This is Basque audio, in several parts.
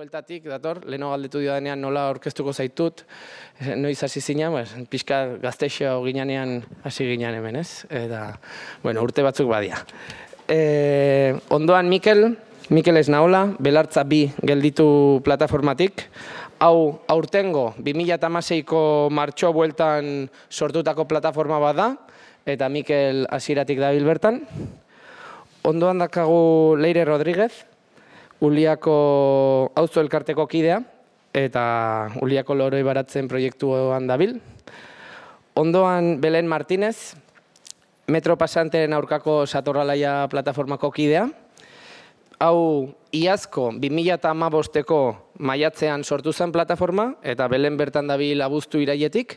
bueltatik dator, leheno galdetu dio denean nola orkestuko zaitut, eh, noiz hasi zina, pues, pixka gaztexo ginanean hasi ginen hemen, ez? Eta, bueno, urte batzuk badia. E, ondoan Mikel, Mikel ez naola, belartza bi gelditu plataformatik, hau aurtengo 2006ko martxo bueltan sortutako plataforma bada, eta Mikel hasieratik dabil bertan. Ondoan dakagu Leire Rodríguez, Uliako auzo elkarteko kidea, eta Uliako loroi baratzen proiektuan dabil. Ondoan Belen Martinez, Metro Pasanteren aurkako satorralaia plataformako kidea. Hau, iazko 2008ko maiatzean sortu zen plataforma, eta Belen bertan dabil abuztu iraietik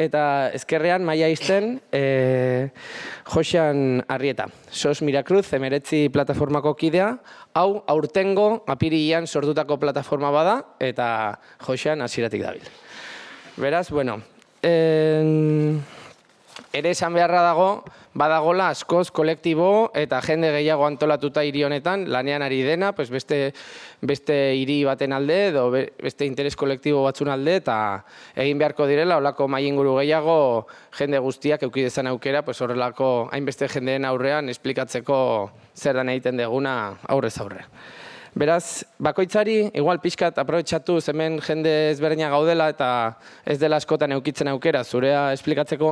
eta ezkerrean maia izten e, Josean Arrieta. Sos Mirakruz, emeretzi plataformako kidea, hau aurtengo apirian sortutako plataforma bada, eta Josean hasieratik dabil. Beraz, bueno, en, ere esan beharra dago, badagola askoz kolektibo eta jende gehiago antolatuta hiri honetan, lanean ari dena, pues beste, beste hiri baten alde edo beste interes kolektibo batzun alde, eta egin beharko direla, olako mainguru gehiago jende guztiak eukidezan aukera, pues horrelako hainbeste jendeen aurrean esplikatzeko zer da egiten deguna aurrez aurre. Beraz, bakoitzari, igual pixkat, aprobetsatu hemen jende ezberdina gaudela eta ez dela askotan eukitzen aukera zurea esplikatzeko,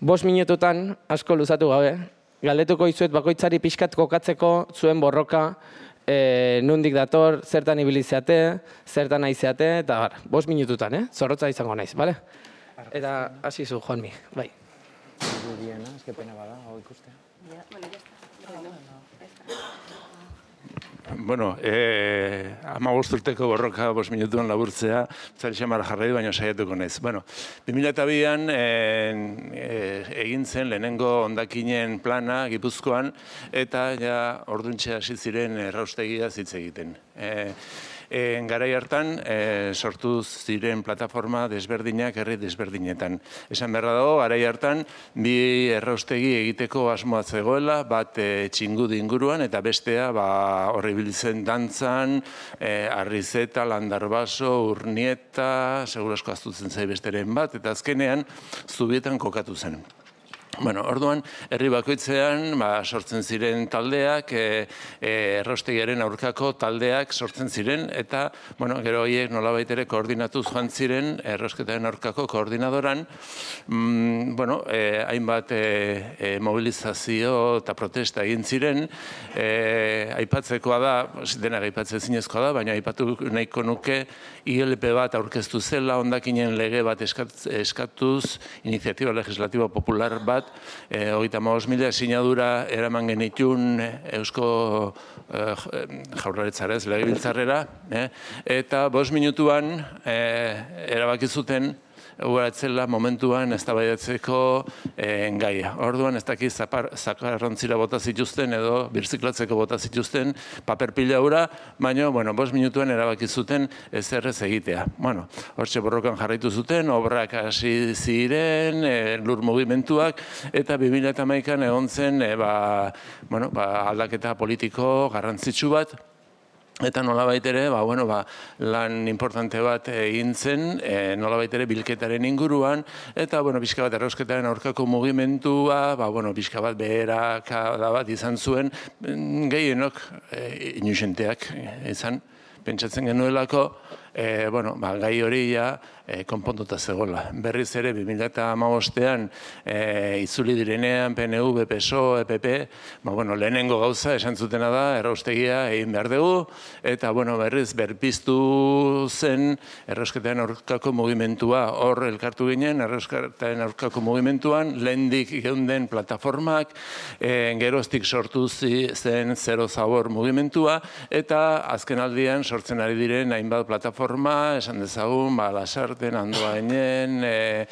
bos minututan asko luzatu gabe, galdetuko izuet bakoitzari pixkat kokatzeko zuen borroka, e, nundik dator, zertan ibilizeate, zertan naizeate, eta bar, bos minututan, eh? zorrotza izango naiz, bale? Eta hasi zu, Juanmi, bai. Diena, eske pena bada, hau ikustea. Ja, bueno, ya está. Bueno, eh, ama urteko borroka bos minutuan laburtzea, zari xamara jarrai baina saiatuko naiz. Bueno, 2002an eh, egin zen lehenengo ondakinen plana Gipuzkoan, eta ja orduntxe hasi ziren erraustegia zitze egiten. Eh, e, garai hartan e, sortu ziren plataforma desberdinak herri desberdinetan. Esan berra dago, garai hartan bi erraustegi egiteko asmoa zegoela, bat e, txingudi inguruan eta bestea ba, horri biltzen dantzan, e, arrizeta, landarbaso, urnieta, segurasko aztutzen zai besteren bat, eta azkenean zubietan kokatu zen. Bueno, orduan, herri bakoitzean ba, sortzen ziren taldeak, e, e, aurkako taldeak sortzen ziren, eta bueno, gero horiek nolabait ere koordinatu joan ziren errosketaren aurkako koordinadoran, mm, bueno, e, hainbat e, e, mobilizazio eta protesta egin ziren, e, aipatzekoa da, dena aipatzen zinezkoa da, baina aipatu nahiko nuke ILP bat aurkeztu zela, ondakinen lege bat eskatuz, iniziatiba legislatiba popular bat, bat, e, hogeita mila sinadura eraman genitun Eusko e, jaurlaritzarez, legebiltzarrera, e, eta bos minutuan e, erabakizuten ugaratzela momentuan ez tabaidatzeko e, gaia. Orduan ez dakiz zakarrontzira bota zituzten edo birziklatzeko bota zituzten paper pila ura, baina, bueno, bos minutuan erabaki zuten ez errez egitea. Bueno, hortxe borrokan jarraitu zuten, obrak hasi ziren, e, lur mugimentuak, eta 2008an egon zen e, ba, bueno, ba, aldaketa politiko garrantzitsu bat, eta nola ere, ba, bueno, ba, lan importante bat egin zen, e, nola ere bilketaren inguruan, eta, bueno, pixka bat errausketaren aurkako mugimentua, ba, bueno, pixka bat beherak da bat izan zuen, mm, gehienok e, inusenteak izan, pentsatzen genuelako, e, bueno, ba, gai hori ja, e, konpontuta zegoela. Berriz ere, 2008an e, izuli direnean PNU, PSO, EPP, ba, bueno, lehenengo gauza esan zutena da, erraustegia egin behar dugu, eta bueno, berriz berpiztu zen errausketean aurkako mugimentua. Hor elkartu ginen, errausketean aurkako mugimentuan, lehendik geunden plataformak, e, geroztik sortu zen zero zabor mugimentua, eta azken aldian sortzen ari diren hainbat plataforma, esan dezagun, ba, lasar arten, handoa enen, e,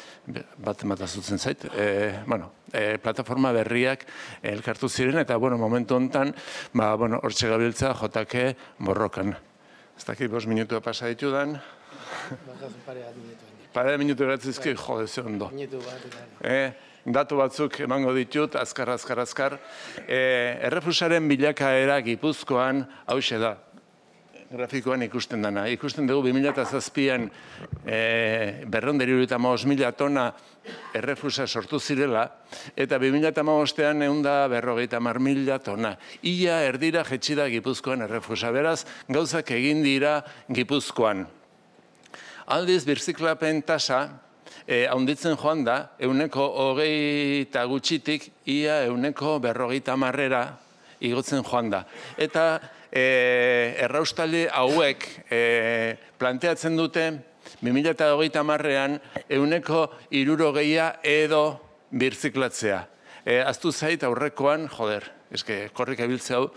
bat emata zutzen zait, e, bueno, e, plataforma berriak elkartu ziren, eta, bueno, momentu honetan, ba, bueno, hortxe gabiltza jotake borrokan. Ez dakit, bos minutua pasa ditudan. Pare minutu eratzizki, jode, ze ondo. E, datu batzuk emango ditut, azkar, azkar, azkar. E, errefusaren bilakaera gipuzkoan hause da. Grafikoan ikusten dana. Ikusten dugu 2007an e, berronderi mila tona errefusa sortu zirela, eta 2008an egun da berrogeita mar mila tona. Ia erdira jetxida gipuzkoan errefusa. Beraz, gauzak egin dira gipuzkoan. Aldiz, birziklapen tasa, e, haunditzen joan da, euneko hogeita gutxitik, ia euneko berrogeita marrera igotzen joan da. Eta e, erraustale hauek e, planteatzen dute 2008 marrean euneko irurogeia edo birziklatzea. E, aztu zait aurrekoan, joder, eske korrik abiltze hau,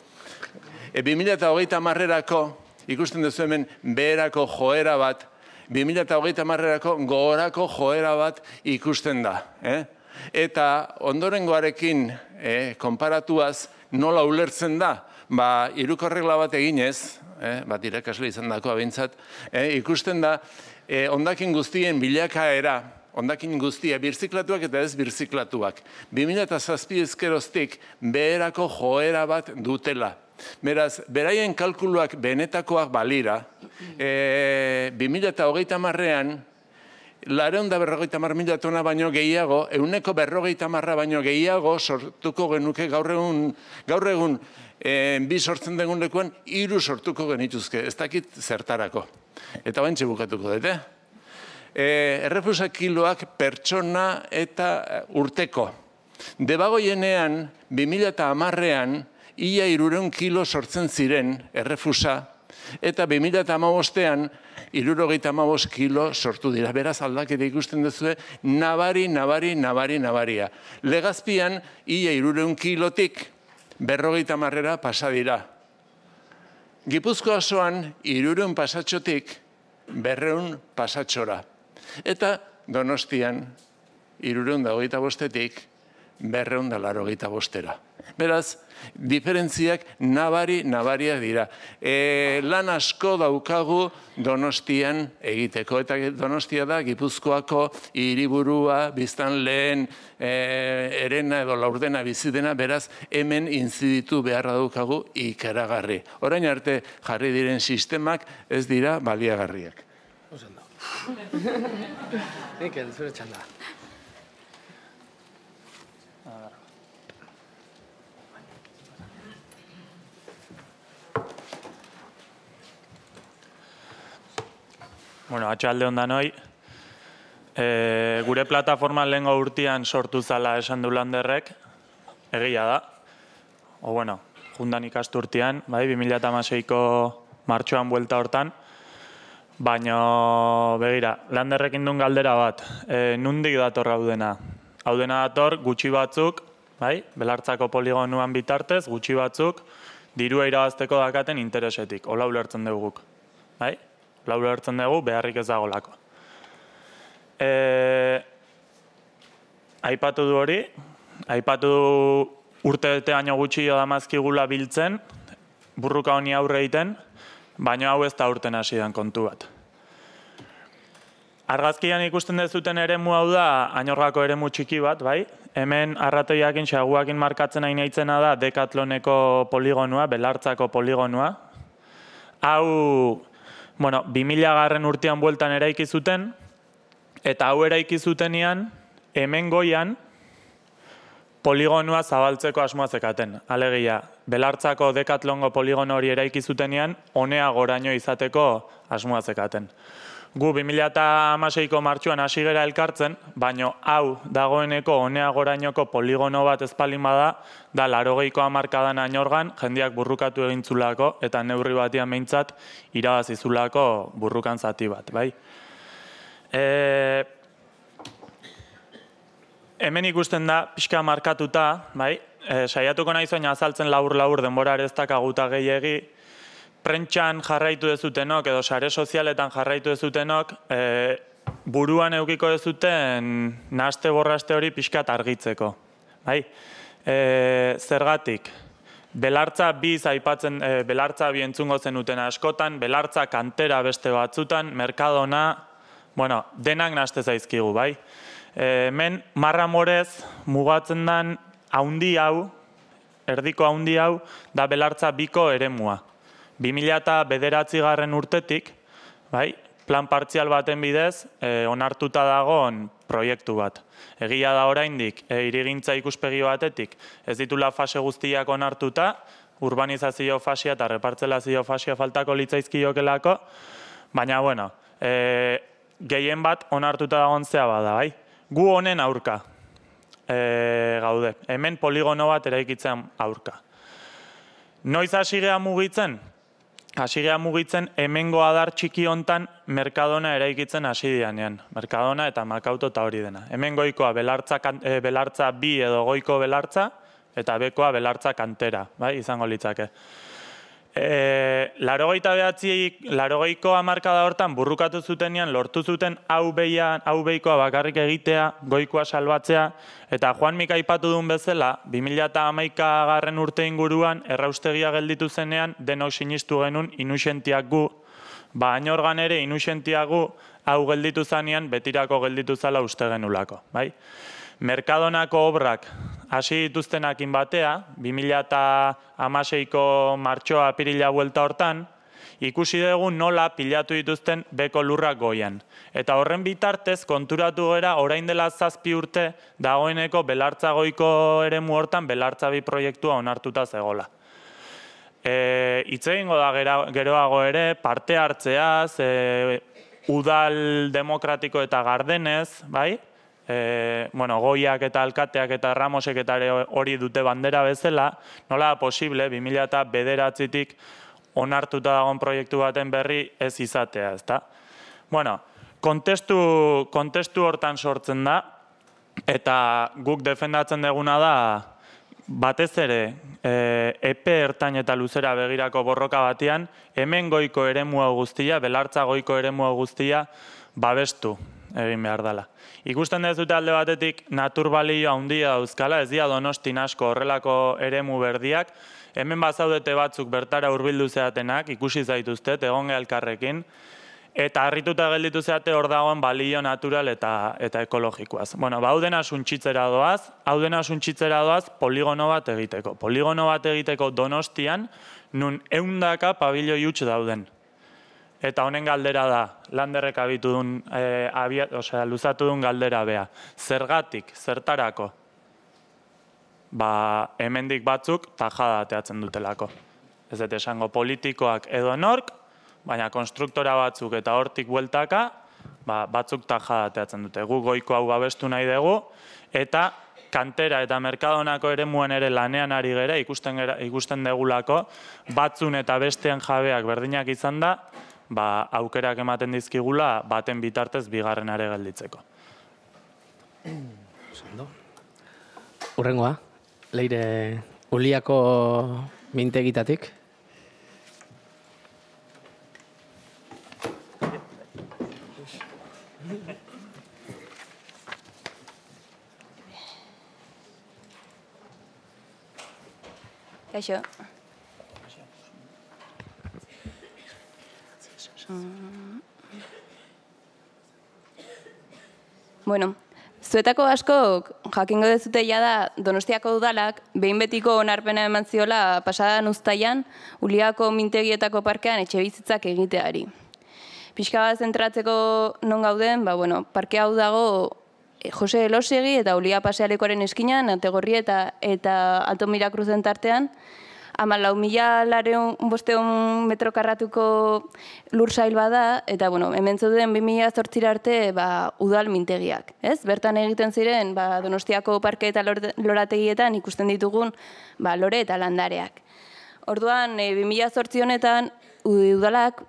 e, 2008 marrerako, ikusten duzu hemen, beherako joera bat, 2008 marrerako gogorako joera bat ikusten da. Eh? Eta ondorengoarekin eh, konparatuaz nola ulertzen da, ba, irukorregla bat eginez, eh, bat irakasle izan dako abintzat, eh, ikusten da, eh, ondakin guztien bilakaera, ondakin guztia birziklatuak eta ez birziklatuak. 2007 ezkeroztik beherako joera bat dutela. Beraz, beraien kalkuluak benetakoak balira, e, 2008 marrean, lareun da berrogeita mar mila tona baino gehiago, euneko berrogeita marra baino gehiago sortuko genuke gaur egun, gaur egun e, bi sortzen degun lekuan, iru sortuko genituzke, ez dakit zertarako. Eta bain bukatuko dute. E, errefusa kiloak pertsona eta urteko. Debagoienean, 2000 eta amarrean, ia irureun kilo sortzen ziren errefusa, eta 2000 eta amabostean, irurogeita amabos kilo sortu dira. Beraz aldaketa ikusten duzue, nabari, nabari, nabari, nabaria. Legazpian, ia irureun kilotik, berrogeita marrera pasa dira. Gipuzko osoan, irureun pasatxotik, berreun pasatxora. Eta donostian, irureun da bostetik, berreun da laro bostera. Beraz, diferentziak nabari, nabariak dira. E, lan asko daukagu donostian egiteko, eta donostia da Gipuzkoako hiriburua biztan lehen e, erena edo laurdena bizidena, beraz, hemen inziditu beharra daukagu ikaragarri. Orain arte jarri diren sistemak ez dira baliagarriak. Mikel, zure txanda. Bueno, atxalde ondan hoi. E, gure plataforma lehengo urtean sortu zala esan du landerrek, egia da. O bueno, jundan ikasturtean, bai, 2006ko martxoan buelta hortan. Baina, begira, landerrek indun galdera bat, e, nundik dator gaudena? Haudena dator, gutxi batzuk, bai, belartzako poligonuan bitartez, gutxi batzuk, dirua irabazteko dakaten interesetik, hola ulertzen dugu guk. Bai? Laura hartzen dugu, beharrik ez dago lako. E, aipatu du hori, aipatu du urte baino gutxi damazkigula biltzen, burruka honi aurre egiten, baina hau ez da urten hasi den kontu bat. Argazkian ikusten dezuten eremu hau da, ainorgako eremu txiki bat, bai? Hemen arratoiakin, xaguakin markatzen nahi nahitzena da Dekatloneko poligonua, belartzako poligonua. Hau, bueno, 2000 garren urtean bueltan eraiki zuten, eta hau eraiki zutenean, hemen goian, poligonua zabaltzeko asmoa zekaten. Alegia, belartzako dekatlongo poligono hori eraiki zutenean, honea goraino izateko asmoa zekaten gu 2006ko martxuan hasi gera elkartzen, baino hau dagoeneko honea gorainoko poligono bat ezpalin bada, da larogeiko amarkadan ainorgan, jendiak burrukatu egintzulako, eta neurri batian behintzat irabazizulako burrukan zati bat, bai? E, hemen ikusten da, pixka markatuta, bai? E, saiatuko nahi zoin azaltzen labur-labur denbora ez dakaguta gehiegi, prentxan jarraitu dezutenok edo sare sozialetan jarraitu dezutenok e, buruan eukiko dezuten naste borraste hori pixkat argitzeko. Bai? E, zergatik, belartza bi aipatzen, e, belartza bi entzungo zenuten askotan, belartza kantera beste batzutan, merkadona, bueno, denak naste zaizkigu, bai? E, men, marra morez, mugatzen den haundi hau, erdiko haundi hau, da belartza biko eremua 2000 eta bederatzi garren urtetik, bai, plan partzial baten bidez, e, onartuta dagoen proiektu bat. Egia da oraindik e, irigintza ikuspegi batetik, ez ditula fase guztiak onartuta, urbanizazio fasia eta repartzelazio fasia faltako litzaizkiokelako, baina, bueno, e, gehien bat onartuta dagoen zea bada, bai? Gu honen aurka e, gaude. Hemen poligono bat eraikitzen aurka. Noiz hasi geha mugitzen? Hasi geha mugitzen hemengo adar txiki hontan Merkadona eraikitzen hasi dianean. Merkadona eta Makauto eta hori dena. Hemen goikoa belartza, e, belartza bi edo goiko belartza eta bekoa belartza kantera, bai, izango litzake. E, larogeita behatzi, larogeiko amarkada hortan burrukatu zutenean, lortu zuten hau behian, hau behikoa bakarrik egitea, goikoa salbatzea, eta Juan Mika aipatu duen bezala, 2011 garren urte inguruan, erraustegia gelditu zenean, denok sinistu genuen inusentiak gu, ba, organ ere inusentiak gu, hau gelditu zanean, betirako gelditu zala uste genulako, bai? Merkadonako obrak hasi dituztenakin batea, 2016ko martxoa apirila buelta hortan, ikusi dugu nola pilatu dituzten beko lurrak goian. Eta horren bitartez konturatu gera orain dela zazpi urte dagoeneko belartzagoiko eremu hortan belartzabi proiektua onartuta zegola. E, hitz egingo da geroago ere parte hartzeaz, e, udal demokratiko eta gardenez, bai? E, bueno, goiak eta alkateak eta ramosek eta hori dute bandera bezala, nola da posible, 2000 eta bederatzitik onartuta dagoen proiektu baten berri ez izatea, ezta? Bueno, kontestu, kontestu hortan sortzen da, eta guk defendatzen deguna da, batez ere, e, epe ertain eta luzera begirako borroka batean, hemen goiko eremua guztia, belartza goiko eremua guztia, babestu egin behar dela. Ikusten dezute alde batetik naturbalio handia dauzkala, ez dira donostin asko horrelako eremu berdiak, hemen bazaudete batzuk bertara hurbildu zeatenak, ikusi zaituztet, egon elkarrekin, Eta harrituta gelditu zeate hor dagoen balio natural eta eta ekologikoaz. Bueno, ba, hau dena doaz, hau dena doaz poligono bat egiteko. Poligono bat egiteko donostian, nun eundaka pabiloi huts dauden. Eta honen galdera da, landerrek abitu duen, e, abia, osea, luzatu duen galdera bea. Zergatik, zertarako? Ba, hemendik batzuk tajada ateatzen dutelako. Ez dut esango politikoak edo nork, baina konstruktora batzuk eta hortik bueltaka, ba, batzuk tajada ateatzen dute. Gu goiko hau babestu nahi dugu, eta kantera eta merkadonako ere muen ere lanean ari gera, ikusten, gera, ikusten degulako, batzun eta bestean jabeak berdinak izan da, ba, aukerak ematen dizkigula baten bitartez bigarren are gelditzeko. Urrengoa, leire uliako mintegitatik. Kaixo. Mm. Bueno, zuetako askok jakingo dezute da Donostiako udalak behin betiko onarpena eman ziola pasadan uztaian Uliako mintegietako parkean etxe bizitzak egiteari. Pixka bat zentratzeko non gauden, ba, bueno, parke hau dago eh, Jose Elosegi eta Ulia pasealekoaren eskinan, Antegorri eta, eta Alto Mirakruzen tartean, ama lau mila lareun bosteun metro karratuko lur sail bada, eta bueno, hemen zeuden 2000 zortzira arte ba, udal mintegiak. Ez? Bertan egiten ziren ba, Donostiako parke eta lor- lorategietan ikusten ditugun ba, lore eta landareak. Orduan, e, 2000 zortzi honetan, u- udalak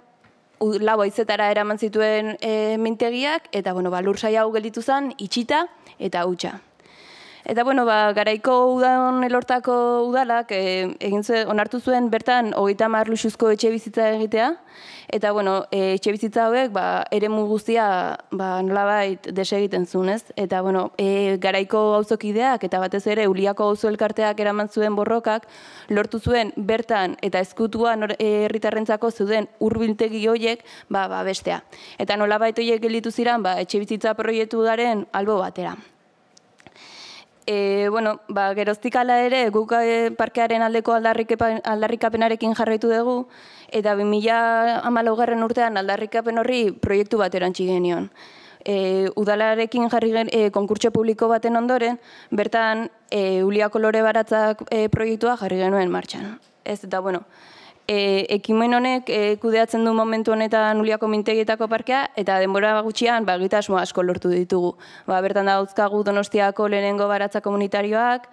lau aizetara eraman zituen e, mintegiak, eta bueno, ba, lur hau gelditu zen, itxita eta hutsa. Eta bueno, ba, garaiko udan elortako udalak e, egin zuen, onartu zuen bertan hogeita hamar luxuzko etxe bizitza egitea, eta bueno, e, etxe bizitza hauek ba, eremu guztia ba, nolabait desegiten zuen, ez? Eta bueno, e, garaiko auzokideak eta batez ere Uliako auzo elkarteak eraman zuen borrokak lortu zuen bertan eta ezkutuan herritarrentzako zeuden hurbiltegi hoiek ba, ba bestea. Eta nolabait hoiek gelditu ziren ba, etxe bizitza proiektu daren albo batera. E, bueno, ba, geroztik ala ere, guk e, parkearen aldeko aldarrikapenarekin jarraitu dugu, Eta 2008 urtean aldarrikapen horri proiektu bat erantzi genion. E, udalarekin jarri gen, e, konkurtso publiko baten ondoren, bertan e, Uliako Lore Baratzak e, proiektua jarri genuen martxan. Ez, eta bueno, e, ekimen honek e, kudeatzen du momentu honetan Uliako mintegietako parkea, eta denbora gutxian ba, egitasmo asko lortu ditugu. Ba, bertan dauzkagu Donostiako lehenengo baratza komunitarioak,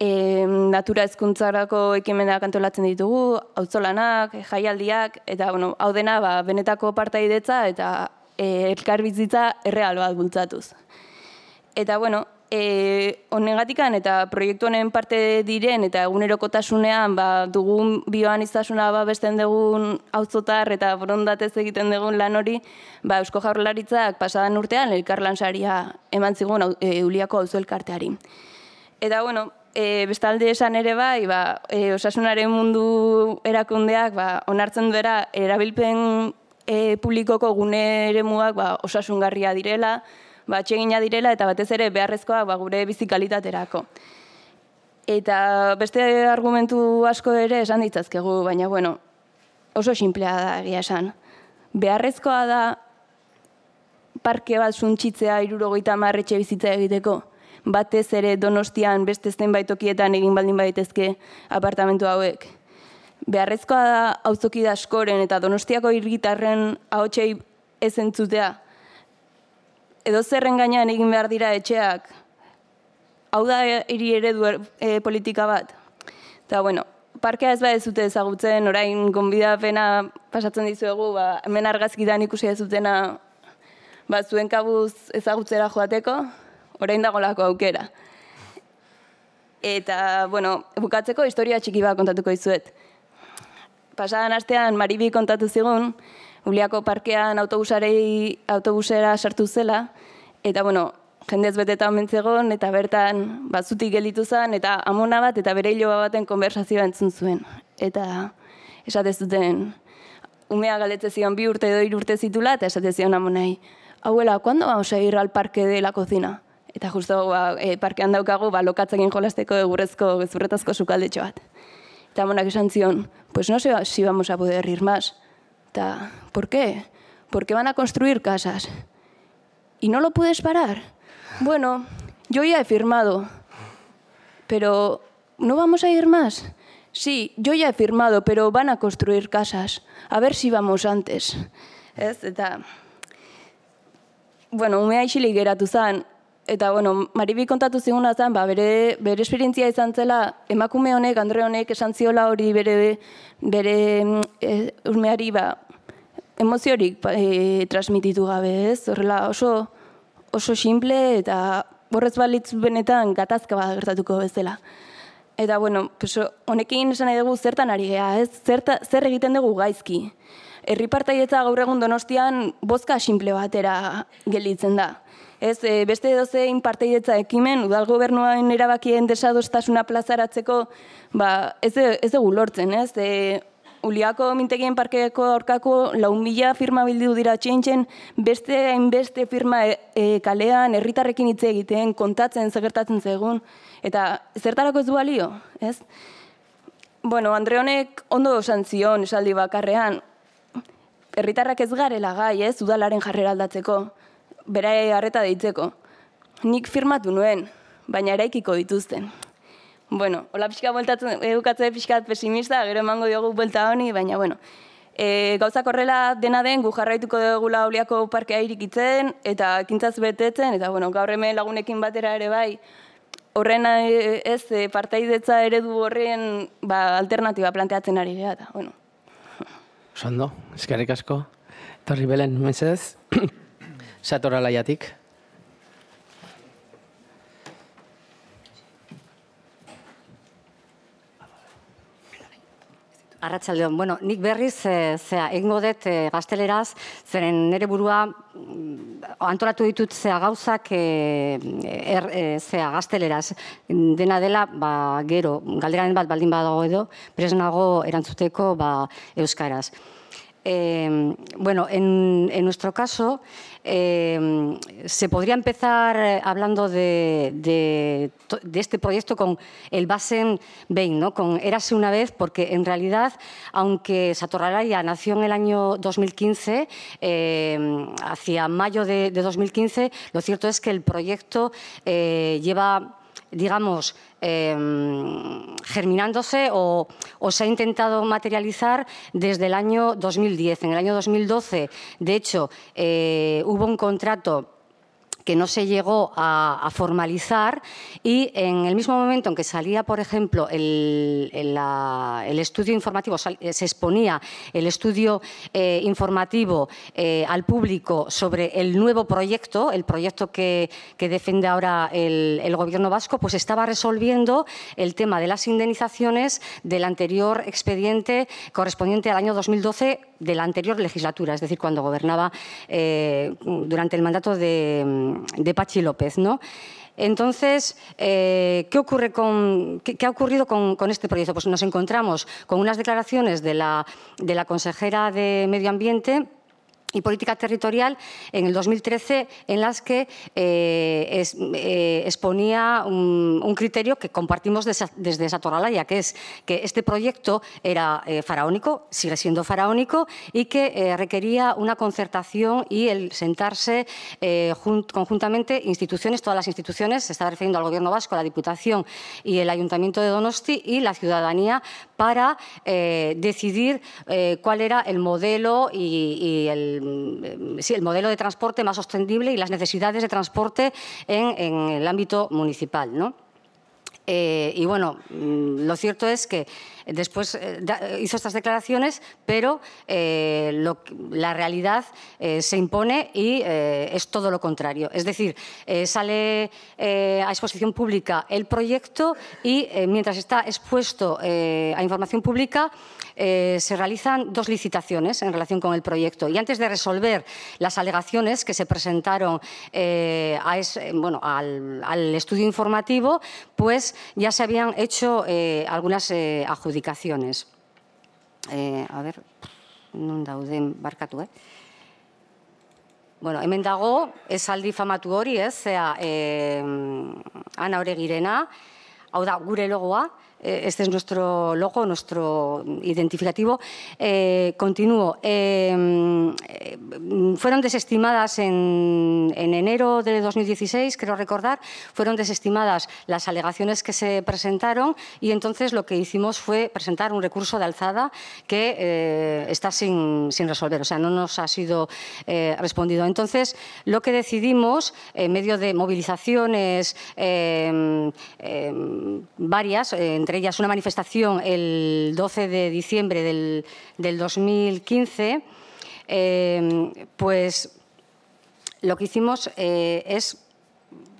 e, natura ezkuntzarako ekimenak antolatzen ditugu, auzolanak, jaialdiak, eta bueno, hau dena ba, benetako partaidetza eta e, elkarbizitza erreal bat bultzatuz. Eta bueno, e, honegatikan eta proiektu honen parte diren eta egunerokotasunean ba, dugun bioan izasuna ba, besten dugun auzotar eta borondatez egiten dugun lan hori, ba, Eusko Jaurlaritzak pasadan urtean elkarlan saria eman zigun e, Uliako auzo elkarteari. Eta bueno, e, bestalde esan ere bai, ba, e, osasunaren mundu erakundeak ba, onartzen duera erabilpen e, publikoko gune ere muak ba, osasungarria direla, ba, txegina direla eta batez ere beharrezkoa ba, gure bizikalitaterako. Eta beste argumentu asko ere esan ditzazkegu, baina bueno, oso sinplea da egia esan. Beharrezkoa da parke bat suntxitzea irurogeita marretxe bizitza egiteko batez ere donostian beste zenbait tokietan egin baldin baitezke apartamentu hauek. Beharrezkoa da auzoki askoren eta donostiako irgitarren ahotsei ez entzutea. Edo zerren gainean egin behar dira etxeak, hau da hiri eredu e, politika bat. Eta bueno, parkea ez ba ez zute ezagutzen, orain gonbidapena pasatzen dizuegu, ba, hemen argazkidan ikusi ez zutena ba, zuen kabuz ezagutzera joateko, orain dagolako aukera. Eta, bueno, bukatzeko historia txiki bat kontatuko izuet. Pasadan astean Maribi kontatu zigun, Uliako parkean autobusarei autobusera sartu zela, eta, bueno, jendez beteta omentzegon, eta bertan batzutik gelitu zen, eta amona bat, eta bere hiloa baten konversazioa entzun zuen. Eta esate zuten, umea galetze zion bi urte edo urte zitula, eta esate zion amonai, hauela, kuando vamos a ir al parque de la cocina? Eta justo ba, e, parkean daukagu ba, lokatzekin jolasteko egurrezko gezurretazko sukaldetxo bat. Eta monak esan zion, pues no sé si vamos a poder ir más. Eta, ¿por qué? Porque van a construir casas. ¿Y no lo puedes parar? Bueno, yo ya he firmado. Pero, ¿no vamos a ir más? Sí, yo ya he firmado, pero van a construir casas. A ver si vamos antes. Ez, eta... Bueno, umea isilik geratu zen, eta bueno, Maribi kontatu ziguna zen, ba, bere, bere esperientzia izan zela, emakume honek, Andre honek esan ziola hori bere, bere e, urmeari ba, emoziorik e, transmititu gabe, ez? Horrela oso, oso simple eta borrez balitz benetan gatazka bat gertatuko bezala. Eta bueno, pues, honekin esan nahi dugu zertan ari gea, ez? Zerta, zer egiten dugu gaizki. Herri partaietza gaur egun donostian bozka simple batera gelditzen da. Ez, e, beste dozein parteidetza ekimen, udal gobernuaren erabakien desadostasuna plazaratzeko, ba, ez, ez dugu lortzen, ez? E, Uliako mintegien parkeeko aurkako lau mila firma bildu dira txintzen, beste hainbeste firma e, e, kalean, herritarrekin hitz egiten, kontatzen, zegertatzen zegun, eta zertarako ez du balio, ez? Bueno, Andre honek ondo osan zion esaldi bakarrean, herritarrak ez garela gai, ez, udalaren jarrera aldatzeko bera harreta deitzeko. Nik firmatu nuen, baina eraikiko dituzten. Bueno, hola pixka bueltatzen, edukatze pixkat pesimista, gero emango diogu buelta honi, baina bueno. E, gauzak horrela dena den, gu jarraituko dugu lauliako parkea irikitzen, eta kintzaz betetzen, eta bueno, gaur hemen lagunekin batera ere bai, horren e, ez e, partaidetza eredu horren ba, alternatiba planteatzen ari gara. Bueno. Sondo, eskerrik asko. Torri belen, mesez. Satora laiatik. Arratxaldeon, bueno, nik berriz, e, zea, egingo dut e, gazteleraz, zeren nire burua mm, antolatu ditut zea gauzak e, er, e, zea gazteleraz. Dena dela, ba, gero, galderaren bat baldin badago edo, presnago erantzuteko ba, euskaraz. Eh, bueno, en, nuestro caso eh, se podría empezar eh, hablando de, este proyecto con el Basen Bain, ¿no? con Érase una vez, porque en realidad, aunque Satorralaya nació en el año 2015, hacia mayo de, de, 2015, lo cierto es que el proyecto lleva digamos, em, germinándose o, se ha intentado materializar desde el año 2010. En el año 2012, de hecho, eh, hubo un contrato que no se llegó a, formalizar y en el mismo momento en que salía, por ejemplo, el, estudio informativo, se exponía el estudio eh, informativo eh, al público sobre el nuevo proyecto, el proyecto que, defiende ahora el, el, Gobierno vasco, pues estaba resolviendo el tema de las indemnizaciones del anterior expediente correspondiente al año 2012 de la anterior legislatura, es decir, cuando gobernaba eh, durante el mandato de, Pachi López. ¿no? Entonces, eh, ¿qué, ha ocurrido con, este proyecto? Pues nos encontramos con unas declaraciones de la, de la consejera de Medio Ambiente y política territorial en el 2013 en las que eh, eh, exponía un, criterio que compartimos desde esa Torralaya, que es que este proyecto era eh, faraónico, sigue siendo faraónico y que requería una concertación y el sentarse conjuntamente instituciones, todas las instituciones, se está refiriendo al Gobierno vasco, la Diputación y el Ayuntamiento de Donosti y la ciudadanía para decidir cuál era el modelo y el Mm, el modelo de transporte más sostenible y las necesidades de transporte en, el ámbito municipal. ¿no? Eh, y bueno, mm, lo cierto es que después eh, hizo estas declaraciones, pero eh, la realidad se impone y es todo lo contrario. Es decir, sale a exposición pública el proyecto y mientras está expuesto a información pública, eh, se realizan dos licitaciones en relación con el proyecto. Y antes de resolver las alegaciones que se presentaron eh, al, estudio informativo, pues ya se habían hecho eh, algunas adjudicaciones. A ver, non dauden barkatu, eh? Bueno, hemen dago, esaldi famatu hori, ez, zera, eh, ana oregirena, hau da, gure logoa, Eh, este es nuestro logo, nuestro identificativo. Eh, continúo. Eh, fueron desestimadas en, enero de 2016, creo recordar, fueron desestimadas las alegaciones que se presentaron y entonces lo que hicimos fue presentar un recurso de alzada que está sin, resolver, o sea, no nos ha sido respondido. Entonces, lo que decidimos, en medio de movilizaciones em, em, varias, entre ellas una manifestación el 12 de diciembre del, 2015, eh, pues lo que hicimos eh, es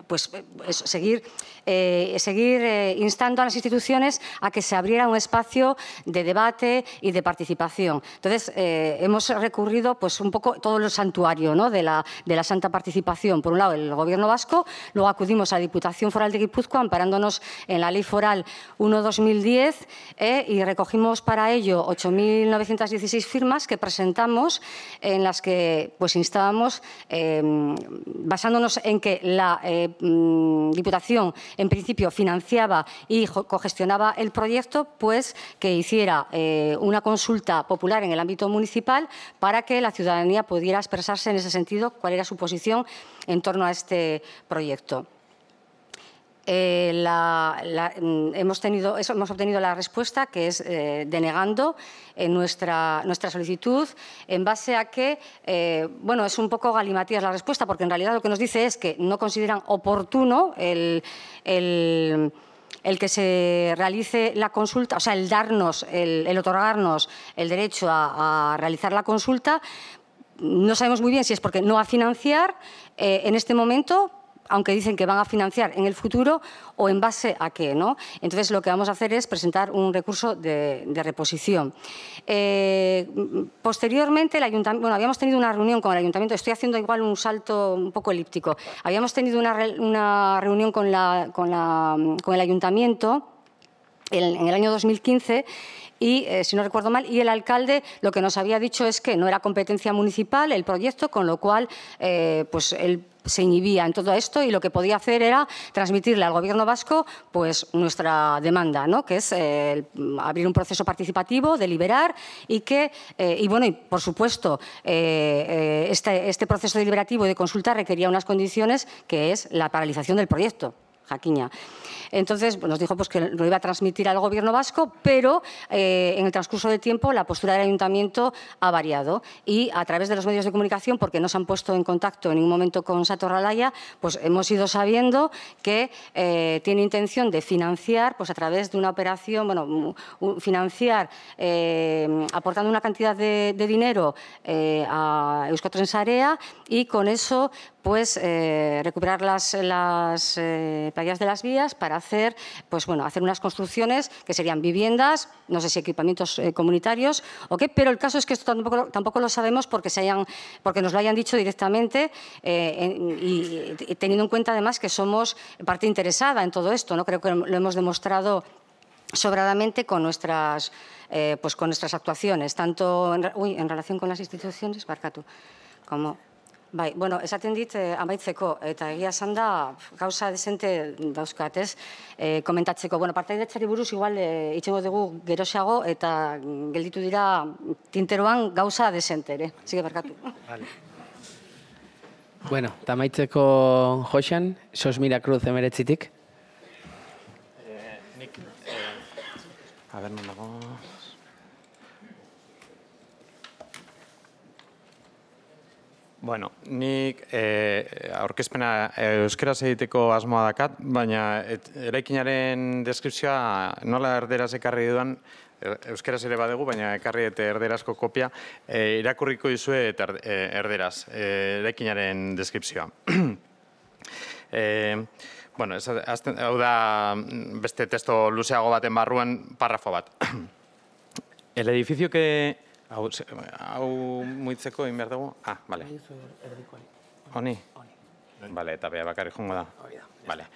pues, seguir eh, seguir eh, instando a las instituciones a que se abriera un espacio de debate y de participación. Entonces, eh, hemos recurrido pues, un poco todo el santuario ¿no? de, la, de la santa participación. Por un lado, el Gobierno vasco, luego acudimos a la Diputación Foral de Guipúzcoa, amparándonos en la Ley Foral 1-2010 y recogimos para ello 8.916 firmas que presentamos en las que pues, instábamos, basándonos en que la mm, Diputación en principio financiaba y cogestionaba el proyecto, pues que hiciera eh, una consulta popular en el ámbito municipal para que la ciudadanía pudiera expresarse en ese sentido cuál era su posición en torno a este proyecto. Eh, mm, hemos, tenido, hemos obtenido la respuesta que es eh, denegando nuestra, nuestra solicitud en base a que, bueno, es un poco galimatías la respuesta porque en realidad lo que nos dice es que no consideran oportuno el, el, que se realice la consulta, o sea, el darnos, el, otorgarnos el derecho a, realizar la consulta, no sabemos muy bien si es porque no va a financiar eh, en este momento aunque dicen que van a financiar en el futuro, o en base a qué. ¿no? Entonces, lo que vamos a hacer es presentar un recurso de, reposición. Eh, posteriormente, el ayuntamiento, bueno, habíamos tenido una reunión con el ayuntamiento, estoy haciendo igual un salto un poco elíptico. Habíamos tenido una, reunión con, la, con, la, con el ayuntamiento en, en el año 2015 y, eh, si no recuerdo mal, y el alcalde lo que nos había dicho es que no era competencia municipal el proyecto, con lo cual eh, pues él se inhibía en todo esto y lo que podía hacer era transmitirle al gobierno vasco pues nuestra demanda, ¿no? que es eh, abrir un proceso participativo, deliberar y que, y bueno, y por supuesto, este, este proceso deliberativo y de consulta requería unas condiciones que es la paralización del proyecto. Jaquiña. Entonces pues, nos dijo pues, que lo iba a transmitir al gobierno vasco, pero eh, en el transcurso del tiempo la postura del ayuntamiento ha variado y a través de los medios de comunicación, porque no se han puesto en contacto en ningún momento con Satorralaya, pues hemos ido sabiendo que eh, tiene intención de financiar, pues a través de una operación, bueno, financiar eh, aportando una cantidad de, de dinero a Euskotrensarea y con eso pues eh, recuperar las, las eh, de las vías para hacer, pues bueno, hacer unas construcciones que serían viviendas, no sé si equipamientos eh, comunitarios o pero el caso es que esto tampoco, lo- sabemos porque, nos lo hayan dicho directamente teniendo en cuenta además que somos parte interesada en todo esto, ¿no? Creo que lo hemos demostrado sobradamente con nuestras, pues actuaciones, tanto en, relación con las instituciones, barkatu, como... Bai, bueno, esaten dit eh, amaitzeko, eta egia esan da gauza desente dauzkat, ez? Eh, komentatzeko, bueno, partaidetzari buruz igual eh, itxengo dugu geroxeago eta gelditu dira tinteroan gauza desente ere. Sige, barkatu. Bueno, eta amaitzeko Joxan, sos Mirakruz emeretzitik. A ber, non dago... Bueno, nik eh, aurkezpena eh, euskeraz egiteko asmoa dakat, baina et, eraikinaren deskripzioa nola erderaz ekarri dudan, eh, euskeraz ere badegu, baina ekarri eta erderazko kopia, eh, irakurriko dizue eta erde- erderaz, eh, eraikinaren deskripzioa. Eh, bueno, ez, azten, hau da beste testo luzeago baten barruan parrafo bat. El edificio que... Hau, hau muitzeko egin behar dugu? Ah, vale. Honi? Vale, eta bea bakarrik jongo da. Vale.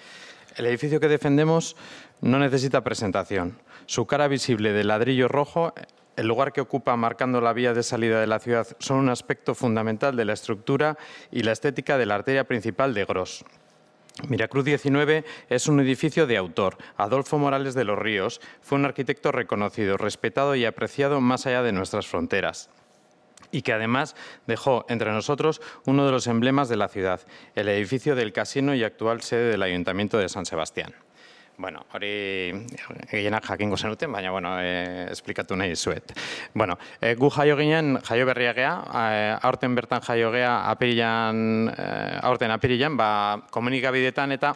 El edificio que defendemos no necesita presentación. Su cara visible de ladrillo rojo, el lugar que ocupa marcando la vía de salida de la ciudad, son un aspecto fundamental de la estructura y la estética de la arteria principal de Gros. Miracruz 19 es un edificio de autor. Adolfo Morales de los Ríos fue un arquitecto reconocido, respetado y apreciado más allá de nuestras fronteras y que además dejó entre nosotros uno de los emblemas de la ciudad, el edificio del casino y actual sede del Ayuntamiento de San Sebastián. Bueno, hori gehienak jakingo zenuten, baina bueno, eh, esplikatu nahi zuet. Bueno, eh, gu jaio ginen, jaio berria gea, eh, aurten bertan jaio gea, apirilan, eh, aurten apirilan, ba, komunikabidetan eta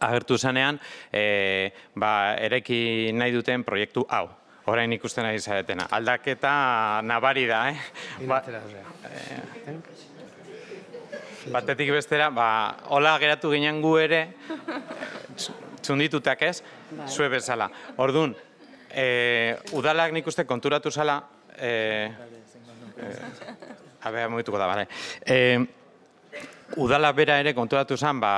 agertu zenean, eh, ba, ereki nahi duten proiektu hau. Orain ikusten ari zaretena. Aldaketa nabari da, eh? Ba, batetik bestera, ba, hola geratu ginen gu ere, txunditutak ez, zue bezala. Orduan, e, udalak nik uste konturatu zala, e, e, abea mugituko da, bale. E, udala bera ere konturatu zen, ba,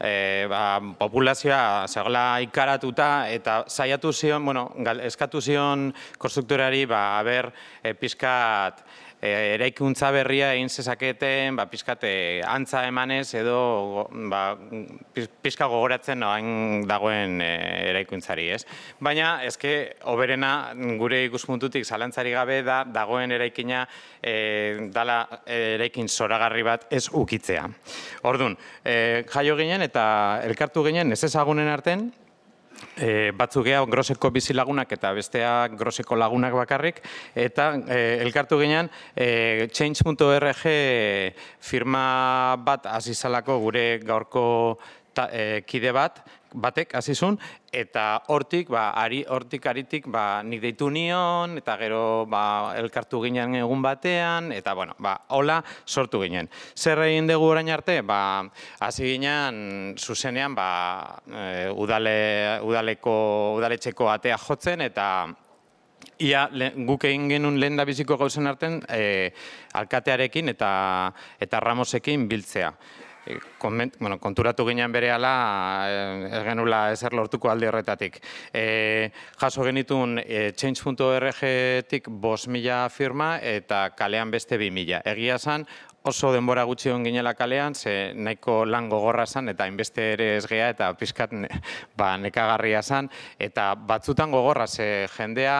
e, ba, populazioa zegoela ikaratuta eta saiatu zion, bueno, eskatu zion konstruktorari, ba, aber, e, pizkat, eraikuntza berria egin zezaketen, ba, pizkat e, antza emanez edo ba, piz- pizka gogoratzen noain dagoen e, eraikuntzari, ez? Baina, eske, oberena gure ikuspuntutik zalantzari gabe da dagoen eraikina e, dala e, eraikin zoragarri bat ez ukitzea. Ordun, e, jaio ginen eta elkartu ginen ez ezagunen arten, E, batzuk geha groseko bizilagunak eta besteak groseko lagunak bakarrik, eta e, elkartu ginen e, change.org firma bat azizalako gure gaurko ta, e, kide bat, batek azizun, eta hortik, ba, ari, hortik aritik, ba, nik deitu nion, eta gero ba, elkartu ginen egun batean, eta bueno, ba, hola sortu ginen. Zer egin dugu orain arte? Ba, hasi ginen zuzenean ba, e, udale, udaleko, udaletxeko atea jotzen, eta Ia, le, guk egin genuen lehen da biziko gauzen arten, e, alkatearekin eta, eta Ramosekin biltzea. E, konment- bueno, konturatu ginen bere ala, ez genula ezer lortuko alde horretatik. E, jaso genitun e, change.org-tik bos mila firma eta kalean beste bi mila. Egia esan, oso denbora gutxi hon ginela kalean, ze nahiko lan gogorra zan, eta inbeste ere ez gea, eta pizkat ne, ba, nekagarria zan, eta batzutan gogorra, ze jendea,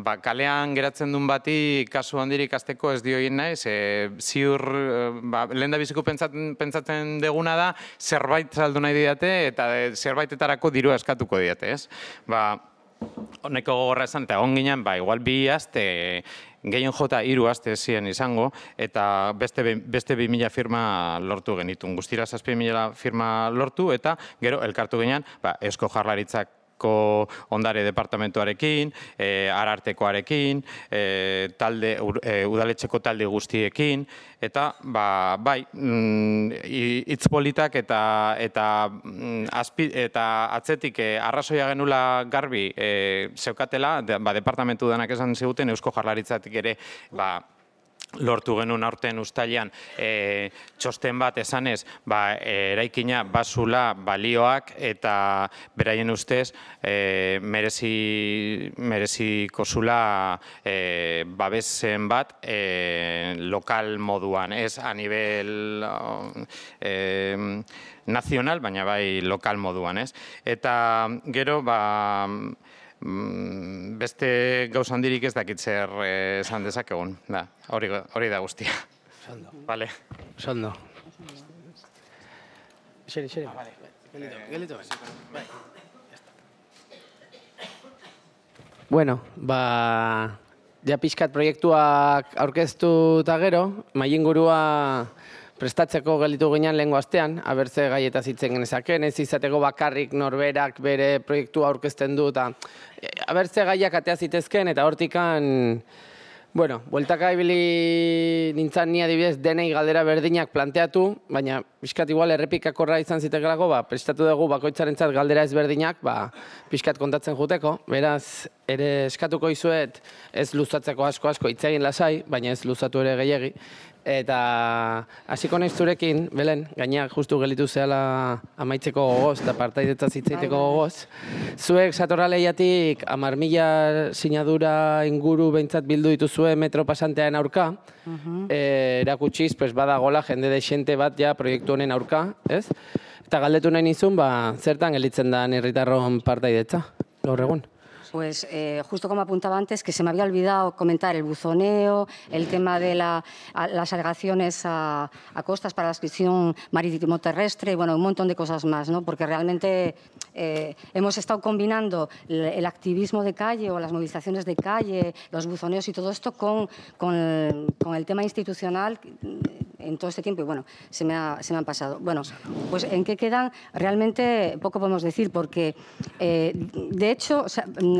ba, kalean geratzen duen bati kasu handirik azteko ez dio egin nahi, ze ziur, eh, ba, lehen da biziko pentsatzen, pentsatzen deguna da, zerbait saldu nahi diate, eta zerbaitetarako dirua eskatuko diate, ez? Ba, Honeko gogorra esan, eta egon ginen, ba, igual bi aste, gehien jota hiru aste ziren izango, eta beste, be- beste bi mila firma lortu genitun. Guztira zazpi mila firma lortu, eta gero elkartu ginen, ba, esko jarlaritzak ondare departamentuarekin, e, arartekoarekin, e, talde, e, udaletxeko talde guztiekin, eta ba, bai, mm, i- hitz politak eta eta mm, azpi, eta atzetik e, arrazoia genula garbi e, zeukatela, de, ba, departamentu denak esan ziguten Eusko Jarlaritzatik ere ba, lortu genuen aurten ustailan e, txosten bat esanez, ba, e, eraikina basula balioak eta beraien ustez e, merezi, mereziko zula e, babesen bat e, lokal moduan, ez a nivel e, nazional, baina bai lokal moduan, ez? Eta gero, ba, Mm, beste gauz handirik ez dakit zer eh, esan dezakegun. Da, hori, hori da guztia. Vale. Sondo. Xeri, xeri. Gelito, gelito. Bai. Bueno, ba, ja pixkat proiektuak aurkeztu eta gero, mailingurua prestatzeko gelitu ginen lehengo astean, abertze gaietaz hitzen genezaken, ez izateko bakarrik norberak bere proiektua aurkezten du, eta e, abertze gaiak atea zitezken, eta hortikan, bueno, bueltaka ibili nintzan ni adibidez denei galdera berdinak planteatu, baina pixkat igual errepikakorra izan zitekelako, ba, prestatu dugu bakoitzarentzat galdera ezberdinak, ba, pixkat kontatzen juteko, beraz, ere eskatuko izuet ez luzatzeko asko asko hitz egin lasai, baina ez luzatu ere gehiegi. Eta hasiko naiz zurekin, Belen, gainak justu gelitu zehala amaitzeko gogoz eta partaidetza zitzaiteko gogoz. Zuek satorraleiatik amar mila sinadura inguru behintzat bildu dituzue metro pasantearen aurka. Eh, erakutsiz, pues, badagola jende desente bat ja proiektu honen aurka, ez? Eta galdetu nahi nizun, ba, zertan gelitzen da herritarron partaidetza, gaur egun. Pues eh, justo como apuntaba antes, que se me había olvidado comentar el buzoneo, el tema de la, las alegaciones a, a costas para la inscripción marítimo-terrestre, y bueno, un montón de cosas más, ¿no? Porque realmente eh, hemos estado combinando el, activismo de calle o las movilizaciones de calle, los buzoneos y todo esto con, con, el, tema institucional en todo este tiempo y bueno, se me, ha- se me han pasado. Bueno, pues en qué quedan realmente poco podemos decir porque eh, de hecho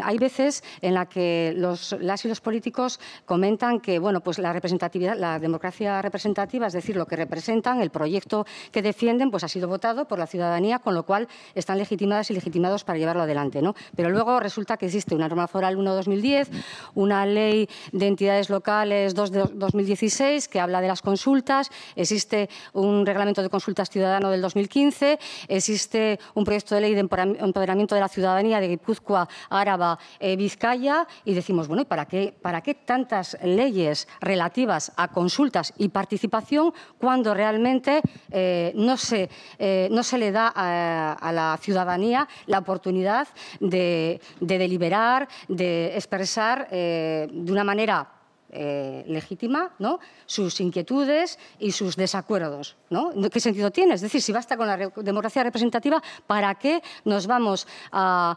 hay veces en la que los, las y los políticos comentan que bueno, pues la representatividad, la democracia representativa, es decir, lo que representan, el proyecto que defienden, pues ha sido votado por la ciudadanía, con lo cual están legitimadas y legitimados para llevarlo adelante, ¿no? Pero luego resulta que existe una norma foral 1-2010, una ley de entidades locales 2 de 2016 que habla de las consultas, existe un reglamento de consultas ciudadano del 2015, existe un proyecto de ley de empoderamiento de la ciudadanía de Guipúzcoa, Áraba, eh, Vizcaya y decimos, bueno, ¿y para qué, para qué tantas leyes relativas a consultas y participación cuando realmente eh, no, se, eh, no se le da a, la ciudadanía la oportunidad de, de deliberar, de expresar de una manera eh, legítima ¿no? sus inquietudes y sus desacuerdos. ¿no? ¿Qué sentido tiene? Es decir, si basta con la democracia representativa, ¿para qué nos vamos a,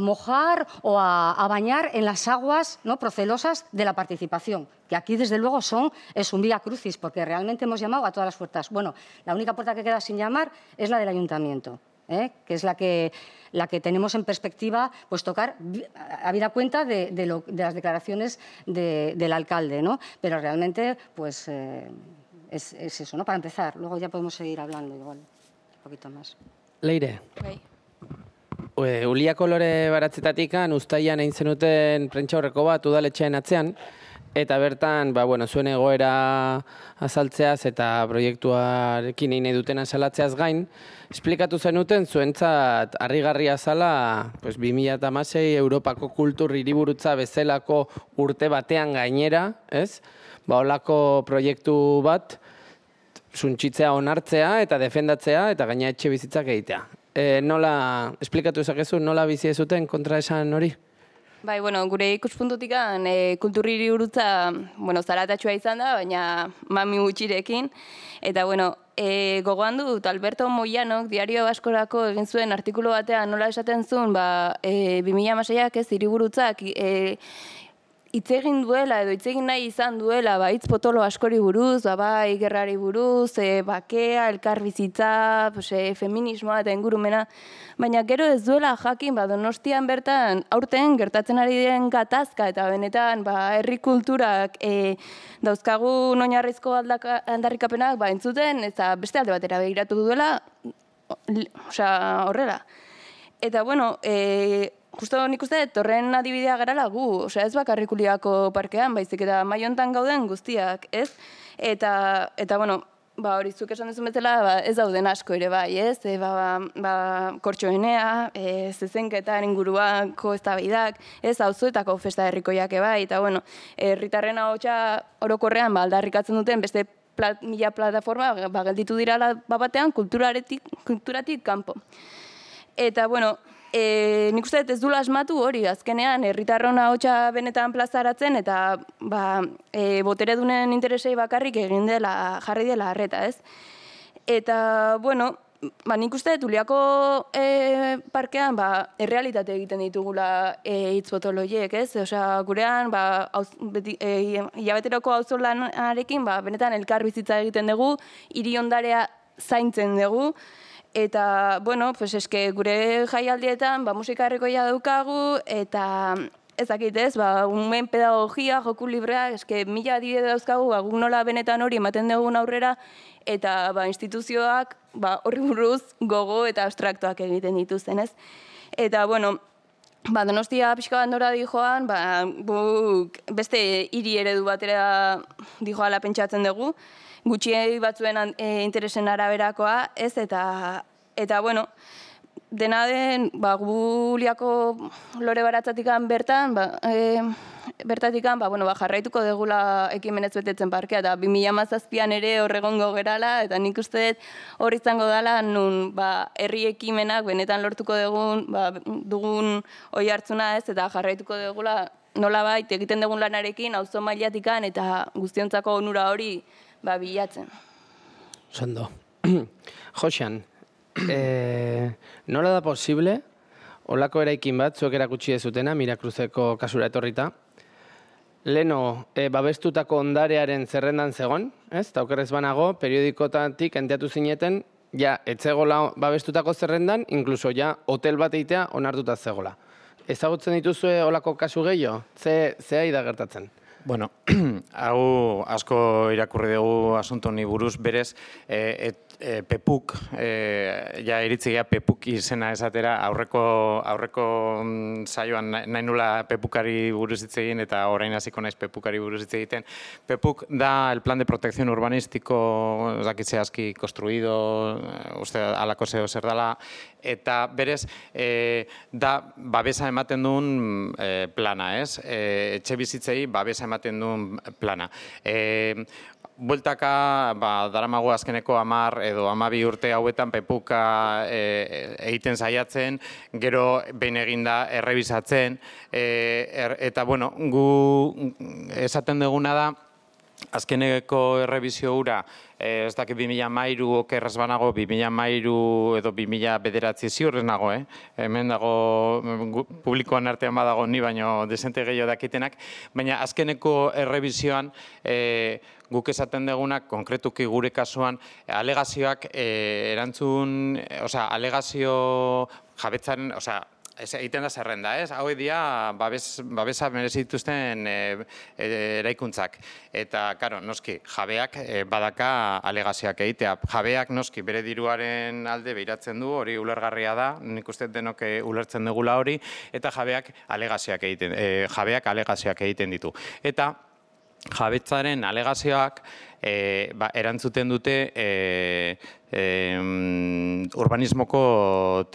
mojar o a, a bañar en las aguas ¿no? procelosas de la participación? Que aquí, desde luego, son, es un vía crucis, porque realmente hemos llamado a todas las puertas. Bueno, la única puerta que queda sin llamar es la del ayuntamiento. ¿Eh? que es la que, la que tenemos en perspectiva pues tocar, habida cuenta de, de lo- de las declaraciones de- del alcalde, ¿no? Pero realmente, pues eh, es, es eso, ¿no? Para empezar, luego ya podemos seguir hablando igual, un poquito más. Leire, Bai. e, uliako lore baratzetatik ustaian egin zenuten prentxaurreko bat udaletxean atzean, eta bertan, ba, bueno, zuen egoera azaltzeaz eta proiektuarekin egin nahi duten asalatzeaz gain, esplikatu zenuten zuentzat harrigarria zala pues, 2006 Europako kultur hiriburutza bezalako urte batean gainera, ez? Ba, olako proiektu bat, suntxitzea onartzea eta defendatzea eta gaina etxe bizitzak egitea. E, nola, esplikatu ezakezu, nola bizi zuten kontra esan hori? Bai, bueno, gure ikuspuntutik e, kulturri urutza, bueno, zaratatxua izan da, baina mami gutxirekin. Eta, bueno, e, gogoan dut, Alberto Moianok, Diario Baskorako egin zuen artikulu batean nola esaten zuen, ba, e, 2000 masaiak ez, hiriburutzak, e, hitz duela edo hitz egin nahi izan duela ba hitz potolo askori buruz, ba bai gerrari buruz, e, bakea, elkar bizitza, pues, e, feminismoa eta ingurumena, baina gero ez duela jakin ba Donostian bertan aurten gertatzen ari diren gatazka eta benetan ba herri kulturak e, dauzkagu noinarrizko aldarrikapenak ba entzuten eta beste alde batera begiratu duela, osea horrela. Eta bueno, eh justo nik uste, torren adibidea garala gu, osea ez bakarrikuliako parkean, baizik eta maiontan gauden guztiak, ez? Eta, eta bueno, ba, hori zuk esan duzun bezala, ba, ez dauden asko ere bai, ez? E, ba, ba, kortxoenea, e, zezenketan inguruako ez ez auzuetako festa herrikoiak bai, eta bueno, herritarren hau orokorrean ba, aldarrikatzen duten beste plat, mila plataforma ba, gelditu dira ba, batean kulturatik kanpo. Eta, bueno, e, nik uste ez dula asmatu hori, azkenean, herritarrona hotxa benetan plazaratzen, eta ba, e, botere dunen interesei bakarrik egin dela, jarri dela harreta, ez? Eta, bueno, ba, nik uste Uliako e, parkean ba, errealitate egiten ditugula e, hitz botoloiek, ez? Osea, gurean, ba, auz, beti, e, hilabeteroko auzolanarekin, ba, benetan elkar bizitza egiten dugu, hiri ondarea zaintzen dugu, Eta, bueno, pues eske gure jaialdietan, ba, musika herrikoia daukagu, eta ez dakit ez, ba, umen pedagogia, joku librea, eske mila adibide dauzkagu, ba, nola benetan hori ematen dugun aurrera, eta ba, instituzioak ba, horri buruz gogo eta abstraktuak egiten dituzten, ez? Eta, bueno, ba, donostia pixka bat nora dijoan, ba, buk, beste hiri eredu batera dijoala pentsatzen dugu, gutxiei batzuen e, interesen araberakoa, ez, eta, eta bueno, dena den, ba, guliako lore baratzatikan bertan, ba, e, bertatikan, ba, bueno, ba, jarraituko degula ekimenez betetzen parkea, eta 2000 mazazpian ere horregongo gerala, eta nik uste dut hori izango dela, nun, ba, herri ekimenak benetan lortuko dugun, ba, dugun oi hartzuna ez, eta jarraituko degula, nola bait, egiten dugun lanarekin, auzo mailatikan, eta guztiontzako onura hori, ba, bilatzen. Sondo. Josean, e, nola da posible, olako eraikin bat, zuek erakutsi ezutena, Mirakruzeko kasura etorrita, Leno, e, babestutako ondarearen zerrendan zegon, ez? Ta okerrez banago, periodikotatik enteatu zineten, ja, etzegola babestutako zerrendan, inkluso ja, hotel bat eitea onartuta zegola. Ezagutzen dituzue olako kasu gehiago? Ze, ze da gertatzen? Bueno, hau asko irakurri dugu asunto ni buruz. Berez, e, et, e, pepuk, e, ja iritzi pepuk izena esatera, aurreko, aurreko mm, saioan nahi nula pepukari buruz hitz egin eta orain hasiko naiz pepukari buruz hitz egiten. Pepuk da el plan de protección urbanístico, dakitze aski construido, uste alako zeo zer dala, eta berez e, da babesa ematen duen e, plana, ez? E, etxe bizitzei babesa ematen duen plana. E, bueltaka, ba, daramago azkeneko amar edo amabi urte hauetan pepuka e, egiten saiatzen, gero behin eginda errebisatzen, e, er, eta bueno, gu esaten duguna da, azkeneko errebizio hura, eh, ez dakit 2000 mairu okerraz banago, 2000 mairu edo 2000 bederatzi ziurrez nago, eh? hemen dago publikoan artean badago ni baino desente gehiago dakitenak, baina azkeneko errebizioan eh, guk esaten degunak, konkretuki gure kasuan, alegazioak eh, erantzun, osea, alegazio jabetzaren, osea, egiten da zerrenda, ez? Hau edia babes, babesa merezituzten e, e, eraikuntzak. Eta, karo, noski, jabeak e, badaka alegazioak egitea. Jabeak, noski, bere diruaren alde behiratzen du, hori ulergarria da, nik uste denok ulertzen dugula hori, eta jabeak alegazioak egiten, e, jabeak alegazioak egiten ditu. Eta, jabetzaren alegazioak e, ba, erantzuten dute e, e, urbanismoko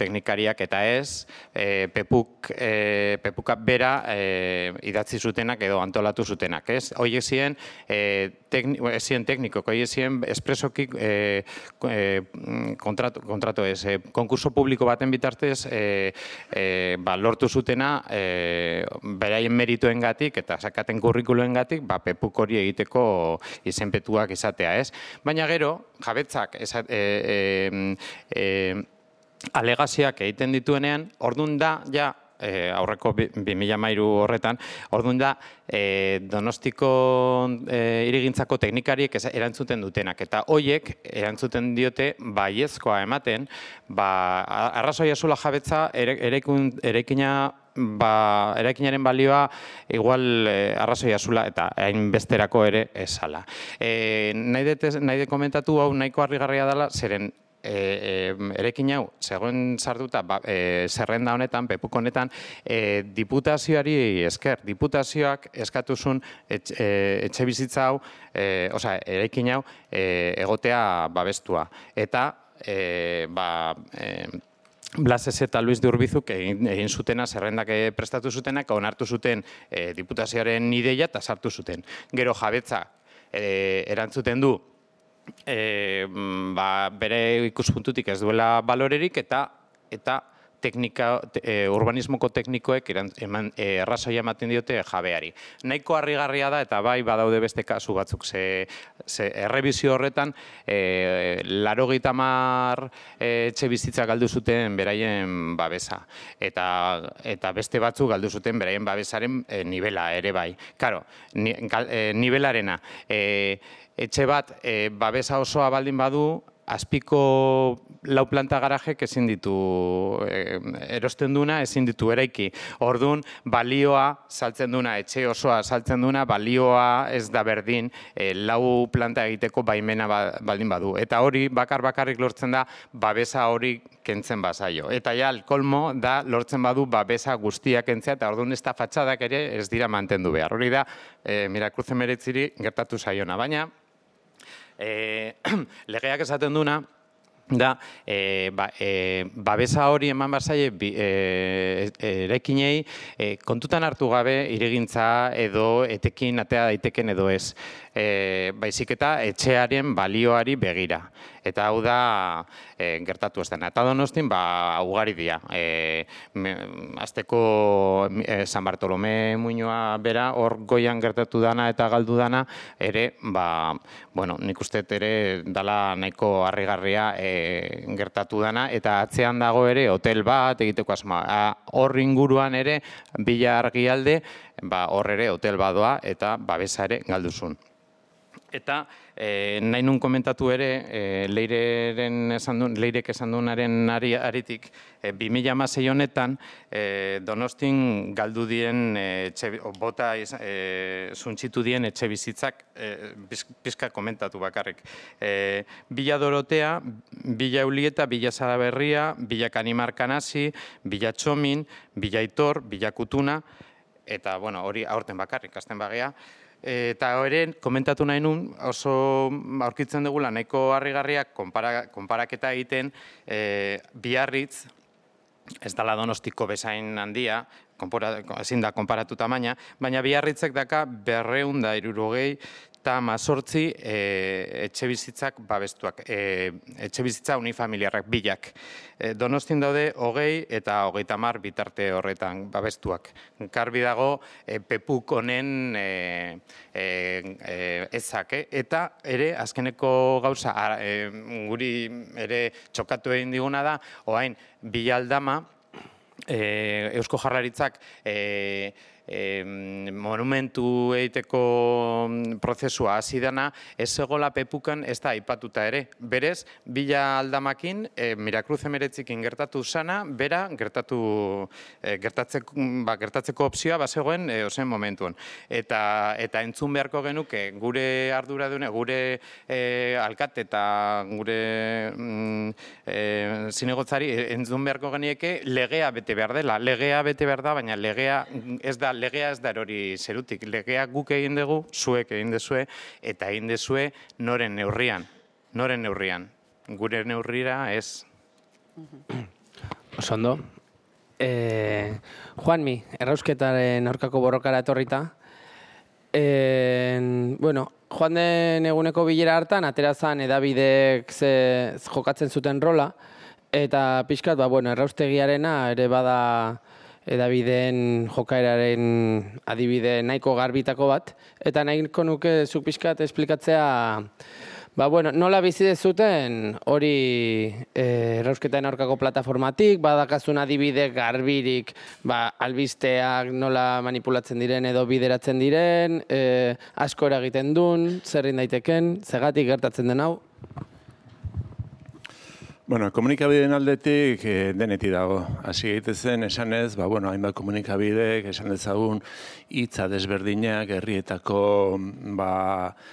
teknikariak eta ez, e, pepuk, e, pepuka bera e, idatzi zutenak edo antolatu zutenak, ez? Hoiek ziren, e, tekni, ziren teknikok, hoiek ziren espresoki e, e, kontratu, ez, e, konkurso publiko baten bitartez e, e, ba, lortu zutena e, beraien merituen gatik eta sakaten kurrikuluen gatik, ba, pepuk hori egiteko izenpetuak izatea, ez? Baina gero, jabetzak, ez, e, e, e, alegazioak egiten dituenean, ordun da, ja, e, aurreko 2000 mairu horretan, orduan da, e, donostiko e, irigintzako teknikariek erantzuten dutenak. Eta hoiek erantzuten diote, baiezkoa ematen, ba, arrazoia zula jabetza, ere, erekina ba, eraikinaren balioa igual eh, arrazoia zula eta hain besterako ere esala. Eh, nahi, dut, nahi dut komentatu hau nahiko harrigarria dela, zeren e, e, erekin hau, zegoen sartuta, ba, e, zerrenda honetan, pepuk honetan, e, diputazioari esker, diputazioak eskatuzun etxe, e, etxe bizitza hau, e, oza, erekin hau, e, egotea babestua. Eta, e, ba, e, Blases eta Luis de Urbizuk egin, egin zutena, zerrendak prestatu zutenak, onartu zuten e, diputazioaren ideia eta sartu zuten. Gero jabetza e, erantzuten du e, ba, bere ikuspuntutik ez duela balorerik eta eta teknika, e, urbanismoko teknikoek eman, errazoia ematen diote jabeari. Nahiko harrigarria da eta bai badaude beste kasu batzuk ze, ze errebizio horretan e, laro gitamar e, etxe bizitza galdu zuten beraien babesa. Eta, eta beste batzuk galdu zuten beraien babesaren e, nivela ere bai. Karo, ni, e, nivelarena. E, etxe bat e, babesa osoa baldin badu, azpiko lau planta garajek ezin ditu eh, erosten duna, ezin ditu eraiki. Ordun balioa saltzen duna, etxe osoa saltzen duna, balioa ez da berdin eh, lau planta egiteko baimena ba, baldin badu. Eta hori bakar bakarrik lortzen da babesa hori kentzen bazaio. Eta ja, kolmo da lortzen badu babesa guztiak kentzea, eta orduan ez da fatxadak ere ez dira mantendu behar. Hori da, e, Mirakruzen meretziri gertatu zaiona. Baina, e, legeak esaten duna, da, e, ba, e, babesa hori eman bazaie e, erekinei e, kontutan hartu gabe irigintza edo etekin atea daiteken edo ez. E, baizik eta etxearen balioari begira. Eta hau da e, gertatu ez dena. Eta donostin, ba, ugari dira. E, azteko e, San Bartolome muinoa bera, hor goian gertatu dana eta galdu dana, ere, ba, bueno, nik uste ere dala nahiko harrigarria e, gertatu dana, eta atzean dago ere hotel bat egiteko asma. Hor inguruan ere, bila argialde, ba, hor ere hotel badoa eta babesa ere galduzun. Eta e, nahi nun komentatu ere, e, leireren esan duen, leirek esan duenaren ari, aritik, e, 2006 honetan, e, donostin galdu dien, e, txe, bota e, zuntxitu dien etxe bizitzak, e, pizka komentatu bakarrik. E, bila Dorotea, Bila Eulieta, Bila Zaraberria, Bila Kanimar Kanasi, Bila Txomin, Bila Itor, Bila Kutuna, eta bueno, hori aurten bakarrik, azten bagea, Eta horren, komentatu nahi nun, oso aurkitzen dugula nahiko harrigarriak konpara, konparaketa egiten e, biarritz, ez dala donostiko bezain handia, ezin da konparatu tamaina, baina biarritzek daka berreun da irurogei eta mazortzi e, etxe bizitzak babestuak, e, etxe bizitza unifamiliarrak bilak. E, donostin daude hogei eta hogeita mar bitarte horretan babestuak. Karbi dago e, pepuk honen e, e, e, ezak, eta ere azkeneko gauza e, guri ere txokatu egin diguna da, oain, bilaldama, e, Eusko Jarlaritzak e, e, monumentu egiteko mm, prozesua hasi dana, ez egola pepukan ez da aipatuta ere. Berez, bila aldamakin, e, Mirakruz emeretzikin gertatu sana, bera gertatu, e, gertatzeko, ba, gertatzeko opzioa bazegoen e, ozen momentuan. Eta, eta entzun beharko genuke gure ardura dune, gure e, alkat eta gure mm, e, zinegotzari entzun beharko genieke legea bete behar dela. Legea bete behar da, baina legea ez da legea ez da hori zerutik. Legea guk egin dugu, zuek egin dezue, eta egin dezue noren neurrian. Noren neurrian. Gure neurrira ez. Oso ondo. E, Juanmi, errausketaren aurkako borrokara etorrita. E, bueno, joan den eguneko bilera hartan, aterazan edabidek ze, jokatzen zuten rola, eta pixkat, ba, bueno, erraustegiarena ere bada edabideen jokaeraren adibide nahiko garbitako bat, eta nahiko nuke zuk pixkat esplikatzea Ba, bueno, nola bizi zuten hori eh, errausketaren aurkako plataformatik, badakazun adibide garbirik, ba, albisteak nola manipulatzen diren edo bideratzen diren, eh, asko eragiten duen, zerrin daiteken, zegatik gertatzen den hau? Bueno, komunikabideen aldetik e, deneti dago. Hasi egite zen, esan ez, ba, bueno, hainbat komunikabidek, esan dezagun, hitza desberdinak, herrietako ba,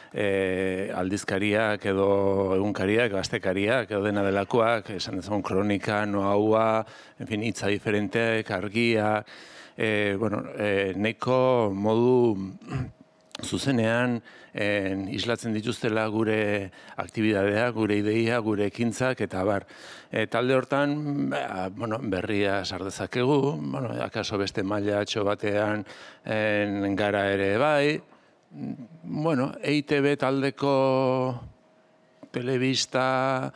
e, aldizkariak edo egunkariak, gaztekariak, edo dena delakoak, esan dezagun kronika, noaua, en fin, hitza diferenteak, argia, e, bueno, e, neko modu zuzenean en, islatzen dituztela gure aktibidadea, gure ideia, gure ekintzak, eta bar. E, talde hortan, ba, bueno, berria sardezakegu, bueno, akaso beste maila atxo batean en, gara ere bai, bueno, EITB taldeko telebista,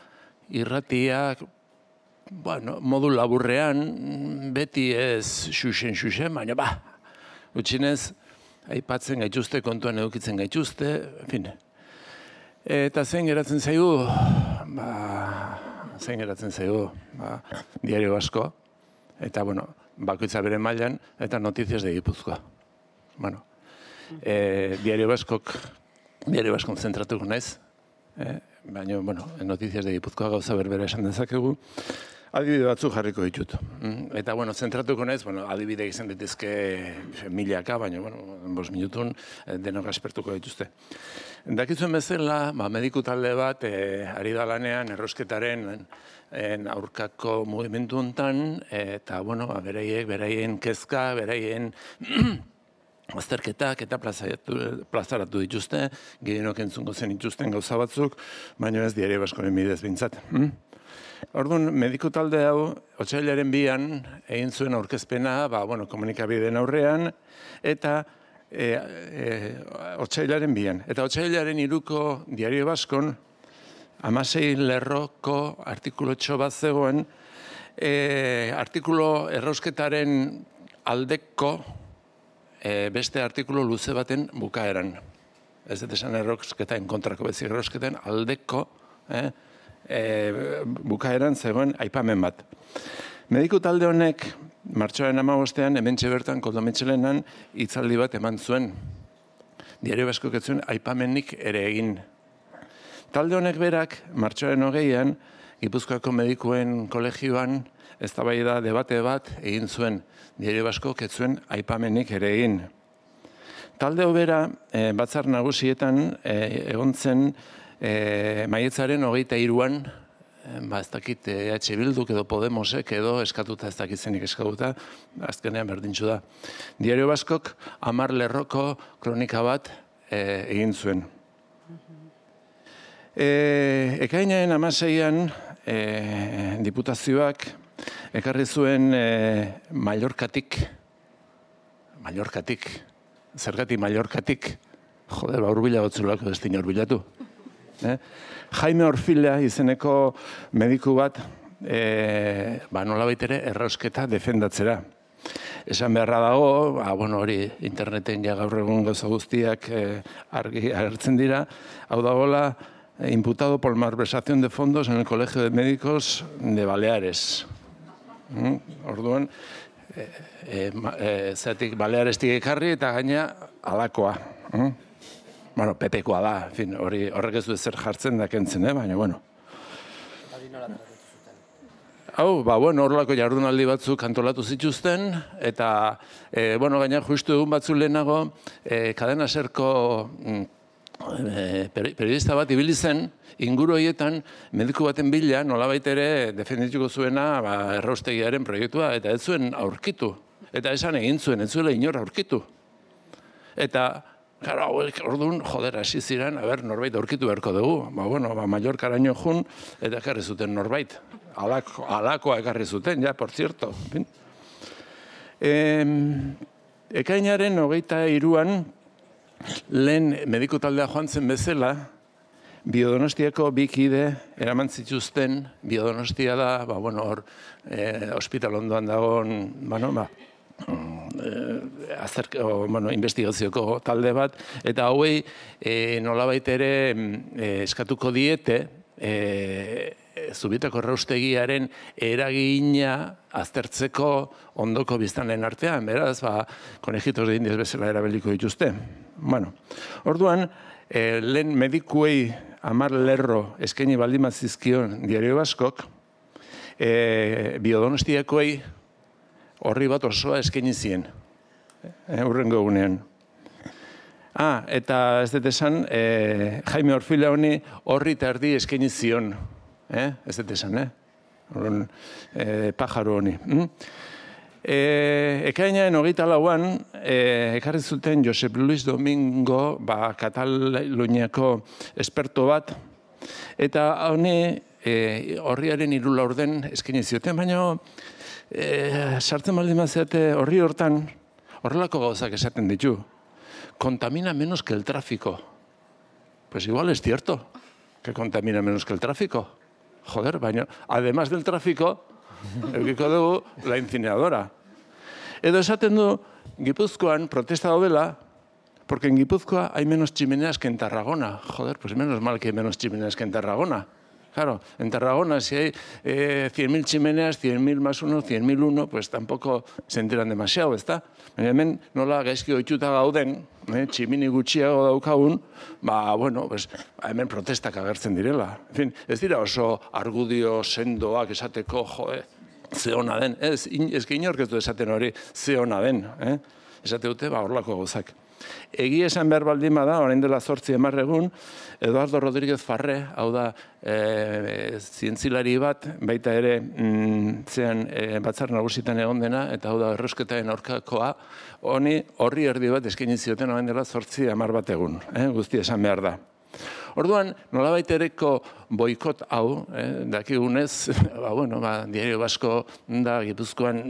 irratiak, bueno, modu laburrean, beti ez xuxen-xuxen, baina ba, utxinez, aipatzen gaituzte, kontuan edukitzen gaituzte, fin. Eta zein geratzen zaigu, ba, zein geratzen zaigu, ba, diario asko, eta, bueno, bakoitza bere mailan eta notiziaz de Gipuzkoa. Bueno, e, diario baskok, diario baskon zentratuko naiz, e, baina, bueno, notiziaz de Gipuzkoa gauza berbera esan dezakegu, Adibide batzu jarriko ditut. Mm, eta, bueno, zentratuko naiz, bueno, adibide izan ditezke milaka, baina, bueno, bos minutun eh, denok aspertuko dituzte. Dakizuen bezala, ba, mediku talde bat, e, ari da lanean, errosketaren en, aurkako mugimendu hontan, eta, bueno, ba, bereiek, bereien kezka, bereien azterketak eta plazaratu dituzte, gehienok entzungo zen dituzten gauza batzuk, baina ez diare baskoren bidez bintzat. Mm? Orduan, mediku talde hau, otxailaren bian, egin zuen aurkezpena, ba, bueno, komunikabideen aurrean, eta e, e, otxailaren bian. Eta otxailaren iruko diario baskon, amasei lerroko artikulo txo bat zegoen, e, artikulo errausketaren aldeko e, beste artikulo luze baten bukaeran. Ez dut esan errausketaren kontrako bezik errausketaren aldeko, eh, e, bukaeran zegoen aipamen bat. Mediku talde honek, martxoaren amagostean, hemen bertan koldometxelenan, hitzaldi bat eman zuen. Diario Basko ketzuen aipamenik ere egin. Talde honek berak, martxoaren hogeian, Gipuzkoako medikuen kolegioan, ez da debate bat egin zuen. Diario Basko ketzuen aipamenik ere egin. Talde hobera, e, batzar nagusietan, e, egon zen, E, maietzaren hogeita iruan, e, ba, ez dakit EH Bilduk edo Podemosek edo eskatuta ez dakit zenik eskatuta, azkenean berdintxu da. Diario Baskok amar lerroko kronika bat e, egin zuen. E, ekainaren amaseian e, diputazioak ekarri zuen e, Mallorkatik, Mallorkatik, zergatik Mallorkatik, joder, ba, urbila batzulako destin urbilatu. Eh? Jaime Orfila izeneko mediku bat, e, ba, nola baitere, errausketa defendatzera. Esan beharra dago, ba, bueno, hori interneten ja gaur egun gauza guztiak e, argi agertzen dira, hau dagoela, imputado por malversación de fondos en el Colegio de Médicos de Baleares. Mm? Orduan, e, e, e, zeatik Balearestik ekarri eta gaina alakoa. Mm? Bueno, pepekoa da, en fin, hori horrek ez du zer jartzen da kentzen, eh? baina bueno. Hau, ba, bueno, horrelako jardunaldi batzuk antolatu zituzten, eta, e, bueno, gaina justu egun batzu lehenago, e, kadena zerko mm, e, periodista bat ibili zen, inguru horietan, mediku baten bila, nolabait ere, defendituko zuena, ba, erraustegiaren proiektua, eta ez zuen aurkitu. Eta esan egin zuen, ez zuela inor aurkitu. Eta, Gara, hauek orduan, joder, hasi ziren, a ber, norbait aurkitu beharko dugu. Ba, bueno, ba, Mallorcaraino jun, eta ekarri zuten norbait. Alako, alakoa ekarri zuten, ja, por cierto. Bin. E, ekainaren hogeita iruan, lehen mediku taldea joan zen bezala, Biodonostiako bi kide eraman zituzten, biodonostia da, ba, bueno, hor, e, ondoan dagoen, bueno, ba, eh, azer, o, bueno, investigazioko talde bat, eta hauei e, nolabait ere e, eskatuko diete, e, zubitako erraustegiaren eragina aztertzeko ondoko biztanen artean, beraz, ba, konejitos de indiaz bezala erabiliko dituzte. Bueno, orduan, e, lehen medikuei amar lerro eskaini baldin zizkion diario baskok, e, biodonostiakoei horri bat osoa eskaini zien, e, urrengo egunean. Ah, eta ez dut esan, e, Jaime Orfila honi horri eta erdi eskaini zion. Eh? Ez dut esan, eh? Horren, e, pajaro honi. Mm? E, ekainaen hogeita lauan, e, ekarri zuten Josep Luis Domingo, ba, Kataluniako esperto bat, eta honi e, horriaren irula orden eskini zioten, baina e, sartzen baldin mazeate horri hortan, horrelako gauzak esaten ditu. Contamina menos que el tráfico. Pues igual es cierto que contamina menos que el tráfico. Joder, baina, además del tráfico, eukiko dugu la incineradora. Edo esaten du, Gipuzkoan protesta daudela, porque en Gipuzkoa hay menos chimeneas que en Tarragona. Joder, pues menos mal que hay menos chimeneas que en Tarragona. Claro, en Tarragona si hay eh, 100.000 chimeneas, 100.000 más uno, 100.000 uno, pues tampoco se enteran demasiado, ezta? Baina hemen nola gaizki oituta gauden, eh, tximini gutxiago daukagun, ba, bueno, pues, hemen protestak agertzen direla. En fin, ez dira oso argudio sendoak esateko, joe, ze hona den. Ez, in, ez inork ez du esaten hori ze hona den. Eh? Esate dute, ba, horlako gauzak. Egi esan behar baldin bada, orain dela zortzi emarregun, Eduardo Rodríguez Farre, hau da, e, zientzilari bat, baita ere, mm, zean e, batzar nagusitan egon dena, eta hau da, errosketaren aurkakoa, honi horri erdi bat eskaini zioten orain dela zortzi emar bat egun, eh? guzti esan behar da. Orduan, nolabait ereko boikot hau, eh, dakigunez, ba, bueno, ba, diario basko da, gipuzkoan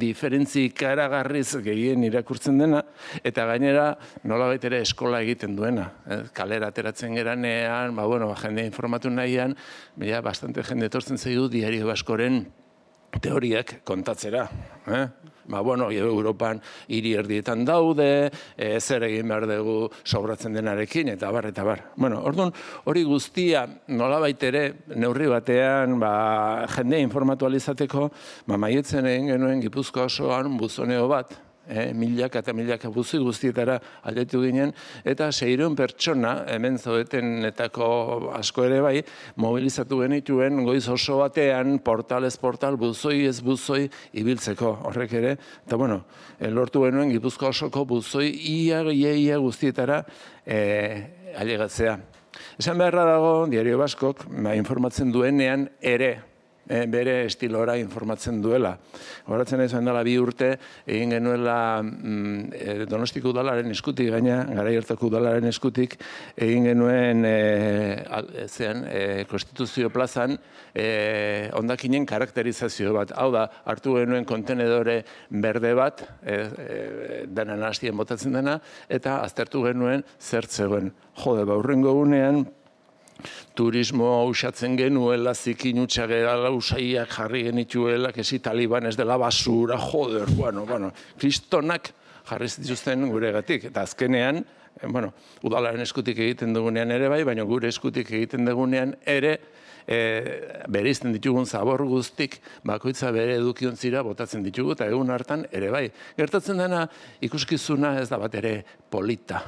diferentzi ikaragarriz gehien irakurtzen dena, eta gainera nolabait ere eskola egiten duena. Eh, kalera ateratzen geranean, ba, bueno, ba, jende informatu nahian, ja, bastante jende etortzen zaidu diario baskoren teoriak kontatzera. Eh? Ba, bueno, Europan hiri erdietan daude, e, zer egin behar dugu sobratzen denarekin, eta bar, eta bar. Bueno, orduan, hori guztia nolabait ere neurri batean ba, jende informatualizateko, ba, maietzen egin genuen Gipuzko osoan buzoneo bat, eh, milak eta milak buzi guztietara aldetu ginen, eta seireun pertsona, hemen zaudetenetako asko ere bai, mobilizatu genituen goiz oso batean, portal ez portal, buzoi ez buzoi, ibiltzeko horrek ere, eta bueno, eh, lortu genuen gipuzko osoko buzoi ia, ia, ia guztietara eh, alegatzea. Esan beharra dago, Diario Baskok, ma, informatzen duenean ere, e, bere estilora informatzen duela. Horatzen ez dela bi urte, egin genuela mm, e, donostiko udalaren eskutik, gaina, gara hartako udalaren eskutik, egin genuen e, zean, e, konstituzio plazan e, ondakinen karakterizazio bat. Hau da, hartu genuen kontenedore berde bat, e, e, denan hastien botatzen dena, eta aztertu genuen zertzegoen. Jode, baurrengo gunean, turismo usatzen genuela, zikin utxagera lausaiak jarri genituela, kesi taliban ez dela basura, joder, bueno, bueno, kristonak jarri zituzten gure gatik. Eta azkenean, eh, bueno, udalaren eskutik egiten dugunean ere bai, baina gure eskutik egiten dugunean ere, e, bere izten ditugun zabor guztik, bakoitza bere edukiontzira botatzen ditugu, eta egun hartan ere bai. Gertatzen dena, ikuskizuna ez da bat ere polita,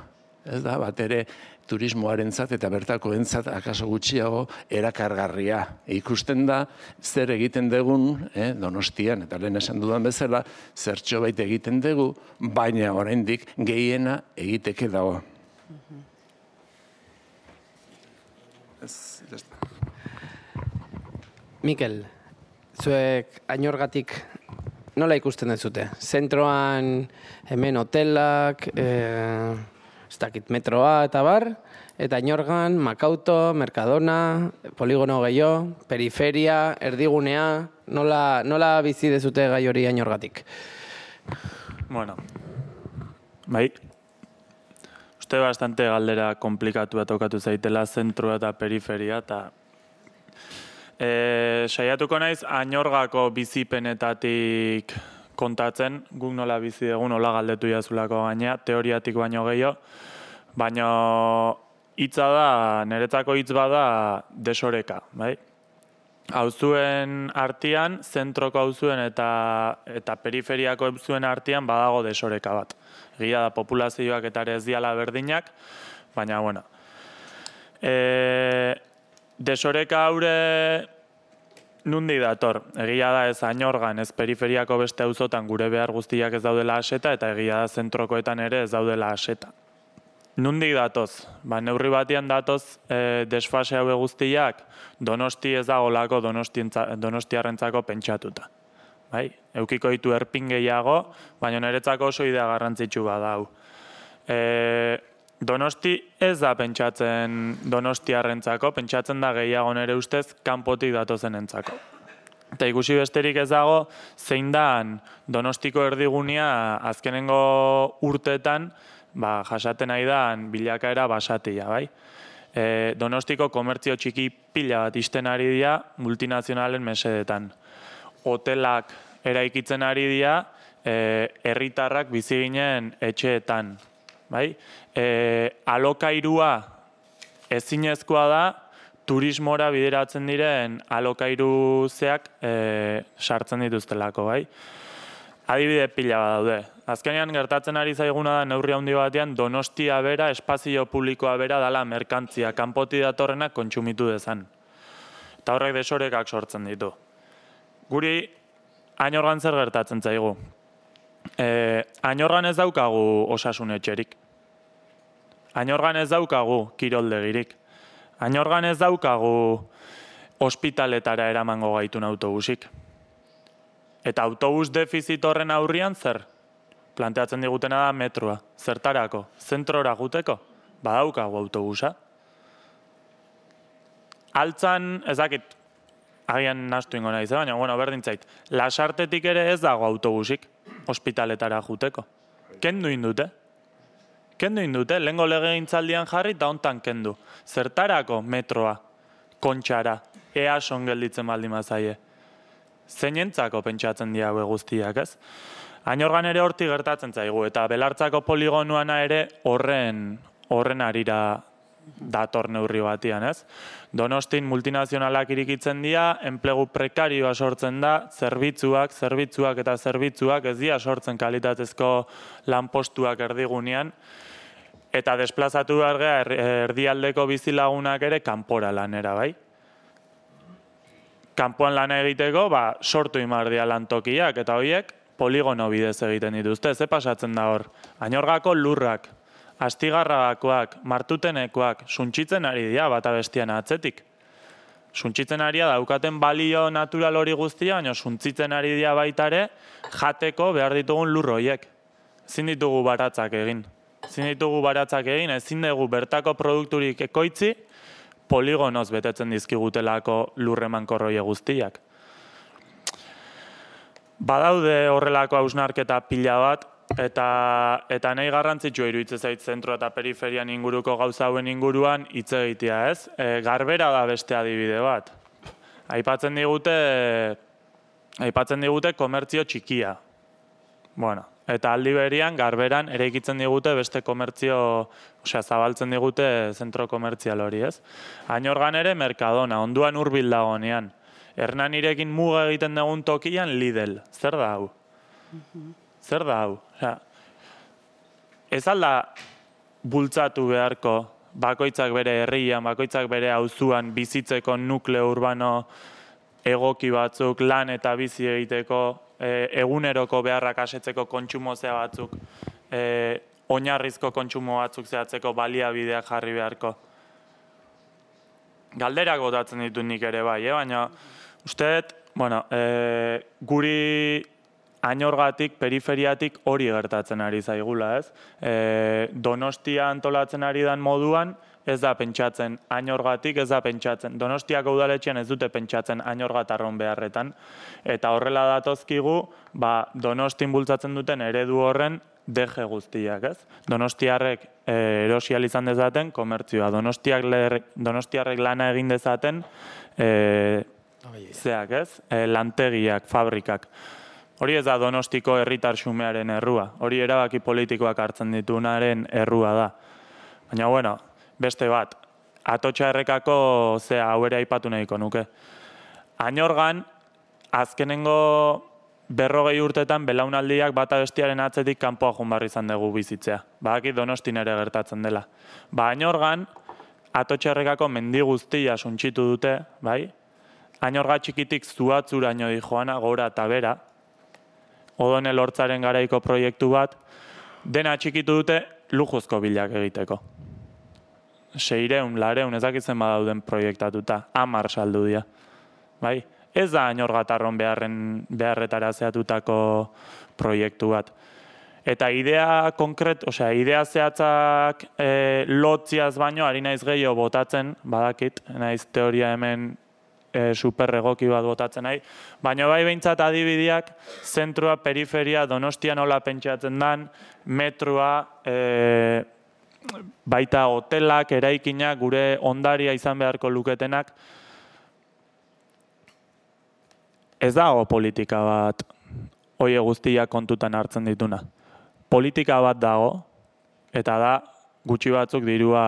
ez da bat ere turismoaren zat eta bertako entzat akaso gutxiago erakargarria. ikusten da zer egiten dugun eh, donostian, eta lehen esan dudan bezala, zertxo baita egiten dugu, baina oraindik gehiena egiteke dago. Mikel, zuek ainorgatik nola ikusten dezute? Zentroan hemen hotelak, e, ez dakit metroa eta bar, eta inorgan, Makauto, Mercadona, Poligono gehiago, periferia, erdigunea, nola, nola bizi dezute gai hori inorgatik? Bueno, bai, uste bastante galdera komplikatu tokatu zaitela zentrua eta periferia, eta e, saiatuko naiz ainorgako bizipenetatik kontatzen, guk nola bizi dugu, nola galdetu jazulako gaina, teoriatik baino gehiago, baino hitza da, niretzako hitz bada desoreka, bai? Auzuen artean, zentroko auzuen eta eta periferiako auzuen artean badago desoreka bat. Egia da populazioak eta ere ez diala berdinak, baina bueno. E, desoreka haure nundi dator. Egia da ez ainorgan, ez periferiako beste auzotan gure behar guztiak ez daudela aseta eta egia da zentrokoetan ere ez daudela aseta. Nundi datoz, ba, neurri batian datoz e, desfase haue guztiak donosti ez dagolako donostiarrentzako pentsatuta. Bai? Eukiko ditu erpin gehiago, baina niretzako oso idea garrantzitsu badau. E, donosti ez da pentsatzen donostiarrentzako, pentsatzen da gehiago nere ustez kanpotik datozen entzako. Eta ikusi besterik ez dago, zein dan donostiko erdigunia azkenengo urteetan, ba, jasaten nahi da bilakaera basatia, bai? E, donostiko komertzio txiki pila bat izten ari dira multinazionalen mesedetan. Hotelak eraikitzen ari dira e, herritarrak bizi ginen etxeetan, bai? E, alokairua ezinezkoa da turismora bideratzen diren alokairu zeak e, sartzen dituztelako, bai? Adibide pila bat daude. Azkenean gertatzen ari zaiguna da neurri handi batean donostia bera, espazio publikoa bera dala merkantzia, kanpoti datorrenak kontsumitu dezan. Eta horrek desorekak sortzen ditu. Guri, ainorgan zer gertatzen zaigu. E, ainorgan ez daukagu osasun etxerik. Ainorgan ez daukagu kiroldegirik. Ainorgan ez daukagu ospitaletara eramango gaitun autobusik. Eta autobus defizit horren aurrian zer? Planteatzen digutena da metroa. Zertarako? Zentrora guteko? Badaukagu autobusa. Altzan, ezakit, agian nastu ingo nahi, baina, bueno, berdin zait. Lasartetik ere ez dago autobusik, ospitaletara juteko. Kendu indute? Kendu indute, lehenko lege gintzaldian jarri eta hontan kendu. Zertarako metroa, kontxara, ea son gelditzen baldin mazaie zeinentzako pentsatzen dira guztiak, ez? Ainorgan ere horti gertatzen zaigu, eta belartzako poligonuana ere horren, horren arira dator neurri batian, ez? Donostin multinazionalak irikitzen dira, enplegu prekarioa sortzen da, zerbitzuak, zerbitzuak eta zerbitzuak ez dira sortzen kalitatezko lanpostuak erdigunean, eta desplazatu behar erdialdeko bizilagunak ere kanpora lanera, bai? kanpoan lan egiteko, ba, sortu imardia lantokiak, eta horiek poligono bidez egiten dituzte, ze pasatzen da hor. Ainorgako lurrak, astigarragakoak, martutenekoak, suntxitzen ari dira, bata bestian atzetik. Suntxitzen ari daukaten balio natural hori guztia, baina suntzitzen ari dira baitare, jateko behar ditugun lur horiek. Zin ditugu baratzak egin. Zin ditugu baratzak egin, ezin dugu bertako produkturik ekoitzi, poligonoz betetzen dizkigutelako lurreman korroie guztiak. Badaude horrelako hausnarketa pila bat, eta, eta nahi garrantzitsua iruditzen zait zentro eta periferian inguruko gauza hauen inguruan hitz egitea, ez? E, garbera da beste adibide bat. Aipatzen digute, aipatzen digute komertzio txikia. Bueno, eta aldi berian garberan eraikitzen digute beste komertzio, osea, zabaltzen digute zentro komertzial hori, ez? Ainorgan ere Mercadona, onduan hurbil dagoenean. Hernan irekin muga egiten dugun tokian Lidl. Zer da hau? Zer da hau? Osea, ez alda bultzatu beharko bakoitzak bere herrian, bakoitzak bere auzuan bizitzeko nukleo urbano egoki batzuk lan eta bizi egiteko e, eguneroko beharrak asetzeko kontsumo zea batzuk, e, oinarrizko kontsumo batzuk zehatzeko baliabideak jarri beharko. Galderak botatzen ditu nik ere bai, eh? baina uste, bueno, e, guri ainorgatik, periferiatik hori gertatzen ari zaigula, ez? E, donostia antolatzen ari dan moduan, ez da pentsatzen ainorgatik, ez da pentsatzen. Donostiako udaletxean ez dute pentsatzen ainorgatarron beharretan. Eta horrela datozkigu, ba, donostin bultzatzen duten eredu horren deje guztiak, ez? Donostiarrek e, erosial izan dezaten, komertzioa. Donostiak donostiarrek lana egin dezaten, e, zeak, ez? E, lantegiak, fabrikak. Hori ez da donostiko herritar xumearen errua. Hori erabaki politikoak hartzen ditunaren errua da. Baina, bueno, beste bat, atotxa errekako zea hau ere aipatu nahiko nuke. Ainorgan, azkenengo berrogei urtetan belaunaldiak bata bestiaren atzetik kanpoa junbarri izan dugu bizitzea. Badaki donostin ere gertatzen dela. Ba, ainorgan, atotxa errekako mendi guztia suntxitu dute, bai? Ainorga txikitik zuatzuraino di joana gora eta bera, odone lortzaren garaiko proiektu bat, dena txikitu dute lujuzko bilak egiteko. Seireun, lareun, ezakitzen badauden proiektatuta, amar saldu dira. Bai? Ez da ainorgatarron beharren, beharretara zehatutako proiektu bat. Eta idea konkret, osea, idea zehatzak e, lotziaz baino, ari naiz gehiago botatzen, badakit, naiz teoria hemen e, super egoki bat botatzen nahi. Baina bai behintzat adibideak, zentrua, periferia, donostia nola pentsatzen dan, metrua, e, baita hotelak, eraikinak, gure ondaria izan beharko luketenak. Ez dago politika bat hoi guztiak kontutan hartzen dituna. Politika bat dago, eta da gutxi batzuk dirua,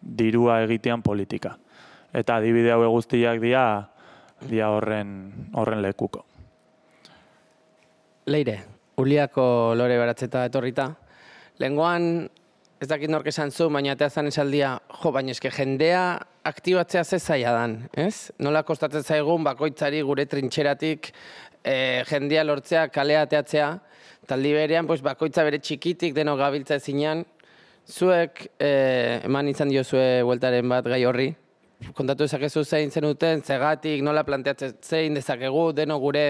dirua egitean politika eta adibide hau guztiak dira dia horren horren lekuko. Leire, Uliako lore baratzeta etorrita. Lengoan ez dakit nork esan zu, baina eta zan esaldia, jo, baina eske jendea aktibatzea ze dan, ez? Nola kostatzen zaigun bakoitzari gure trintxeratik e, jendea lortzea, kalea ateatzea, taldi berean, pues, bakoitza bere txikitik deno gabiltza ezinean, zuek e, eman izan diozue bueltaren bat gai horri, kontatu dezakezu zein zen uten, zegatik, nola planteatzen zein dezakegu, deno gure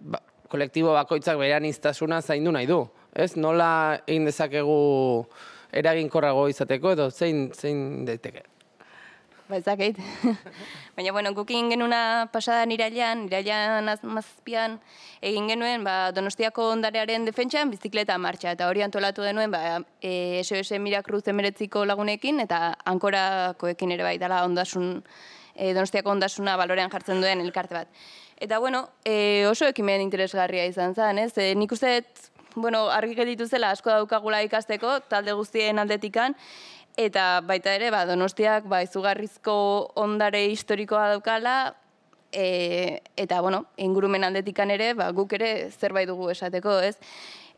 ba, kolektibo bakoitzak berean iztasuna zaindu nahi du. Ez, nola egin dezakegu eraginkorrago izateko edo zein, zein daiteke? Ba, ezakit. Baina, bueno, gukin genuna pasadan irailan, irailan mazpian egin genuen, ba, donostiako ondarearen defentsan bizikleta martxa. Eta hori antolatu denuen, ba, e, SOS Mirakruz emeretziko lagunekin, eta ankorakoekin ere bai dala ondasun, e, donostiako ondasuna balorean jartzen duen elkarte bat. Eta, bueno, e, oso ekimen interesgarria izan zen, ez? E, nik uste, bueno, argi geditu zela asko daukagula ikasteko, talde guztien aldetikan, Eta baita ere, ba, donostiak ba, izugarrizko ondare historikoa daukala, e, eta bueno, ingurumen aldetikan ere, ba, guk ere zerbait dugu esateko, ez?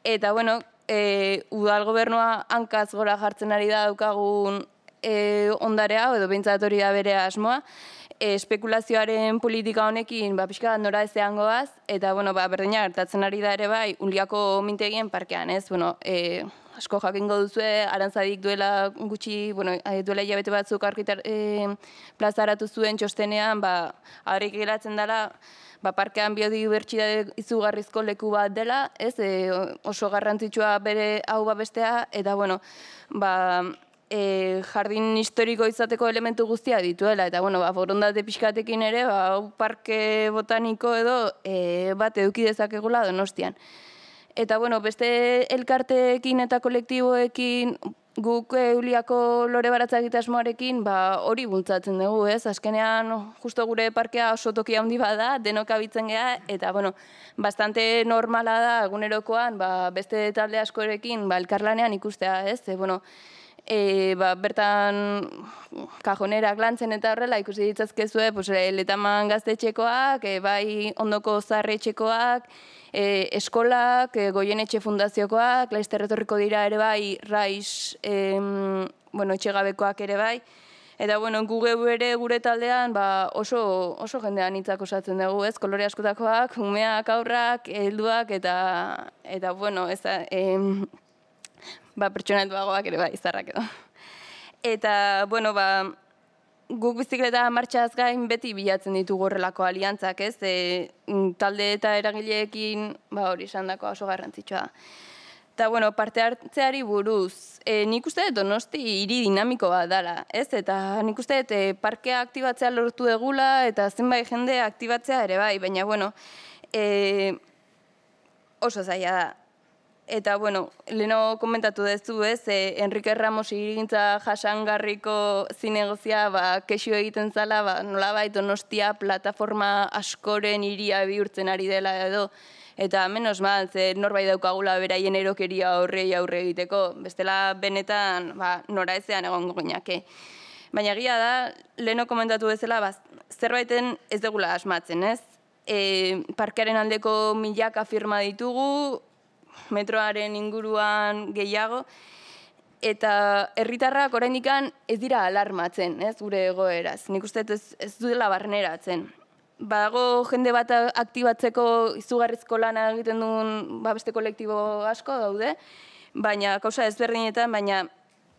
Eta bueno, e, udal gobernua hankaz gora jartzen ari da daukagun e, ondarea, edo behintzat hori da bere asmoa, e, espekulazioaren politika honekin ba, pixka nora ezean goaz, eta bueno, ba, berdina gertatzen ari da ere bai, uliako mintegien parkean, ez? Bueno, e, asko jakingo duzue, arantzadik duela gutxi, bueno, eh, duela hilabete batzuk arkitar, e, plazaratu zuen txostenean, ba, harrik geratzen dela, ba, parkean biodibertsitate izugarrizko leku bat dela, ez, e, oso garrantzitsua bere hau bestea, eta, bueno, ba, e, jardin historiko izateko elementu guztia dituela, eta, bueno, ba, borondate pixkatekin ere, ba, parke botaniko edo e, bat eduki dezakegula donostian. Eta bueno, beste elkarteekin eta kolektiboekin guk euliako lore baratza egitasmoarekin ba, hori bultzatzen dugu, ez? Azkenean, justo gure parkea oso toki handi bada, denok abitzen geha, eta bueno, bastante normala da egunerokoan ba, beste talde askorekin ba, elkarlanean ikustea, ez? E, bueno, e, ba, bertan kajonerak lantzen eta horrela ikusi ditzazkezue pues, e, letaman gaztetxekoak, e, bai ondoko zarretxekoak, e, eskolak, e, goienetxe fundaziokoak, laizter retorriko dira ere bai, raiz, e, bueno, etxegabekoak ere bai, Eta bueno, gu ere gure taldean ba, oso, oso jendean hitzak osatzen dugu, ez? Kolore askotakoak, umeak, aurrak, helduak eta eta bueno, ez da, ba, pertsonatuagoak ere bai, zarrak edo. Eta, bueno, ba, guk bizikleta martxaz gain beti bilatzen ditugu horrelako aliantzak, ez? E, mm, talde eta eragileekin, ba hori esan dako oso garrantzitsua da. Eta, bueno, parte hartzeari buruz, e, nik uste dut donosti hiri dinamiko bat dela, ez? Eta nik uste dut e, parkea aktibatzea lortu egula eta zenbait jende aktibatzea ere bai, baina, bueno, e, oso zaila da. Eta, bueno, leno komentatu dezu, ez, e, Enrique Ramos irigintza jasangarriko zinegozia, ba, kexio egiten zala, ba, nolabait donostia plataforma askoren iria bihurtzen ari dela edo, eta menos mal, ze norbait daukagula beraien erokeria horrei aurre egiteko, bestela benetan, ba, nora ezean egon goinake. Baina egia da, leno komentatu bezala, ba, zerbaiten ez degula asmatzen, ez? E, parkearen aldeko milaka firma ditugu, metroaren inguruan gehiago, eta herritarrak oraindikan ez dira alarmatzen, ez, gure egoeraz. Nik uste ez, ez dela barneratzen. Badago jende bat aktibatzeko izugarrizko lana egiten duen ba, beste kolektibo asko daude, baina kausa ezberdinetan, baina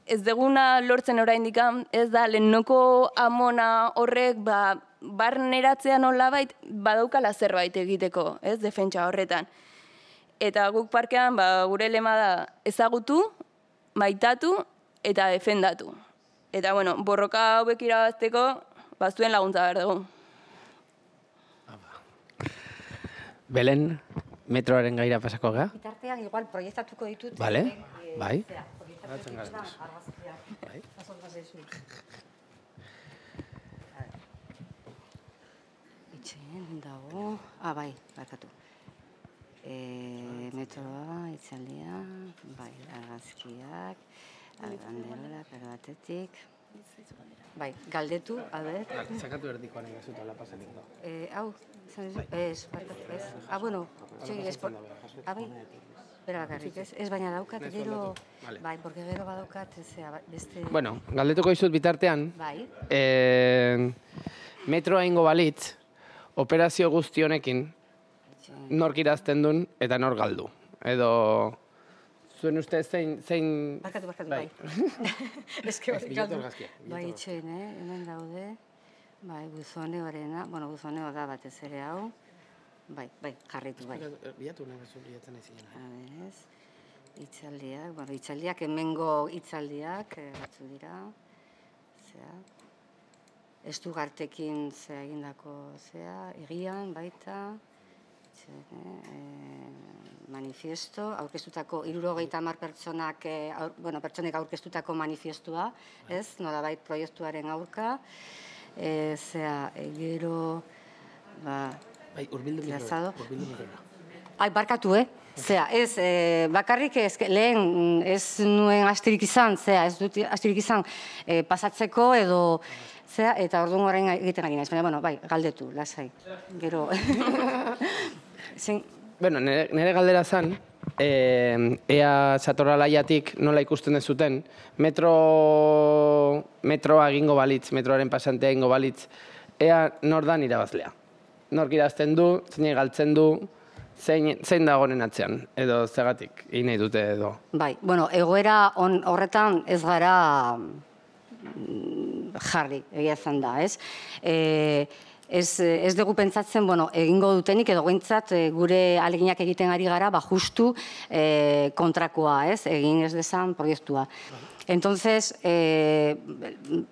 ez deguna lortzen oraindikan ez da lehenoko amona horrek ba, barneratzea nolabait badaukala zerbait egiteko, ez, defentsa horretan. Eta guk parkean ba, gure lema da ezagutu, maitatu eta defendatu. Eta bueno, borroka hauek irabazteko bazuen laguntza behar dugu. Belen, metroaren gaira pasako ga? Bitartean, igual, proiektatuko ditut. Vale, eh, bai. zera, ditut, argazkiak. Bai. Ver. Itxeen dago, ah, bai, barkatu. E, metroa, itzaldia, bai, argazkiak, pero batetik. Bai, galdetu, a ber. Zakatu erdikoan egazuta la pasanik da. Eh, hau? Ez, barkatu, ez. Ah, bueno, txoi, ez. Ah, bai, bera bakarrik, ez, ez baina daukat, gero, Vale. bai, porque gero badaukat, zera, ba- beste... Bueno, galdetuko dizut bitartean, Bai, eh, metroa ingo balitz, operazio guzti honekin, nork irazten duen eta nor galdu. Edo, zuen uste zein, zein... barkatu, barkatu, Bai. bai. Que hori galdu. Bai, itxoin, eh, hemen daude. Bai, buzone horrena, bueno, buzoneo da batez ere hau. Bai, bai, jarritu, bai. Bilatu nahi zu bilatzen ez ziren. A ber, ez. Itzaldiak, bueno, itzaldiak, hemengo itzaldiak, eh, batzu dira. Zea. Estugartekin zea egindako zea, egian, baita. Eh, manifiesto, aurkeztutako, irurogeita hamar pertsonak, eh, aur, bueno, pertsonek aurkeztutako manifestua, ez, nolabait proiektuaren aurka. Eh, zea, gero, ba, Bai, urbildu mikrora. Ai, barkatu, eh? Zea, ez, e, bakarrik ez, lehen ez nuen astirik izan, zea, ez dut astirik izan e, pasatzeko edo, zea, eta orduan orain egiten ari naiz, baina, bueno, bai, galdetu, lasai. Gero, Zein, Bueno, nire, nire galdera zan, eh, ea satorralaiatik nola ikusten ez zuten, metro, metroa egingo balitz, metroaren pasantea egingo balitz, ea nor dan irabazlea. Nork irazten du, zein galtzen du, zein, zein da honen atzean, edo zegatik, nahi dute edo. bai, bueno, egoera on, horretan ez gara mm, jarri, egia zan da, ez? E, ez, ez dugu pentsatzen, bueno, egingo dutenik edo gointzat e, gure aleginak egiten ari gara, ba justu e, kontrakoa, ez? Egin ez desan proiektua. Entonces, eh,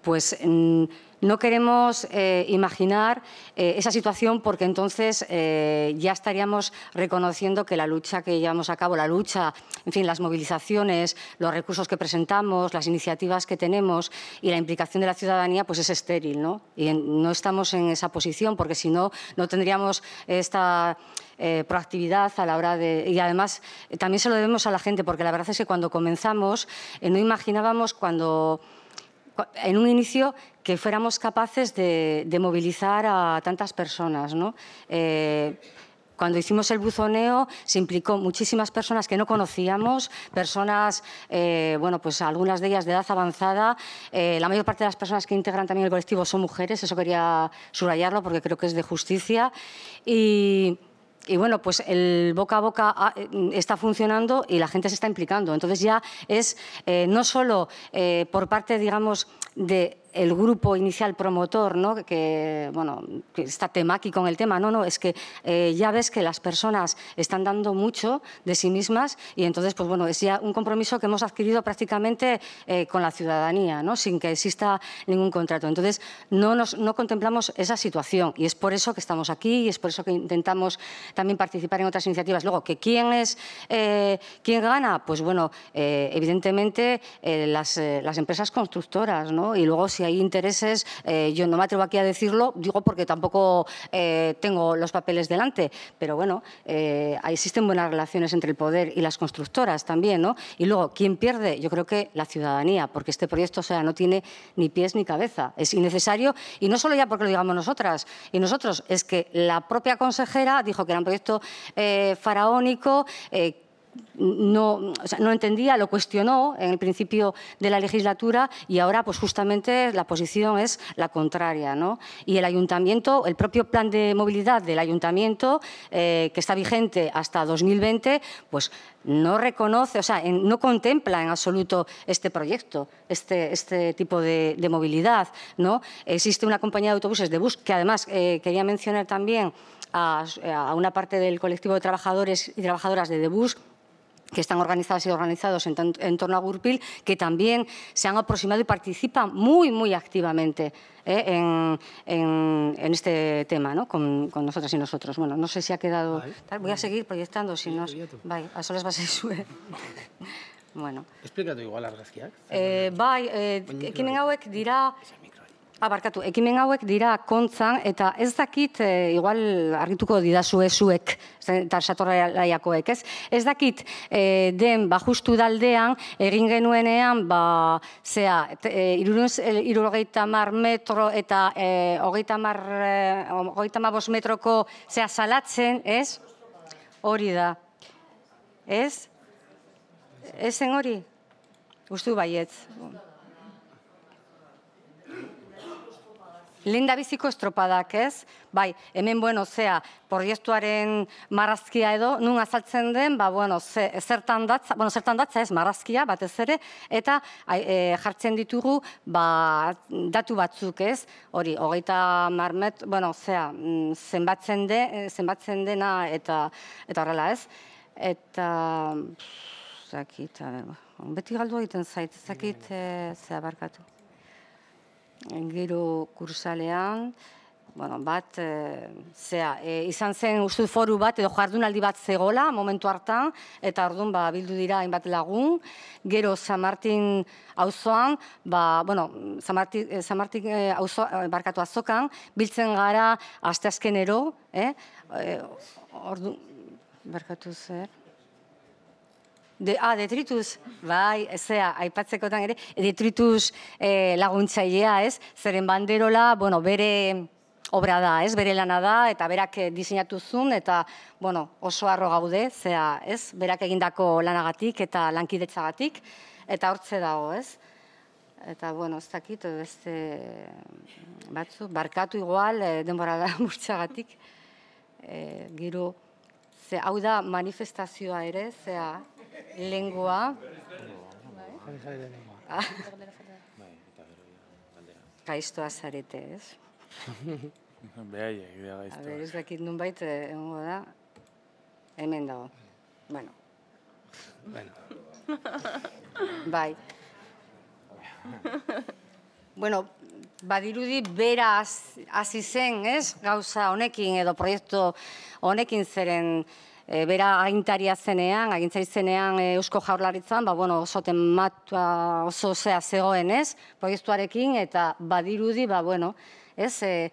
pues mm, no queremos eh, imaginar eh, esa situación porque entonces eh, ya estaríamos reconociendo que la lucha que llevamos a cabo, la lucha, en fin, las movilizaciones, los recursos que presentamos, las iniciativas que tenemos y la implicación de la ciudadanía, pues es estéril, ¿no? Y no estamos en esa posición porque si no, no tendríamos esta proactividad a la hora de... Y además también se lo debemos a la gente porque la verdad es que cuando comenzamos no imaginábamos cuando cua- en un inicio que fuéramos capaces de, de movilizar a tantas personas. ¿no? Eh, cuando hicimos el buzoneo se implicó muchísimas personas que no conocíamos, personas, eh, bueno, pues algunas de ellas de edad avanzada. Eh, la mayor parte de las personas que integran también el colectivo son mujeres, eso quería subrayarlo porque creo que es de justicia. Y, y bueno, pues el boca a boca ah, eh, está funcionando y la gente se está implicando. Entonces ya es eh, no solo eh, por parte, digamos, de el grupo inicial promotor, ¿no? que, bueno, que está temaki con el tema. No, no, es que eh, ya ves que las personas están dando mucho de sí mismas y entonces, pues bueno, es ya un compromiso que hemos adquirido prácticamente eh, con la ciudadanía, ¿no? sin que exista ningún contrato. Entonces, no, nos, no contemplamos esa situación y es por eso que estamos aquí y es por eso que intentamos también participar en otras iniciativas. Luego, que quién es, eh, quién gana, pues bueno, evidentemente las, las empresas constructoras, ¿no? Y luego si hay intereses, eh, yo no me atrevo aquí a decirlo, digo porque tampoco eh, tengo los papeles delante, pero bueno, eh, existen buenas relaciones entre el poder y las constructoras también, ¿no? Y luego, ¿quién pierde? Yo creo que la ciudadanía, porque este proyecto, o sea, no tiene ni pies ni cabeza, es innecesario y no solo ya porque lo digamos nosotras y nosotros, es que la propia consejera dijo que era un proyecto eh, faraónico, no, no entendía, lo cuestionó en el principio de la legislatura y ahora pues justamente la posición es la contraria. ¿no? Y el ayuntamiento, el propio plan de movilidad del ayuntamiento, eh, que está vigente hasta 2020, pues no reconoce, o sea, no contempla en absoluto este proyecto, este, este tipo de, de movilidad. ¿no? Existe una compañía de autobuses de bus que además eh, quería mencionar también a, a una parte del colectivo de trabajadores y trabajadoras de Debus que están organizadas y organizados en, en torno a Gurpil, que también se han aproximado y participan muy, muy activamente eh, en, en- en este tema, ¿no? con, con nosotras y nosotros. Bueno, no sé si ha quedado... tal, Voy a seguir proyectando, si no... Bai, a soles vas a zuen. bueno. Esplikatu igual argazkiak. E, bai, e, ekimen hauek dira... Ah, barkatu, ekimen hauek dira kontzan, eta ez dakit, e, igual argituko didazue zuek, eta satorraiakoek, ez? Ez dakit, e, den, ba, justu daldean, egin genuenean, ba, zea, e, irurunz, e, irurogeita mar metro eta e, hogeita mar, e, hogeita mar metroko, zea, salatzen, ez? Hori da. Ez? Ezen hori? Ustu baietz. Lehen biziko estropadak, ez? Bai, hemen, bueno, zea, proiektuaren marrazkia edo, nun azaltzen den, ba, bueno, ze, zertan datza, bueno, zertan datza ez, marrazkia, batez ere, eta e, jartzen ditugu, ba, datu batzuk, ez? Hori, hogeita marmet, bueno, zea, mm, zenbatzen, de, eh, zenbatzen dena, eta, eta horrela, ez? Eta, pff, zakit, beti galdu egiten zait, zakit, e, zea barkatu gero kursalean, bueno, bat, e, zea, e, izan zen uste foru bat edo jardunaldi bat zegola momentu hartan, eta orduan ba, bildu dira hainbat lagun, gero San Martin auzoan, ba, bueno, San Martin, eh, San Martin eh, auzo, barkatu azokan, biltzen gara asteazkenero, eh? E, ordu, barkatu zer, De, ah, detritus, bai, ezea, aipatzekotan ere, detritus eh, laguntzailea, ez? Zeren banderola, bueno, bere obra da, ez? Bere lana da, eta berak eh, diseinatu zuen, eta, bueno, oso harro gaude, zea, ez? Berak egindako lanagatik eta lankidetzagatik, eta hortze dago, ez? Eta, bueno, ez dakit, beste batzu, barkatu igual, eh, denbora da murtxagatik, eh, gero, ze, hau da manifestazioa ere, zea, lengua. Gaiztoa zarete, ez? Behaiek, dira A gaiztoa. ber, ez dakit nunbait, eh, egongo da. Hemen dago. Bueno, Bueno, bai. bueno, badirudi bera hasi zen, ez? Gauza honekin edo proiektu honekin zeren e, bera agintaria zenean, agintari zenean e, Eusko Jaurlaritzan, ba, bueno, oso tematua oso zea zegoen, ez? Proiektuarekin eta badirudi, ba, bueno, ez? E,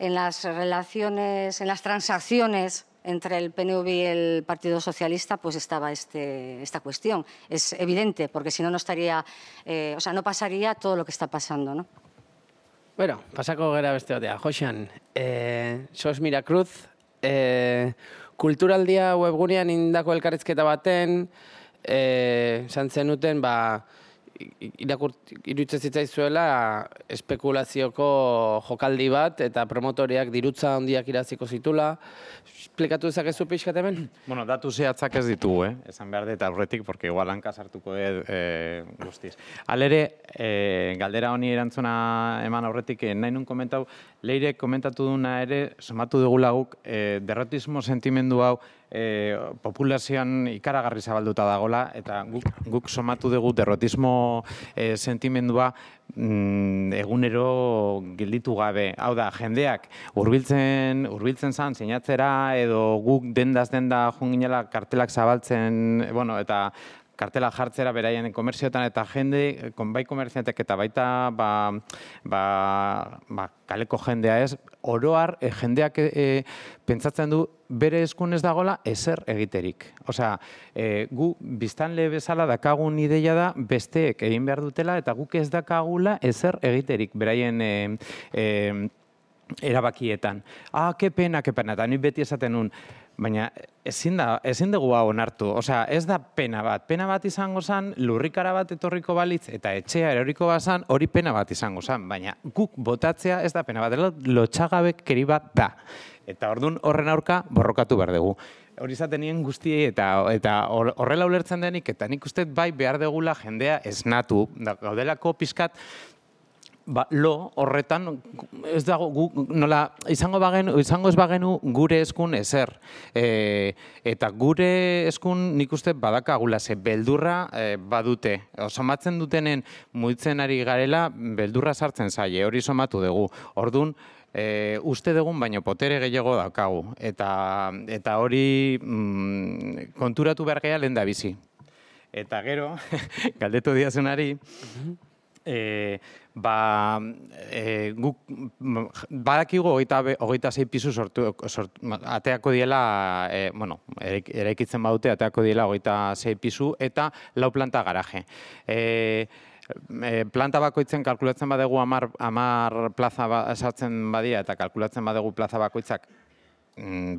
en las relaciones, en las transacciones entre el PNV y el Partido Socialista, pues estaba este, esta cuestión. Es evidente, porque si no, no estaría, eh, o sea, no pasaría todo lo que está pasando, ¿no? Bueno, pasako gera beste batea. Joxan, eh, sos Miracruz, eh, kulturaldia webgunean indako elkarrizketa baten, esan zenuten, ba, i- irakur- iruditzen zitzaizuela espekulazioko jokaldi bat eta promotoriak dirutza handiak iraziko zitula. Esplikatu dezakezu pixkat hemen? Bueno, datu zehatzak ez ditugu, eh? Esan behar dut aurretik, porque igual hanka sartuko dut eh, guztiz. Halere, eh, galdera honi erantzuna eman aurretik, eh, nahi nun komentau, leire komentatu duna ere, somatu dugula guk, eh, derrotismo sentimendu hau eh, populazioan ikaragarri zabalduta dagola, eta guk, guk somatu dugu derrotismo eh, sentimendua mm, egunero gelditu gabe. Hau da, jendeak hurbiltzen hurbiltzen zan sinatzera edo guk dendaz denda joan ginela kartelak zabaltzen, bueno, eta kartela jartzera beraien komerzioetan eta jende, bai komerziantek eta baita ba, ba, ba, kaleko jendea ez, oroar e, jendeak e, pentsatzen du bere eskun ez dagola ezer egiterik. Osea, e, gu biztanle bezala dakagun ideia da besteek egin behar dutela eta guk ez dakagula ezer egiterik beraien e, e, erabakietan. Ah, ke pena, ke pena, eta ni beti esaten nun, baina ezin, da, ezin dugu hau onartu. Osea, ez da pena bat. Pena bat izango zen, lurrikara bat etorriko balitz, eta etxea eroriko bazan, hori pena bat izango zen. Baina guk botatzea ez da pena bat, dela lotxagabekeri bat da. Eta ordun horren aurka borrokatu behar dugu. Hori izaten nien guztiei eta eta hor- horrela ulertzen denik eta nik uste bai behar degula jendea esnatu. Da, gaudelako pizkat ba, lo horretan ez dago gu, nola izango bagenu izango ez bagenu gure eskun ezer. E, eta gure eskun nik uste badakagula ze beldurra e, badute. O, somatzen dutenen muitzen ari garela beldurra sartzen zaie. Hori somatu dugu. Ordun e, uste dugun baino potere gehiago daukagu. Eta, eta hori mm, konturatu behar gehiago lehen da bizi. Eta gero, galdetu diazunari, e, ba, e, guk badakigu hogeita, hogeita zei pisu sortu, sort, ateako diela, e, bueno, eraik- eraikitzen badute ateako diela hogeita zei pisu eta lau planta garaje. E, e, planta bakoitzen kalkulatzen badegu amar, amar plaza ba, sartzen badia eta kalkulatzen badegu plaza bakoitzak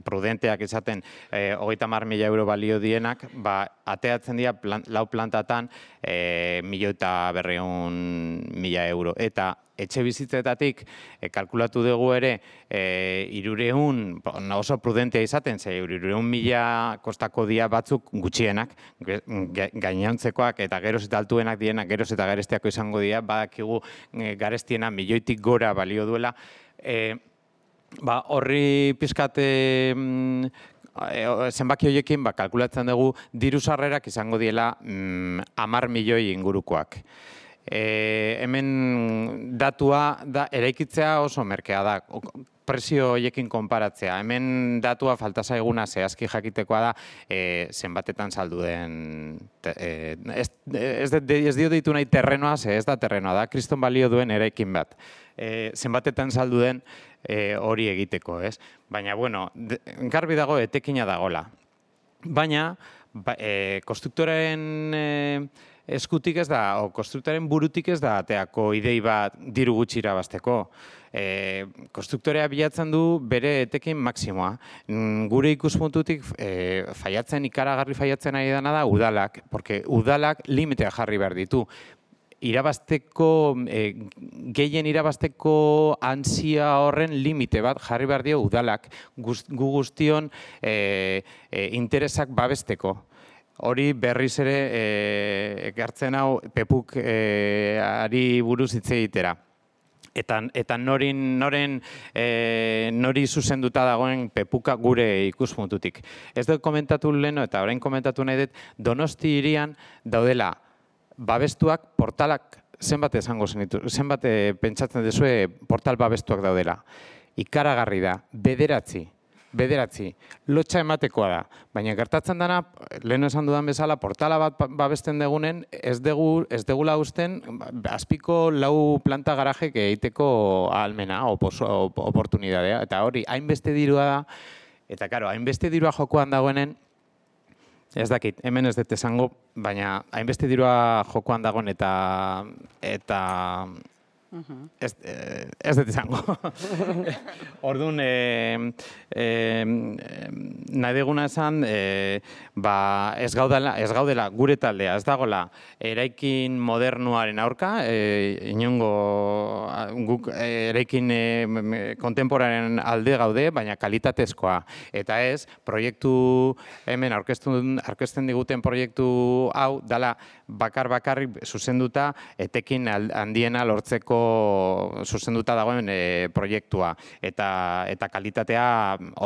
prudenteak izaten eh, hogeita mar mila euro balio dienak, ba, ateatzen dira plan, lau plantatan eh, milioi eta berreun mila euro. Eta etxe bizitzetatik eh, kalkulatu dugu ere eh, irureun, oso prudentea izaten, ze irureun mila kostako dia batzuk gutxienak, ge- ga- gainontzekoak eta geroz eta altuenak dienak geroz eta garestiako izango dira, badakigu eh, garestiena milioitik gora balio duela, eh, Ba, horri pizkate mm, e, zenbaki horiekin ba, kalkulatzen dugu diru sarrerak izango diela mm, amar milioi ingurukoak. E, hemen datua da eraikitzea oso merkea da. Presio horiekin konparatzea. Hemen datua falta zaiguna zehazki jakitekoa da e, zenbatetan saldu den e, ez, ez, ez dio ditu nahi terrenoa, ze ez da terrenoa da, kriston balio duen eraikin bat. E, zenbatetan saldu den e, hori egiteko, ez? Baina, bueno, garbi dago etekina dagola. Baina, ba, e, konstruktoren e, eskutik ez da, o konstruktoren burutik ez da ateako idei bat diru gutxi irabazteko. E, konstruktorea bilatzen du bere etekin maksimoa. Mm, Gure ikuspuntutik e, faiatzen, ikaragarri faiatzen ari dena da udalak, porque udalak limitea jarri behar ditu irabazteko, e, gehien irabazteko ansia horren limite bat jarri behar dio udalak gu guztion e, e, interesak babesteko. Hori berriz ere e, ekartzen hau pepuk e, ari buruz hitz egitera. Eta, eta norin, noren, e, nori zuzenduta dagoen pepuka gure ikuspuntutik. Ez dut komentatu leheno eta orain komentatu nahi dut, Donosti irian daudela babestuak portalak zenbat esango zenitu, zenbat eh, pentsatzen duzue portal babestuak daudela. Ikaragarri da, bederatzi, bederatzi, lotxa ematekoa da. Baina gertatzen dana, lehen esan dudan bezala, portala bat ba- babesten degunen, ez dugu, ez degula usten, ba, azpiko lau planta garajek egiteko almena, opos, op, oportunidadea. Eta hori, hainbeste dirua da, eta karo, hainbeste dirua jokoan dagoenen, Ez dakit, hemen ez dut esango, baina hainbeste dirua jokoan dagoen eta eta Ez, eh, ez dut izango. Orduan, e, e, nahi deguna esan, e, ba, ez, gaudela, ez gaudela gure taldea, ez dagola eraikin modernuaren aurka, e, inongo guk eraikin e, kontemporaren alde gaude, baina kalitatezkoa. Eta ez, proiektu hemen aurkezten diguten proiektu hau, dala bakar bakarri zuzenduta etekin handiena lortzeko zuzenduta dagoen e, proiektua eta eta kalitatea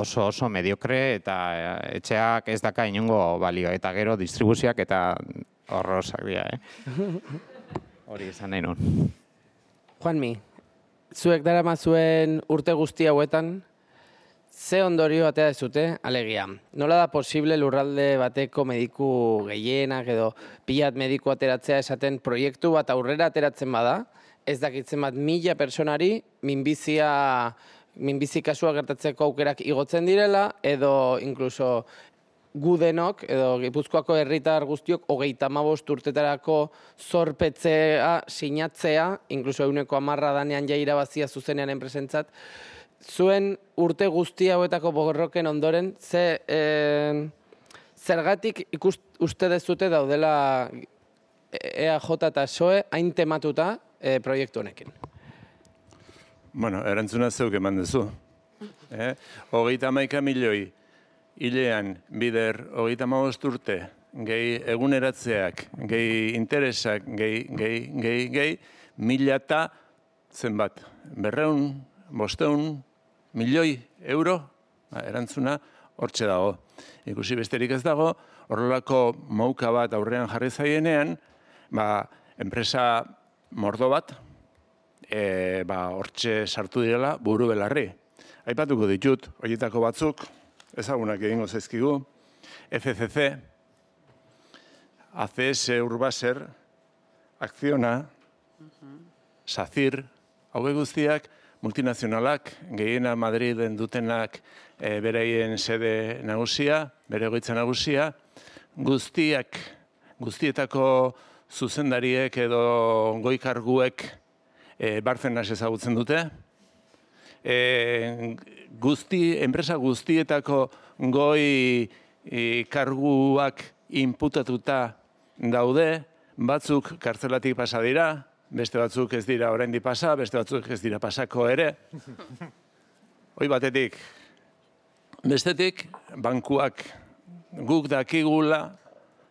oso oso mediokre eta e, etxeak ez daka inongo balio eta gero distribuzioak eta horrosak dira, eh? Hori esan nahi nun. Juanmi, zuek dara zuen urte guzti hauetan, ze ondorio atea zute, alegia. Nola da posible lurralde bateko mediku gehienak edo pilat mediku ateratzea esaten proiektu bat aurrera ateratzen bada, ez dakitzen bat mila personari minbizia minbizi kasua gertatzeko aukerak igotzen direla, edo inkluso gudenok, edo Gipuzkoako herritar guztiok, hogeita mabost urtetarako zorpetzea, sinatzea, inkluso eguneko amarra danean jaira bazia zuzenean enpresentzat, zuen urte guzti hauetako bogorroken ondoren, ze e, zergatik ikust, uste dezute daudela EAJ eta SOE hain tematuta e, proiektu honekin? Bueno, erantzuna zeuk eman duzu. Eh? Hogeita maika milioi, hilean, bider, hogeita maost urte, gehi eguneratzeak, gehi interesak, gehi, gehi, gehi, gehi, mila eta zenbat, berreun, bosteun, milioi euro, ba, erantzuna, hortxe dago. Ikusi besterik ez dago, horrelako mouka bat aurrean jarri zaienean, ba, enpresa mordo bat, e, ba, hortxe sartu direla buru belarri. Aipatuko ditut, horietako batzuk, ezagunak egingo zaizkigu, FCC, ACS Urbaser, Akziona, SACIR, hau guztiak, multinazionalak, gehiena Madriden dutenak e, bereien sede nagusia, bere goitza nagusia, guztiak, guztietako zuzendariek edo goikarguek e, bartzenas ezagutzen dute. E, guzti, enpresa guztietako goi e, karguak inputatuta daude, batzuk kartzelatik pasa dira, beste batzuk ez dira oraindik pasa, beste batzuk ez dira pasako ere. Hoi batetik, bestetik, bankuak guk dakigula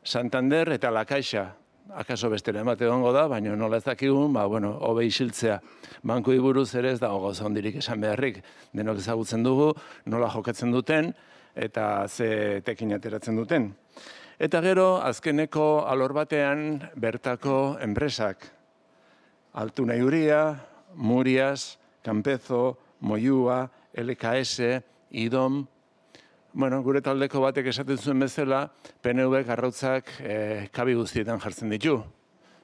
Santander eta La Caixa akaso bestera emate dongo da, baina nola ez dakigun, ba, bueno, hobe isiltzea. Banku iburuz ere ez dago gauza ondirik esan beharrik. Denok ezagutzen dugu, nola jokatzen duten, eta ze tekin ateratzen duten. Eta gero, azkeneko alor batean bertako enpresak. Altu Uria, Murias, Campezo, Moyua, LKS, IDOM, bueno, gure taldeko batek esaten zuen bezala, PNV garrautzak e, kabi guztietan jartzen ditu.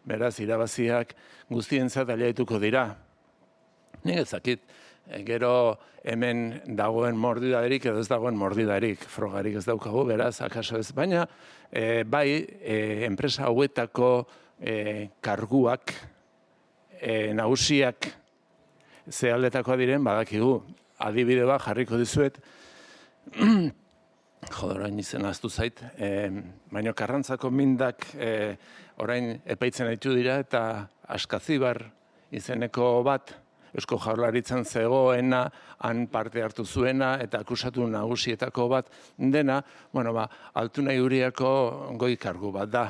Beraz, irabaziak guztientzat aliaituko dira. Nik ezakit, e, gero hemen dagoen mordidarik edo ez dagoen mordidarik, frogarik ez daukagu, beraz, akaso ez. Baina, e, bai, e, enpresa hauetako e, karguak, e, nagusiak, ze diren, badakigu, adibide bat jarriko dizuet, Joder, orain izen aztu zait, e, baina karrantzako mindak e, orain epaitzen ditu dira eta askazibar izeneko bat, Eusko Jaurlaritzan zegoena, han parte hartu zuena eta akusatu nagusietako bat dena, bueno, ba, altu nahi uriako goi kargu bat da.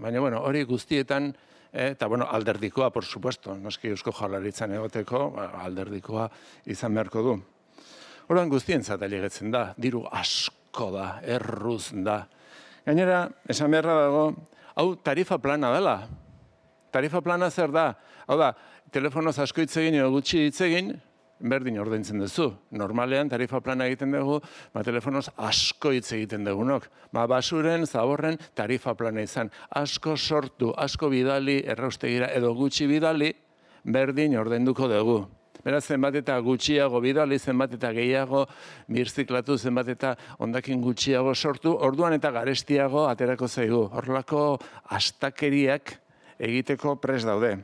Baina, bueno, hori guztietan, e, eta, bueno, alderdikoa, por supuesto, noski Eusko Jaurlaritzan egoteko, ba, alderdikoa izan beharko du. Horan guztien zatailegetzen da, diru asko da, erruz da. Gainera, esan beharra dago, hau tarifa plana dela. Tarifa plana zer da? Hau da, telefonoz asko hitz egin edo gutxi hitz egin, berdin ordaintzen duzu. Normalean tarifa plana egiten dugu, ba, telefonoz asko hitz egiten dugunok. Ba, basuren, zaborren, tarifa plana izan. Asko sortu, asko bidali, erraustegira edo gutxi bidali, berdin ordainduko dugu. Beraz, zenbat eta gutxiago bidali, zenbat eta gehiago birziklatu, zenbat eta ondakin gutxiago sortu, orduan eta garestiago aterako zaigu. Horrelako astakeriak egiteko pres daude.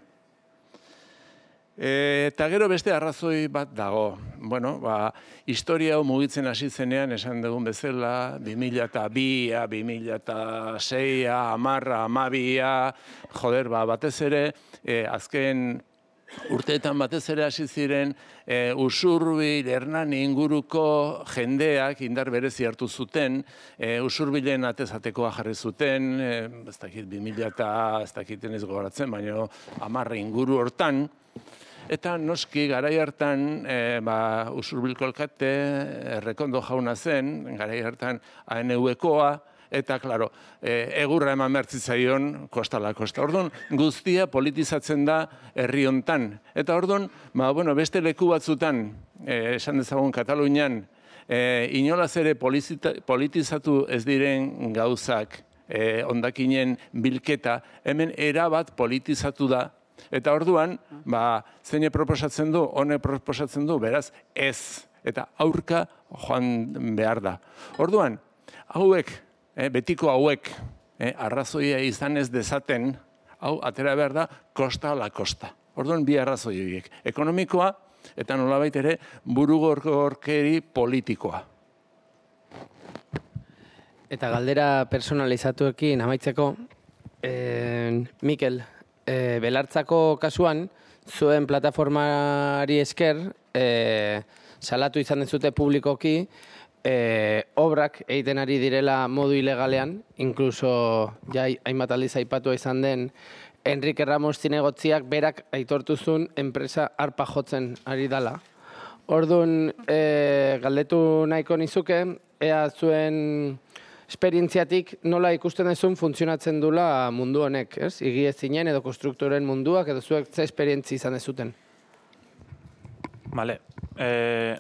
E, eta gero beste arrazoi bat dago. Bueno, ba, historia hau mugitzen hasi zenean esan dugun bezala, 2002a, 2006a, amarra, amabia, joder, ba, batez ere, e, azken urteetan batez ere hasi ziren e, usurbil, hernani inguruko jendeak indar berezi hartu zuten, e, usurbilen atezatekoa jarri zuten, e, ez dakit 2000 eta ez dakiten ez gogoratzen, baina amarra inguru hortan, Eta noski garai hartan e, ba, usurbil kolkate, errekondo jauna zen, garai hartan ANV-koa, eta, klaro, e, egurra eman behar zitzaion kostala kosta. Orduan, guztia politizatzen da herri hontan. Eta orduan, ba, bueno, beste leku batzutan, e, esan dezagun Katalunian, e, inolaz ere politizatu ez diren gauzak, e, ondakinen bilketa, hemen erabat politizatu da Eta orduan, ba, zeine proposatzen du, hone proposatzen du, beraz, ez. Eta aurka joan behar da. Orduan, hauek eh, betiko hauek eh, arrazoia izan ez dezaten, hau atera behar da, kosta la kosta. Orduan bi arrazoi horiek. Ekonomikoa eta nolabait ere burugorkeri politikoa. Eta galdera personalizatuekin amaitzeko, eh, Mikel, eh, belartzako kasuan, zuen plataformari esker, eh, salatu izan dezute publikoki, e, obrak egiten ari direla modu ilegalean, inkluso ja hainbat aldiz aipatu izan den Enrique Ramos zinegotziak berak aitortuzun enpresa arpa jotzen ari dala. Orduan, e, galdetu nahiko nizuke, ea zuen esperientziatik nola ikusten dezun funtzionatzen dula mundu honek, ez? Igi ez zinen edo konstruktoren munduak edo zuek ze esperientzi izan dezuten. Vale. Eh,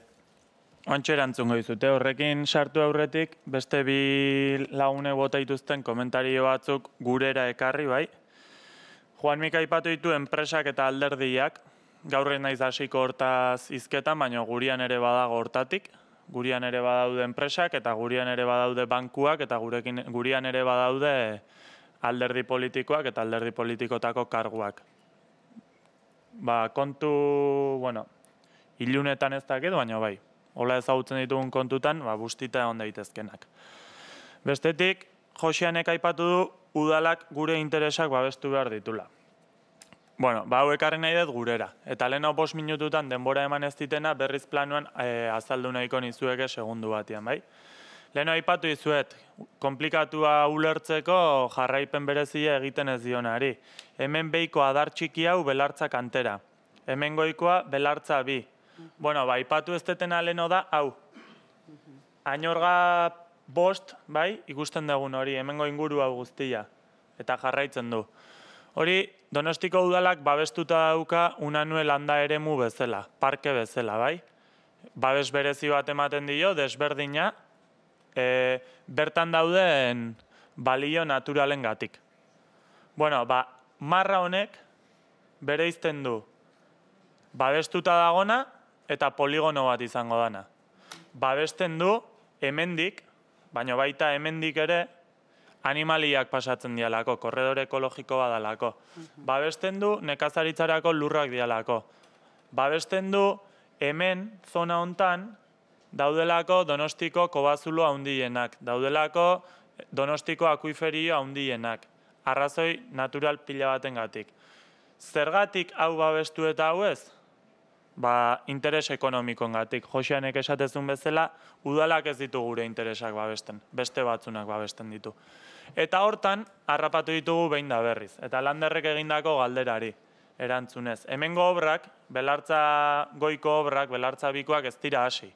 Oantxe erantzungo dizute, horrekin sartu aurretik, beste bi lagune bota dituzten komentario batzuk gurera ekarri, bai. Juan Mika ipatu ditu enpresak eta alderdiak, gaurre naiz hasiko hortaz izketan, baina gurian ere badago hortatik, gurian ere badaude enpresak eta gurian ere badaude bankuak eta gurekin, gurian ere badaude alderdi politikoak eta alderdi politikotako karguak. Ba, kontu, bueno, ilunetan ez dakit, baina bai, hola ezagutzen ditugun kontutan, ba, bustita egon daitezkenak. Bestetik, Josianek aipatu du, udalak gure interesak babestu behar ditula. Bueno, ba, hau ekarri nahi dut gurera. Eta lehen hau bos minututan denbora eman ez ditena berriz planuan e, azaldu nahiko nizueke segundu batian, bai? Lehen aipatu izuet, komplikatua ulertzeko jarraipen berezia egiten ez dionari. Hemen beiko adar txiki hau belartza kantera. Hemen goikoa belartza bi. Bueno, ba, ipatu ez detena leno da, hau. Ainorga bost, bai, ikusten dugun hori, hemengo inguru hau guztia. Eta jarraitzen du. Hori, donostiko udalak babestuta dauka unanue landa ere mu bezala, parke bezala, bai? Babes berezi bat ematen dio, desberdina, e, bertan dauden balio naturalen gatik. Bueno, ba, marra honek bere izten du babestuta dagona, eta poligono bat izango dana. Babesten du hemendik, baina baita hemendik ere animaliak pasatzen dialako, korredore ekologiko badalako. Babesten du nekazaritzarako lurrak dialako. Babesten du hemen zona hontan daudelako donostiko kobazulo handienak, daudelako donostiko akuiferio handienak, arrazoi natural pila baten gatik. Zergatik hau babestu eta hau ez? Ba, interes ekonomikoen gatik. Joseanek esatezun bezala, udalak ez ditu gure interesak babesten, beste batzunak babesten ditu. Eta hortan, harrapatu ditugu behin da berriz. Eta landerrek egindako galderari, erantzunez. Hemengo obrak, belartza goiko obrak, belartza bikoak ez dira hasi.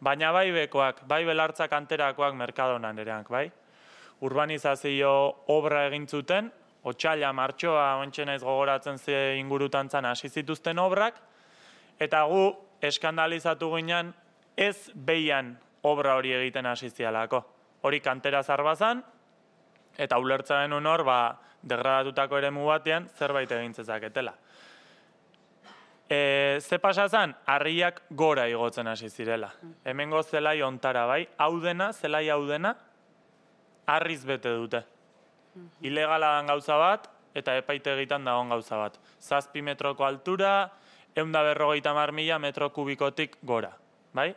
Baina bai bekoak, bai belartza kanterakoak merkadonan ereak, bai? Urbanizazio obra egin zuten, Otsaila, martxoa, ontsen ez gogoratzen ze ingurutantzan hasi zituzten obrak, Eta gu eskandalizatu ginen ez behian obra hori egiten hasi Hori kantera zarbazan, eta ulertza genuen hor, ba, degradatutako ere batean zerbait egin zezaketela. E, ze pasazan, harriak gora igotzen hasi zirela. Hemengo zelai ontara bai, hau dena, zelai hau dena, harriz bete dute. Ilegala dan gauza bat, eta epaite egiten dagoen gauza bat. Zazpi metroko altura, eunda berrogeita mar mila metro kubikotik gora, bai?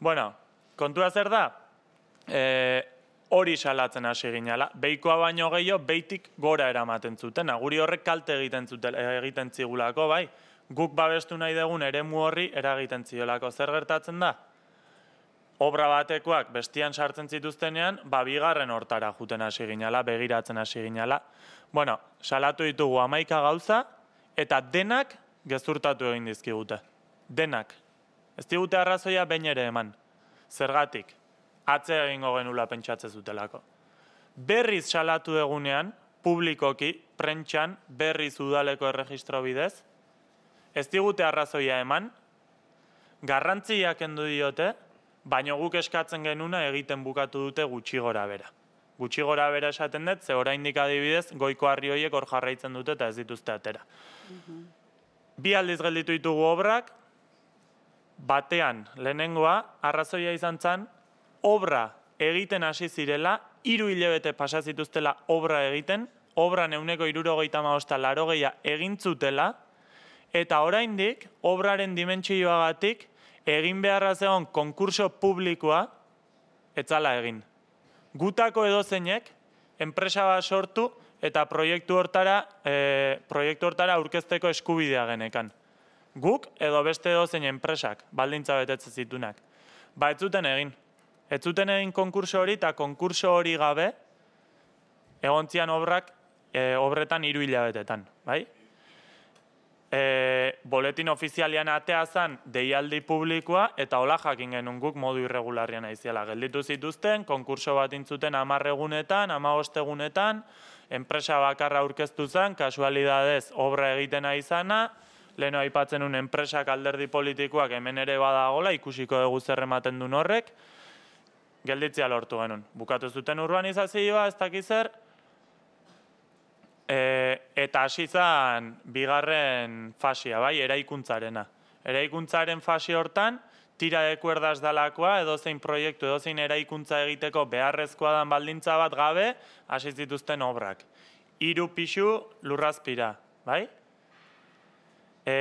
Bueno, kontua zer da? E, hori salatzen hasi ginala. Beikoa baino gehiago, beitik gora eramaten zuten. Guri horrek kalte egiten, zuten, egiten zigulako, bai? Guk babestu nahi dugun eremu horri eragiten ziolako. Zer gertatzen da? Obra batekoak bestian sartzen zituztenean, ba, bigarren hortara juten hasi ginala, begiratzen hasi ginala. Bueno, salatu ditugu amaika gauza, eta denak gezurtatu egin dizkigute. Denak. Ez digute arrazoia bain ere eman. Zergatik, atze egingo genula pentsatzen zutelako. Berriz salatu egunean, publikoki, prentxan, berriz udaleko erregistro bidez, ez digute arrazoia eman, garrantziak endu diote, baina guk eskatzen genuna egiten bukatu dute gutxi gora bera. Gutxi gora bera esaten dut, ze oraindik adibidez, goiko harri horiek hor jarraitzen dute eta ez dituzte atera. Bi aldiz gelditu ditugu obrak, batean lehenengoa, arrazoia izan zen, obra egiten hasi zirela, hiru hilabete pasa zituztela obra egiten, obra neuneko irurogeita maosta larogeia egintzutela, eta oraindik obraren dimentsioagatik egin beharra zegoen konkurso publikoa etzala egin. Gutako edozeinek enpresa bat sortu eta proiektu hortara, e, proiektu hortara aurkezteko eskubidea genekan. Guk edo beste edozein enpresak baldintza betetzen zitunak. Ba, ez zuten egin. Ez zuten egin konkurso hori eta konkurso hori gabe egontzian obrak e, obretan hiru hilabetetan, bai? e, boletin ofizialian atea zen deialdi publikoa eta hola jakin genuen guk modu irregularrian aiziela. Gelditu zituzten, konkurso bat intzuten amarregunetan, amagostegunetan, enpresa bakarra aurkeztu zen, kasualidadez obra egiten izana, leheno aipatzen un enpresak alderdi politikoak hemen ere badagola, ikusiko dugu zer ematen duen horrek, gelditzea lortu genuen. Bukatu zuten urbanizazioa, ez dakizer, E, eta hasi zen bigarren fasia, bai, eraikuntzarena. Eraikuntzaren fasi hortan, tira de kuerdaz dalakoa, edozein proiektu, edozein eraikuntza egiteko beharrezkoa dan baldintza bat gabe, hasi zituzten obrak. Hiru pixu lurrazpira, bai? E,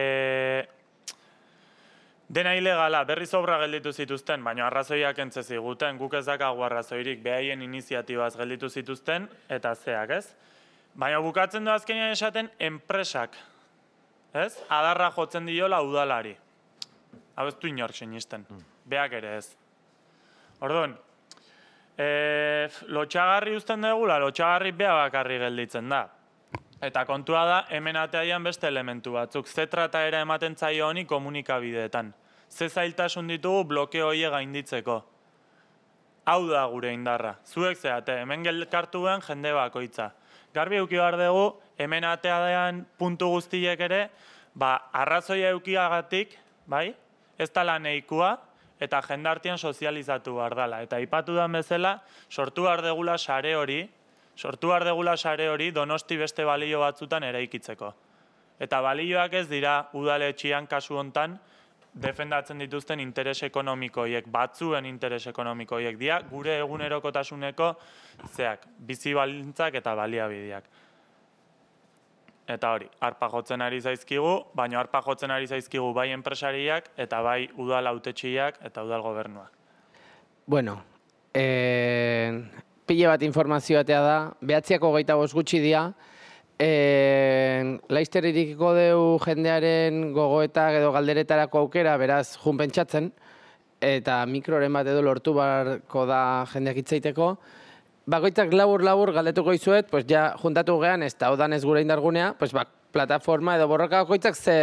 dena ilegala, berriz obra gelditu zituzten, baina arrazoiak entzeziguten, guk ez dakagu arrazoirik, behaien iniziatibaz gelditu zituzten, eta zeak, ez? Baina bukatzen du azkenean esaten enpresak. Ez? Adarra jotzen diola udalari. Du inork sinisten. Mm. Beak ere ez. Orduan, e, lotxagarri uzten dugula, lotxagarri beha bakarri gelditzen da. Eta kontua da, hemen ateaian beste elementu batzuk. Ze trata ere ematen zaio honi komunikabideetan. Ze zailtasun ditugu blokeo hie gainditzeko. Hau da gure indarra. Zuek zeate, hemen gelkartu jende bakoitza garbi euki behar dugu, hemen ateadean puntu guztiek ere, ba, arrazoia eukiagatik, bai, ez da lan eta jendartian sozializatu behar dela. Eta ipatu da bezala, sortu behar degula sare hori, sortu behar degula sare hori donosti beste balio batzutan eraikitzeko. Eta balioak ez dira udaletxian kasu hontan, defendatzen dituzten interes ekonomikoiek, batzuen interes ekonomikoiek dira, gure egunerokotasuneko zeak, bizi balintzak eta baliabideak. Eta hori, arpa jotzen ari zaizkigu, baina arpa jotzen ari zaizkigu bai enpresariak eta bai udal autetxiak eta udal gobernuak. Bueno, eh, pile bat informazioatea da, behatziako gaita gutxi dira, E, Laizter irikiko deu jendearen gogoetak edo galderetarako aukera, beraz, jun pentsatzen, eta mikroren bat edo lortu barko da jendeak itzaiteko. Bakoitzak labur-labur galdetuko izuet, pues ja juntatu gean, ez da odan ez gure indargunea, pues ba, plataforma edo borroka bakoitzak ze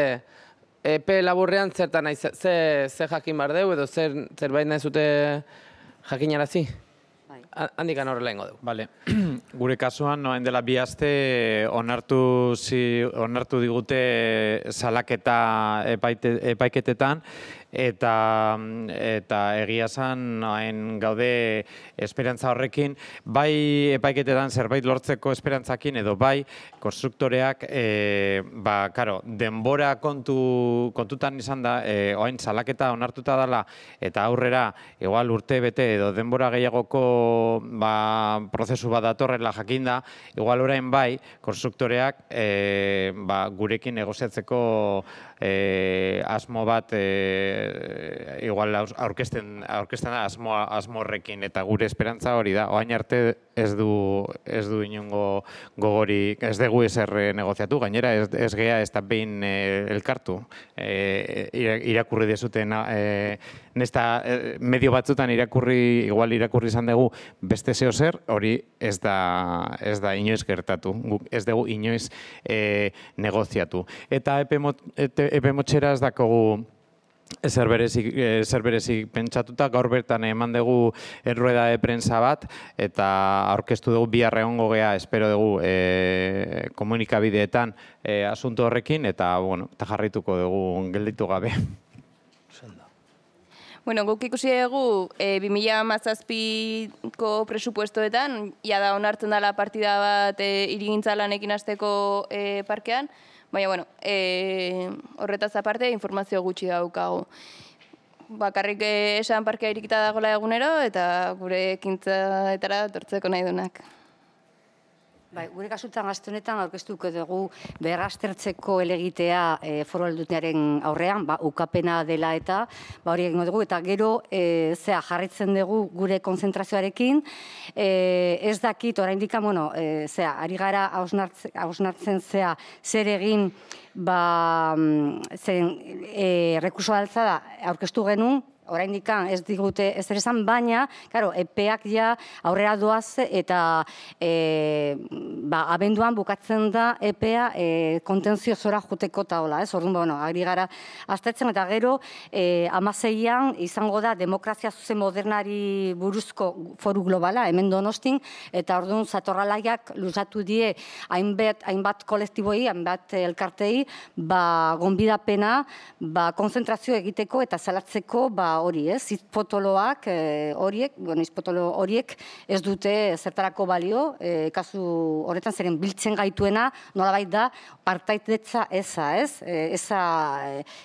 EP laburrean zertan nahi, ze, ze jakin bar deu edo zer, zerbait nahi zute jakinarazi? handikan horrela ingo dugu. Vale. Gure kasuan, noain dela bi aste onartu, zi, onartu digute salaketa epaiketetan, eta eta egia san hain gaude esperantza horrekin. Bai epaiketetan zerbait lortzeko esperantzakin edo bai konstruktoreak e, ba claro denbora kontu kontutan izan da e, orain salaketa onartuta dela eta aurrera igual urte bete edo denbora gehiagoko ba, prozesu bat datorrela jakinda igual orain bai konstruktoreak e, ba, gurekin negoziatzeko e, asmo bat e, igual aur- aurkezten aurkezten da asmo asmorrekin eta gure esperantza hori da. Orain arte ez du ez du inongo gogorik, ez dugu ezer eh, negoziatu, gainera ez, ez gea ez da behin eh, elkartu. E, irakurri dezuten e, nesta eh, medio batzutan irakurri igual irakurri izan dugu beste zeo zer, hori ez da ez da inoiz gertatu. Guk ez dugu inoiz e, negoziatu. Eta epe, mot, epe motxera ez dakogu Ezer berezik, ezer berezik pentsatuta, gaur bertan eman dugu errueda de prensa bat, eta aurkeztu dugu bihar egongo gea, espero dugu e, komunikabideetan e, asunto horrekin, eta, bueno, eta jarrituko dugu gelditu gabe. Bueno, guk ikusi dugu e, 2017ko presupuestoetan, ja da onartzen dela partida bat e, irigintza lanekin hasteko e, parkean, baina, bueno, e, horretaz aparte informazio gutxi daukagu. Bakarrik eh, esan parkea irikita dagoela egunero, eta gure ekintzaetara tortzeko nahi dunak. Bai, gure kasutan gazte honetan aurkeztuko dugu berrastertzeko elegitea e, foru aldundiaren aurrean, ba, ukapena dela eta ba, hori egingo dugu, eta gero e, zea jarritzen dugu gure konzentrazioarekin, e, ez dakit, oraindik bueno, e, zea, ari gara hausnartzen, zea zer egin ba, mm, zen, e, rekurso altzada aurkeztu genuen, oraindik ez digute ez esan, baina, claro, epeak ja aurrera doaz eta e, ba, abenduan bukatzen da epea e, kontentzio zora juteko eta hola, ez? Orduan, bueno, ari gara aztetzen eta gero e, amaseian izango da demokrazia zuzen modernari buruzko foru globala, hemen donostin, eta orduan zatorralaiak luzatu die hainbat, hainbat kolektiboi, hainbat elkartei, ba, gonbidapena, ba, konzentrazio egiteko eta zalatzeko, ba, hori, ez, izpotoloak e, horiek, bueno, izpotolo horiek ez dute zertarako balio, e, kasu horretan zeren biltzen gaituena, nolabait da, partaitetza eza, ez, e, eza,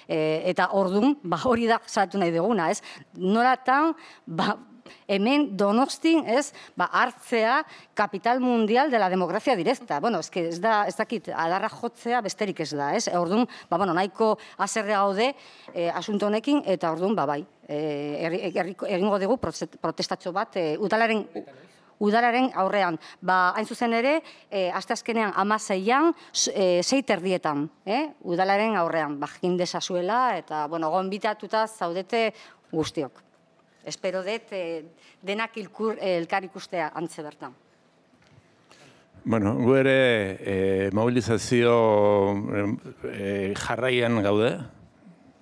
e, eta ordun, ba, hori da salatu nahi duguna, ez, noratan, ba, hemen donostin, ez, ba, hartzea kapital mundial de la democracia directa. Bueno, ez, ez da, ez dakit, adarra jotzea besterik ez da, ez? Orduan, ba, bueno, nahiko azerre gaude e, asunto honekin, eta orduan, ba, bai, e, egingo dugu protestatxo bat, e, udalaren, udalaren aurrean. Ba, hain zuzen ere, e, aste azkenean amaseian, e, zeiterdietan, e, udalaren aurrean, ba, jindezazuela, eta, bueno, gonbitatuta zaudete guztiok espero dut eh, denak ilkur, eh, elkar ikustea antze bertan. Bueno, gu ere eh, mobilizazio eh, jarraian gaude.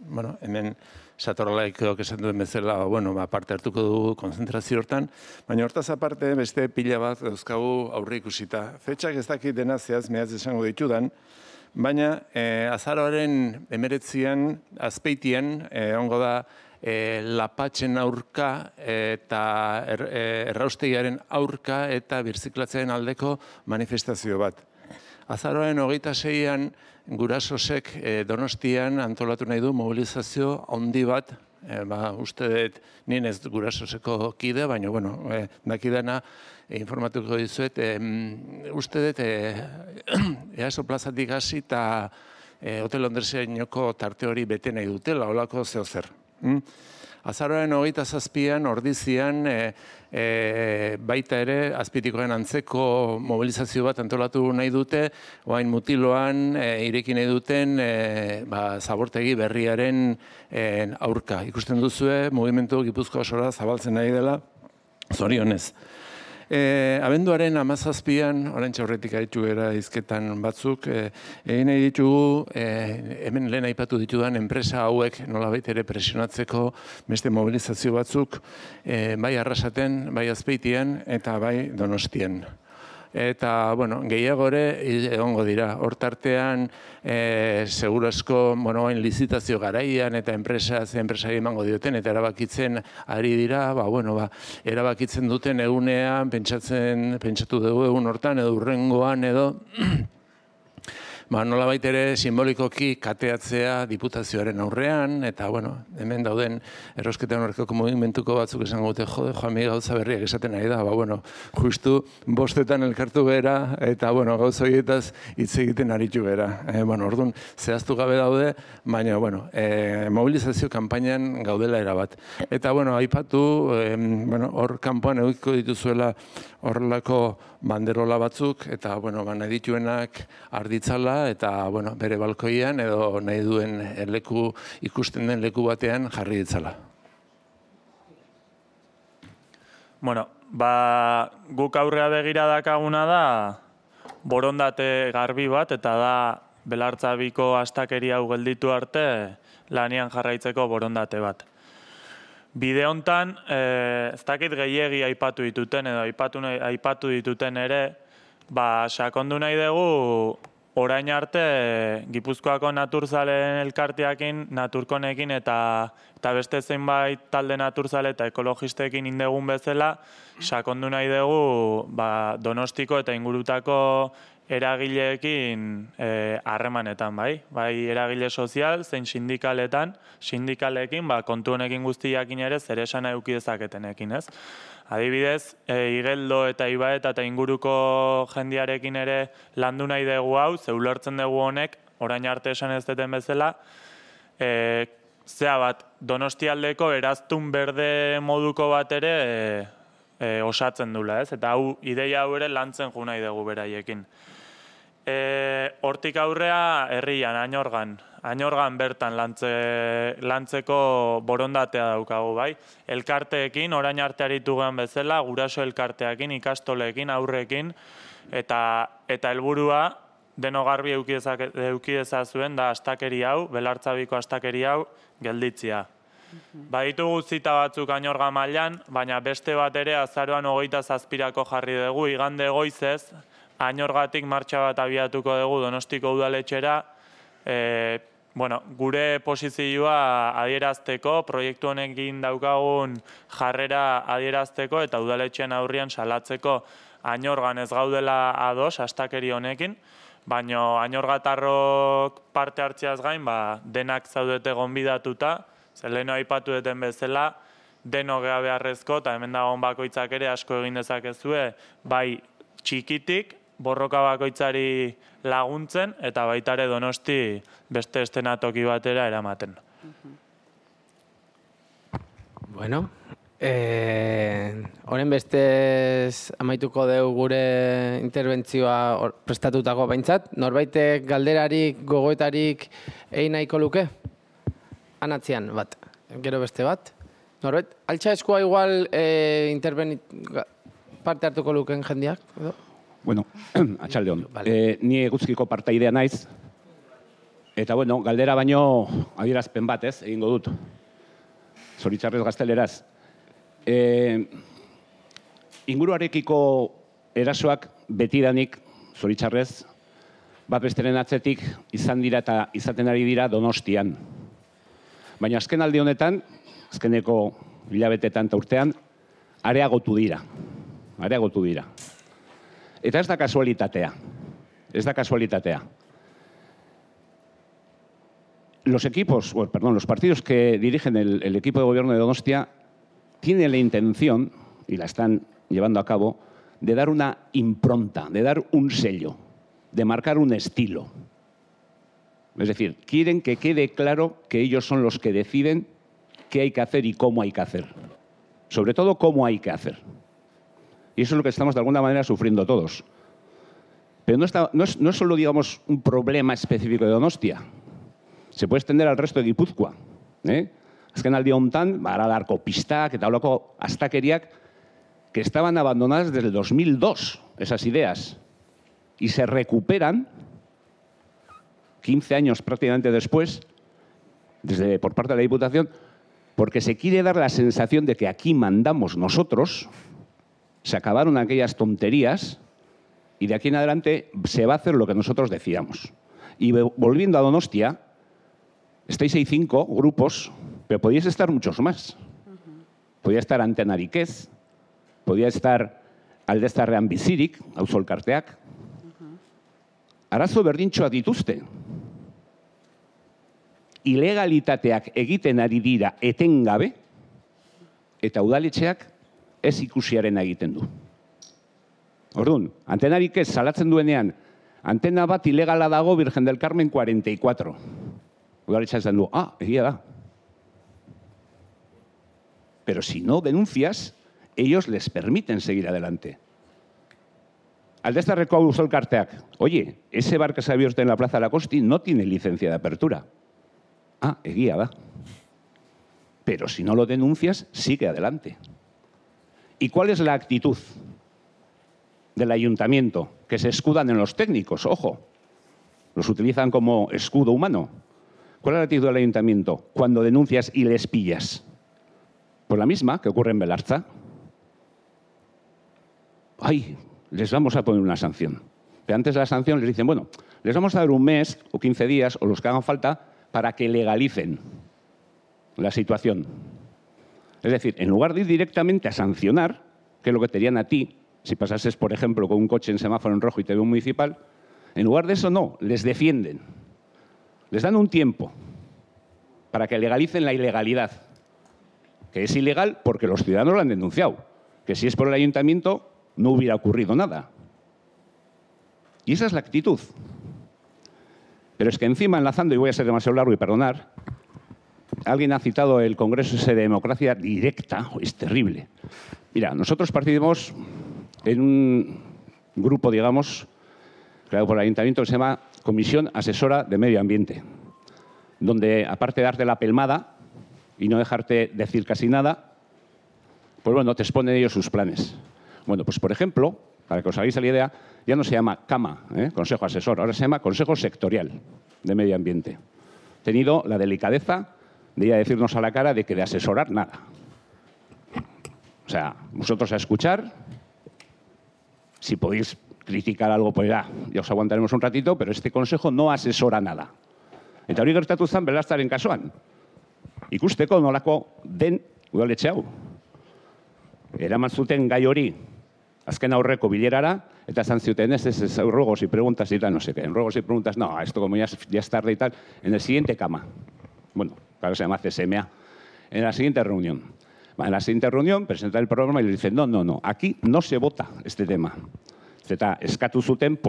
Bueno, hemen satorralaikoak esan duen bezala, bueno, ba, parte hartuko dugu konzentrazio hortan, baina hortaz aparte beste pila bat dauzkagu aurre ikusita. Fetxak ez dakit dena zehaz mehaz esango ditudan, baina eh, azaroaren emeretzian, azpeitian, eh, ongo da, e, lapatxen aurka eta er, e, erraustegiaren aurka eta birziklatzearen aldeko manifestazio bat. Azaroaren hogeita zeian gurasosek e, donostian antolatu nahi du mobilizazio handi bat, e, ba, uste dut nien ez gurasoseko kide, baina, bueno, e, dakidana e, informatuko dizuet, e, uste dut e, easo plazatik hasi eta e, Hotel Ondreseainoko tarte hori bete nahi dutela, olako zeo zer. Mm? Azaroaren hogeita zazpian, ordizian, e, e, baita ere, azpitikoen antzeko mobilizazio bat antolatu nahi dute, oain mutiloan, e, ireki nahi duten, e, ba, zabortegi berriaren e, aurka. Ikusten duzue, movimentu gipuzko osora zabaltzen nahi dela, zorionez. E, abenduaren amazazpian, orain txaurretik aritu gara izketan batzuk, e, egin nahi ditugu, e, hemen lehen aipatu ditudan enpresa hauek nolabait ere presionatzeko beste mobilizazio batzuk, e, bai arrasaten, bai azpeitian eta bai donostien eta bueno, gehiagore egongo dira. Hortartean, e, segurasko, bueno, hain lizitazio garaian eta enpresa enpresari emango dioten eta erabakitzen ari dira, ba, bueno, ba, erabakitzen duten egunean, pentsatzen, pentsatu dugu egun hortan edo urrengoan edo ba, nola ere simbolikoki kateatzea diputazioaren aurrean, eta, bueno, hemen dauden erosketan horrekoko movimentuko batzuk esango dute, jode, joan mi gauza berriak esaten ari da, ba, bueno, justu bostetan elkartu bera, eta, bueno, gauza horietaz hitz egiten aritu bera. E, bueno, orduan, zehaztu gabe daude, baina, bueno, e, mobilizazio kanpainan gaudela erabat. Eta, bueno, aipatu, e, bueno, hor kanpoan egiko dituzuela horrelako banderola batzuk, eta, bueno, ba, nahi dituenak arditzala, eta, bueno, bere balkoian, edo nahi duen leku, ikusten den leku batean jarri ditzala. Bueno, ba, guk aurrea begira dakaguna da, borondate garbi bat, eta da, belartzabiko astakeria gelditu arte, lanian jarraitzeko borondate bat. Bide hontan, eh, ez dakit gehiegi aipatu dituten edo aipatu, aipatu dituten ere, ba, sakondu nahi dugu orain arte Gipuzkoako naturzaleen elkarteakin, naturkonekin eta eta beste zenbait talde naturzale eta ekologistekin indegun bezala, sakondu nahi dugu ba, donostiko eta ingurutako eragileekin eh, harremanetan, bai? Bai eragile sozial, zein sindikaletan, sindikalekin, ba, kontu honekin guztiakin ere, zer esan eduki dezaketenekin, ez? Adibidez, e, igeldo eta ibaeta eta inguruko jendiarekin ere landu nahi dugu hau, ze ulertzen dugu honek, orain arte esan ez deten bezala, e, zea bat, donostialdeko eraztun berde moduko bat ere e, osatzen dula, ez? Eta hau, ideia hau ere lantzen ju nahi dugu beraiekin. E, hortik aurrea herrian, ainorgan. Ainorgan bertan lantze, lantzeko borondatea daukagu, bai. Elkarteekin, orain arte aritu bezala, guraso elkarteekin, ikastoleekin, aurrekin, eta eta helburua deno garbi eukidezazuen da astakeri hau, belartzabiko astakeri hau, gelditzia. Baditu guztita batzuk ainorga mailan, baina beste bat ere azaroan hogeita zazpirako jarri dugu, igande goizez, ainorgatik martxa bat abiatuko dugu donostiko udaletxera, e, bueno, gure posizioa adierazteko, proiektu honekin daukagun jarrera adierazteko eta udaletxean aurrian salatzeko ainorgan ez gaudela ados, astakeri honekin, baino ainorgatarrok parte hartzeaz gain, ba, denak zaudete gonbidatuta, zeleno aipatu duten bezala, deno geha beharrezko, eta hemen dagoen bakoitzak ere asko egin dezakezue, bai txikitik, borroka bakoitzari laguntzen eta baita ere donosti beste estenatoki batera eramaten. Bueno, eh, oren bestez amaituko deu gure interbentzioa prestatutako baintzat. Norbaitek galderarik, gogoetarik egin nahiko luke? Anatzean, bat. Gero beste bat. Norbait, altxa eskua igual eh, parte hartuko luken jendiak? Edo? Bueno, atxalde hon. Vale. E, ni eguzkiko partaidea naiz. Eta bueno, galdera baino adierazpen bat ez, egingo dut. Zoritzarrez gazteleraz. E, inguruarekiko erasoak betidanik, zoritzarrez, bat besteren atzetik izan dira eta izaten ari dira donostian. Baina azken aldi honetan, azkeneko hilabetetan eta urtean, areagotu dira. Areagotu dira. Eta ez da kasualitatea. Ez da kasualitatea. Los equipos, perdón, los partidos que dirigen el, el equipo de gobierno de Donostia tienen la intención, y la están llevando a cabo, de dar una impronta, de dar un sello, de marcar un estilo. Es decir, quieren que quede claro que ellos son los que deciden qué hay que hacer y cómo hay que hacer. Sobre todo, cómo hay que hacer. Y eso es lo que estamos de alguna manera sufriendo todos. Pero no, es, no es solo, digamos, un problema específico de Donostia. Se puede extender al resto de Guipúzcoa. Eh? Azken aldi hontan, darko pistak eta holako astakeriak que estaban abandonadas desde el 2002, esas ideas, y se recuperan 15 años prácticamente después, desde, por parte de la Diputación, porque se quiere dar la sensación de que aquí mandamos nosotros, se acabaron aquellas tonterías y de aquí en adelante se va a hacer lo que nosotros decíamos. Y volviendo a Donostia, estáis ahí cinco grupos, pero podíais estar muchos más. Podía estar Antenariquez, podía estar Aldestarrean Bizirik, Auzolkarteak, arazo berdintxoa dituzte. Ilegalitateak egiten ari dira etengabe, eta udaletxeak ez ikusiaren egiten du. Orduan, antenarik ez salatzen duenean, antena bat ilegala dago Virgen del Carmen 44. Udaletxeak esan du, ah, egia da. Pero si no denuncias, ellos les permiten seguir adelante. Aldezarreko hau karteak, oye, ese bar que se ha abierto en la Plaza de la Costi no tiene licencia de apertura. Ah, egia da. Pero si no lo denuncias, sigue adelante. ¿Y cuál es la actitud del ayuntamiento? Que se escudan en los técnicos, ojo. Los utilizan como escudo humano. ¿Cuál es la actitud del ayuntamiento cuando denuncias y les pillas? Pues la misma que ocurre en Belarza. Ay, les vamos a poner una sanción. Pero antes de la sanción les dicen, bueno, les vamos a dar un mes o 15 días o los que hagan falta para que legalicen la situación. Es decir, en lugar de ir directamente a sancionar, que es lo que te harían a ti, si pasases, por ejemplo, con un coche en semáforo en rojo y te ve un municipal, en lugar de eso no, les defienden. Les dan un tiempo para que legalicen la ilegalidad, que es ilegal porque los ciudadanos lo han denunciado, que si es por el ayuntamiento no hubiera ocurrido nada. Y esa es la actitud. Pero es que encima, enlazando, y voy a ser demasiado largo y perdonar, alguien ha citado el Congreso ese de democracia directa, es terrible. Mira, nosotros participamos en un grupo, digamos, creado por el Ayuntamiento que se llama Comisión Asesora de Medio Ambiente, donde aparte de darte la pelmada y no dejarte decir casi nada, pues bueno, te exponen ellos sus planes. Bueno, pues por ejemplo, para que os hagáis la idea, ya no se llama CAMA, ¿eh? Consejo Asesor, ahora se llama Consejo Sectorial de Medio Ambiente. Tenido la delicadeza de decirnos a la cara de que de asesorar nada. O sea, vosotros a escuchar, si podéis criticar algo, pues ya, ya os aguantaremos un ratito, pero este consejo no asesora nada. Eta hori gertatu zen belastaren kasuan. Ikusteko nolako den udaletxe hau. Eraman zuten gai hori azken aurreko bilerara, eta esan zuten, ez, ez, ez, ruegos y preguntas y no sé qué, ruegos y preguntas, no, esto como ya, ya es tarde y tal, en el siguiente cama. Bueno, claro, se llama CSMA. En la siguiente reunión. En la siguiente reunión presenta el programa y le dice, no, no, no, aquí no se vota este tema. Eta eskatu zuten.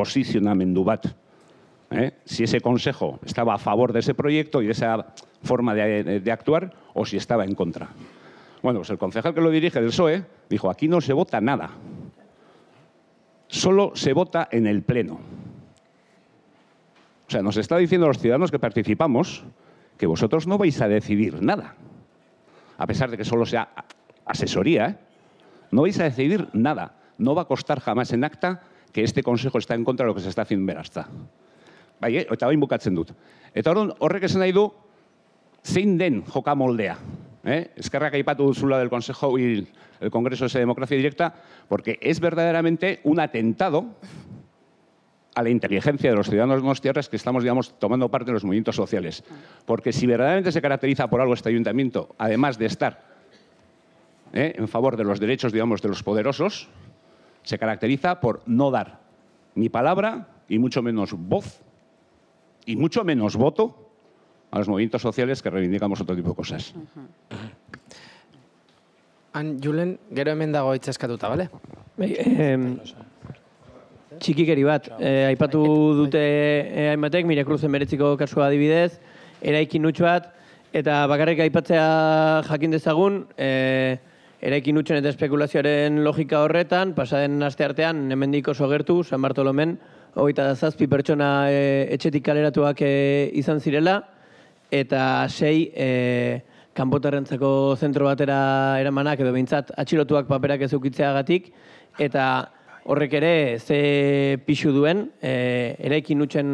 ¿eh? Si ese consejo estaba a favor de ese proyecto y de esa forma de, de actuar o si estaba en contra. Bueno, pues el concejal que lo dirige del PSOE dijo, aquí no se vota nada. Solo se vota en el Pleno. O sea, nos está diciendo a los ciudadanos que participamos que vosotros no vais a decidir nada. A pesar de que solo sea asesoría, ¿eh? no vais a decidir nada. No va a costar jamás en acta que este consejo está en contra de lo que se está haciendo en Berazta. Bai, eh? eta bain bukatzen dut. Eta orduan, horrek esan nahi du, zein den joka moldea. Eh? Eskerrak aipatu duzula del Consejo y el Congreso de Democracia Directa, porque es verdaderamente un atentado a la inteligencia de los ciudadanos de tierras que estamos, digamos, tomando parte en los movimientos sociales. Porque si verdaderamente se caracteriza por algo este ayuntamiento, además de estar ¿eh? en favor de los derechos, digamos, de los poderosos, se caracteriza por no dar ni palabra y mucho menos voz y mucho menos voto a los movimientos sociales que reivindicamos otro tipo de cosas. Han, Julen, gero hemen dago eskatuta, bale? Txikikeri bat, eh, aipatu dute eh, hainbatek, mire kruzen beretziko kasua adibidez, eraikin utx bat, eta bakarrik aipatzea jakin dezagun, eh, eraikin utxen eta espekulazioaren logika horretan, pasaden aste artean, hemendik oso gertu, San Bartolomen, hogeita zazpi pertsona eh, etxetik kaleratuak eh, izan zirela, eta sei eh, kanpotarrentzako zentro batera eramanak edo behintzat atxilotuak paperak ez ukitzeagatik, eta horrek ere ze pixu duen, e, eraikin utxen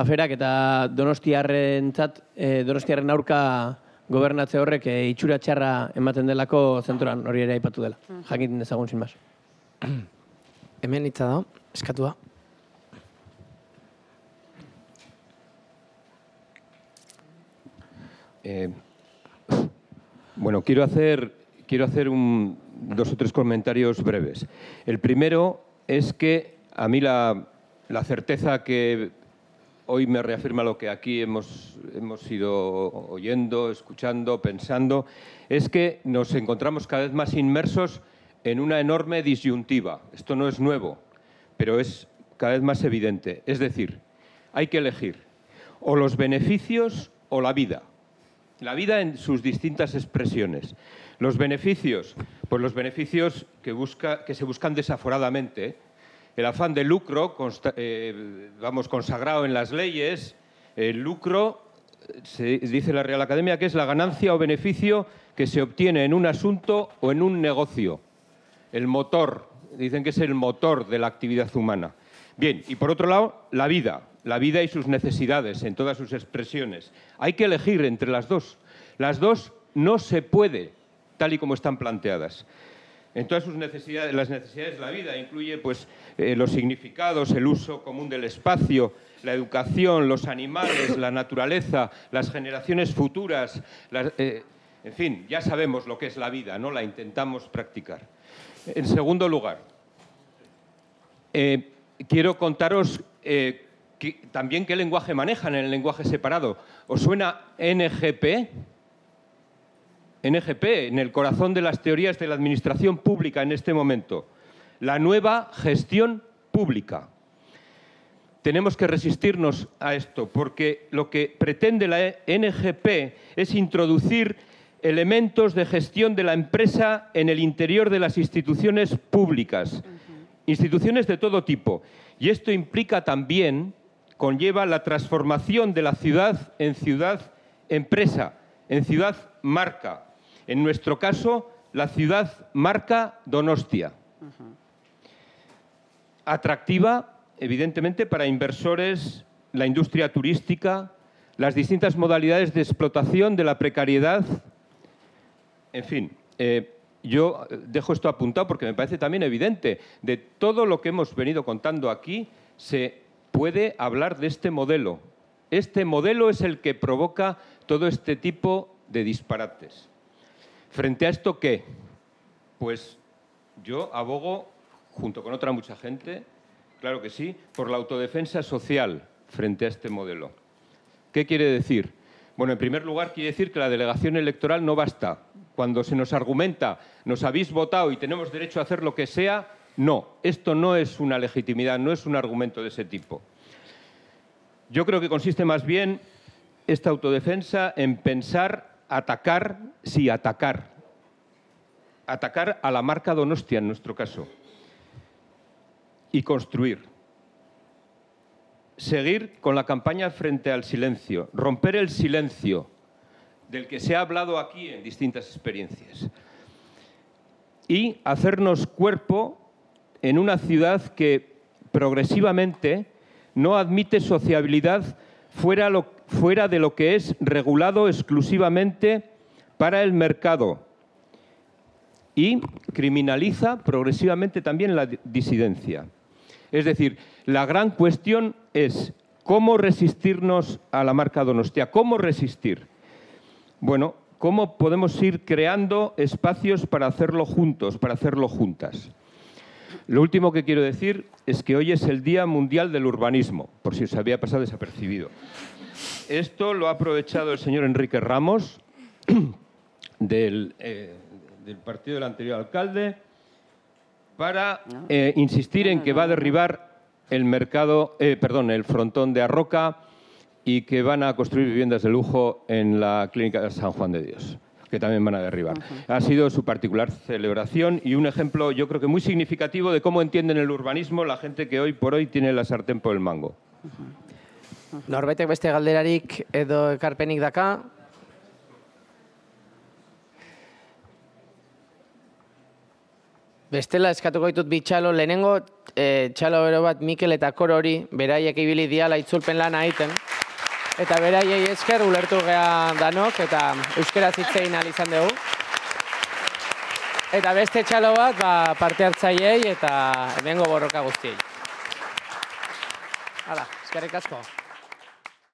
aferak eta donostiarrentzat, e, donostiarren aurka gobernatze horrek e, itxura txarra ematen delako zentroan hori ere aipatu dela. Jakin dezagun sin mas. Hemen hitza da, eskatua. Eh, bueno, quiero hacer, quiero hacer un, dos o tres comentarios breves. El primero es que a mí la, certeza que hoy me reafirma lo que aquí hemos, hemos ido oyendo, escuchando, pensando, es que nos encontramos cada vez más inmersos en una enorme disyuntiva. Esto no es nuevo, pero es cada vez más evidente. Es decir, hay que elegir o los beneficios o la vida. La vida en sus distintas expresiones. Los beneficios, pues los beneficios que, busca, que se buscan desaforadamente, el afán de lucro, eh, vamos, consagrado en las leyes, el lucro, se dice la Real Academia, que es la ganancia o beneficio que se obtiene en un asunto o en un negocio. El motor, dicen que es el motor de la actividad humana. Bien, y por otro lado, la vida, la vida y sus necesidades en todas sus expresiones. Hay que elegir entre las dos. Las dos no se puede, tal y como están planteadas en todas sus necesidades, las necesidades de la vida. Incluye pues, eh, los significados, el uso común del espacio, la educación, los animales, la naturaleza, las generaciones futuras. Eh, en fin, ya sabemos lo que es la vida, ¿no? La intentamos practicar. En segundo lugar, eh, quiero contaros también qué lenguaje manejan en el lenguaje separado. ¿Os suena NGP? NGP, en el corazón de las teorías de la administración pública en este momento. La nueva gestión pública. Tenemos que resistirnos a esto porque lo que pretende la NGP es introducir elementos de gestión de la empresa en el interior de las instituciones públicas, instituciones de todo tipo. Y esto implica también, conlleva la transformación de la ciudad en ciudad empresa, en ciudad marca, en nuestro caso, la ciudad marca Donostia. Atractiva, evidentemente, para inversores, la industria turística, las distintas modalidades de explotación de la precariedad. En fin, eh, yo dejo esto apuntado porque me parece también evidente. De todo lo que hemos venido contando aquí, se puede hablar de este modelo. Este modelo es el que provoca todo este tipo de disparates. Frente a esto, ¿qué? Pues yo abogo, junto con otra mucha gente, claro que sí, por la autodefensa social frente a este modelo. ¿Qué quiere decir? Bueno, en primer lugar, quiere decir que la delegación electoral no basta. Cuando se nos argumenta, nos habéis votado y tenemos derecho a hacer lo que sea, no, esto no es una legitimidad, no es un argumento de ese tipo. Yo creo que consiste más bien esta autodefensa en pensar atacar, sí, atacar. Atacar a la marca Donostia, en nuestro caso. Y construir. Seguir con la campaña frente al silencio. Romper el silencio del que se ha hablado aquí en distintas experiencias. Y hacernos cuerpo en una ciudad que progresivamente no admite sociabilidad fuera, lo, fuera de lo que es regulado exclusivamente para el mercado y criminaliza progresivamente también la disidencia. Es decir, la gran cuestión es cómo resistirnos a la marca Donostia, cómo resistir. Bueno, cómo podemos ir creando espacios para hacerlo juntos, para hacerlo juntas. Lo último que quiero decir es que hoy es el Día Mundial del Urbanismo, por si os había pasado desapercibido. Esto lo ha aprovechado el señor Enrique Ramos, del, eh, partido del anterior alcalde, para eh, insistir en que va a derribar el mercado, eh, perdón, el frontón de Arroca y que van a construir viviendas de lujo en la clínica de San Juan de Dios que también van a derribar. Ha sido su particular celebración y un ejemplo, yo creo que muy significativo de cómo entienden el urbanismo la gente que hoy por hoy tiene la sartén por el mango. Norbetek beste galderarik edo ekarpenik daka? Bestela eskatuko ditut bi txalo, lehenengo e, txalo bero bat Mikel eta Koro hori beraiek ibili diala itzulpen lana egiten. Eta beraiei esker ulertu gea danok eta euskera zitzein izan dugu. Eta beste txalo bat ba, parte hartzaiei eta hemengo borroka guztiei. Hala, eskerrik asko.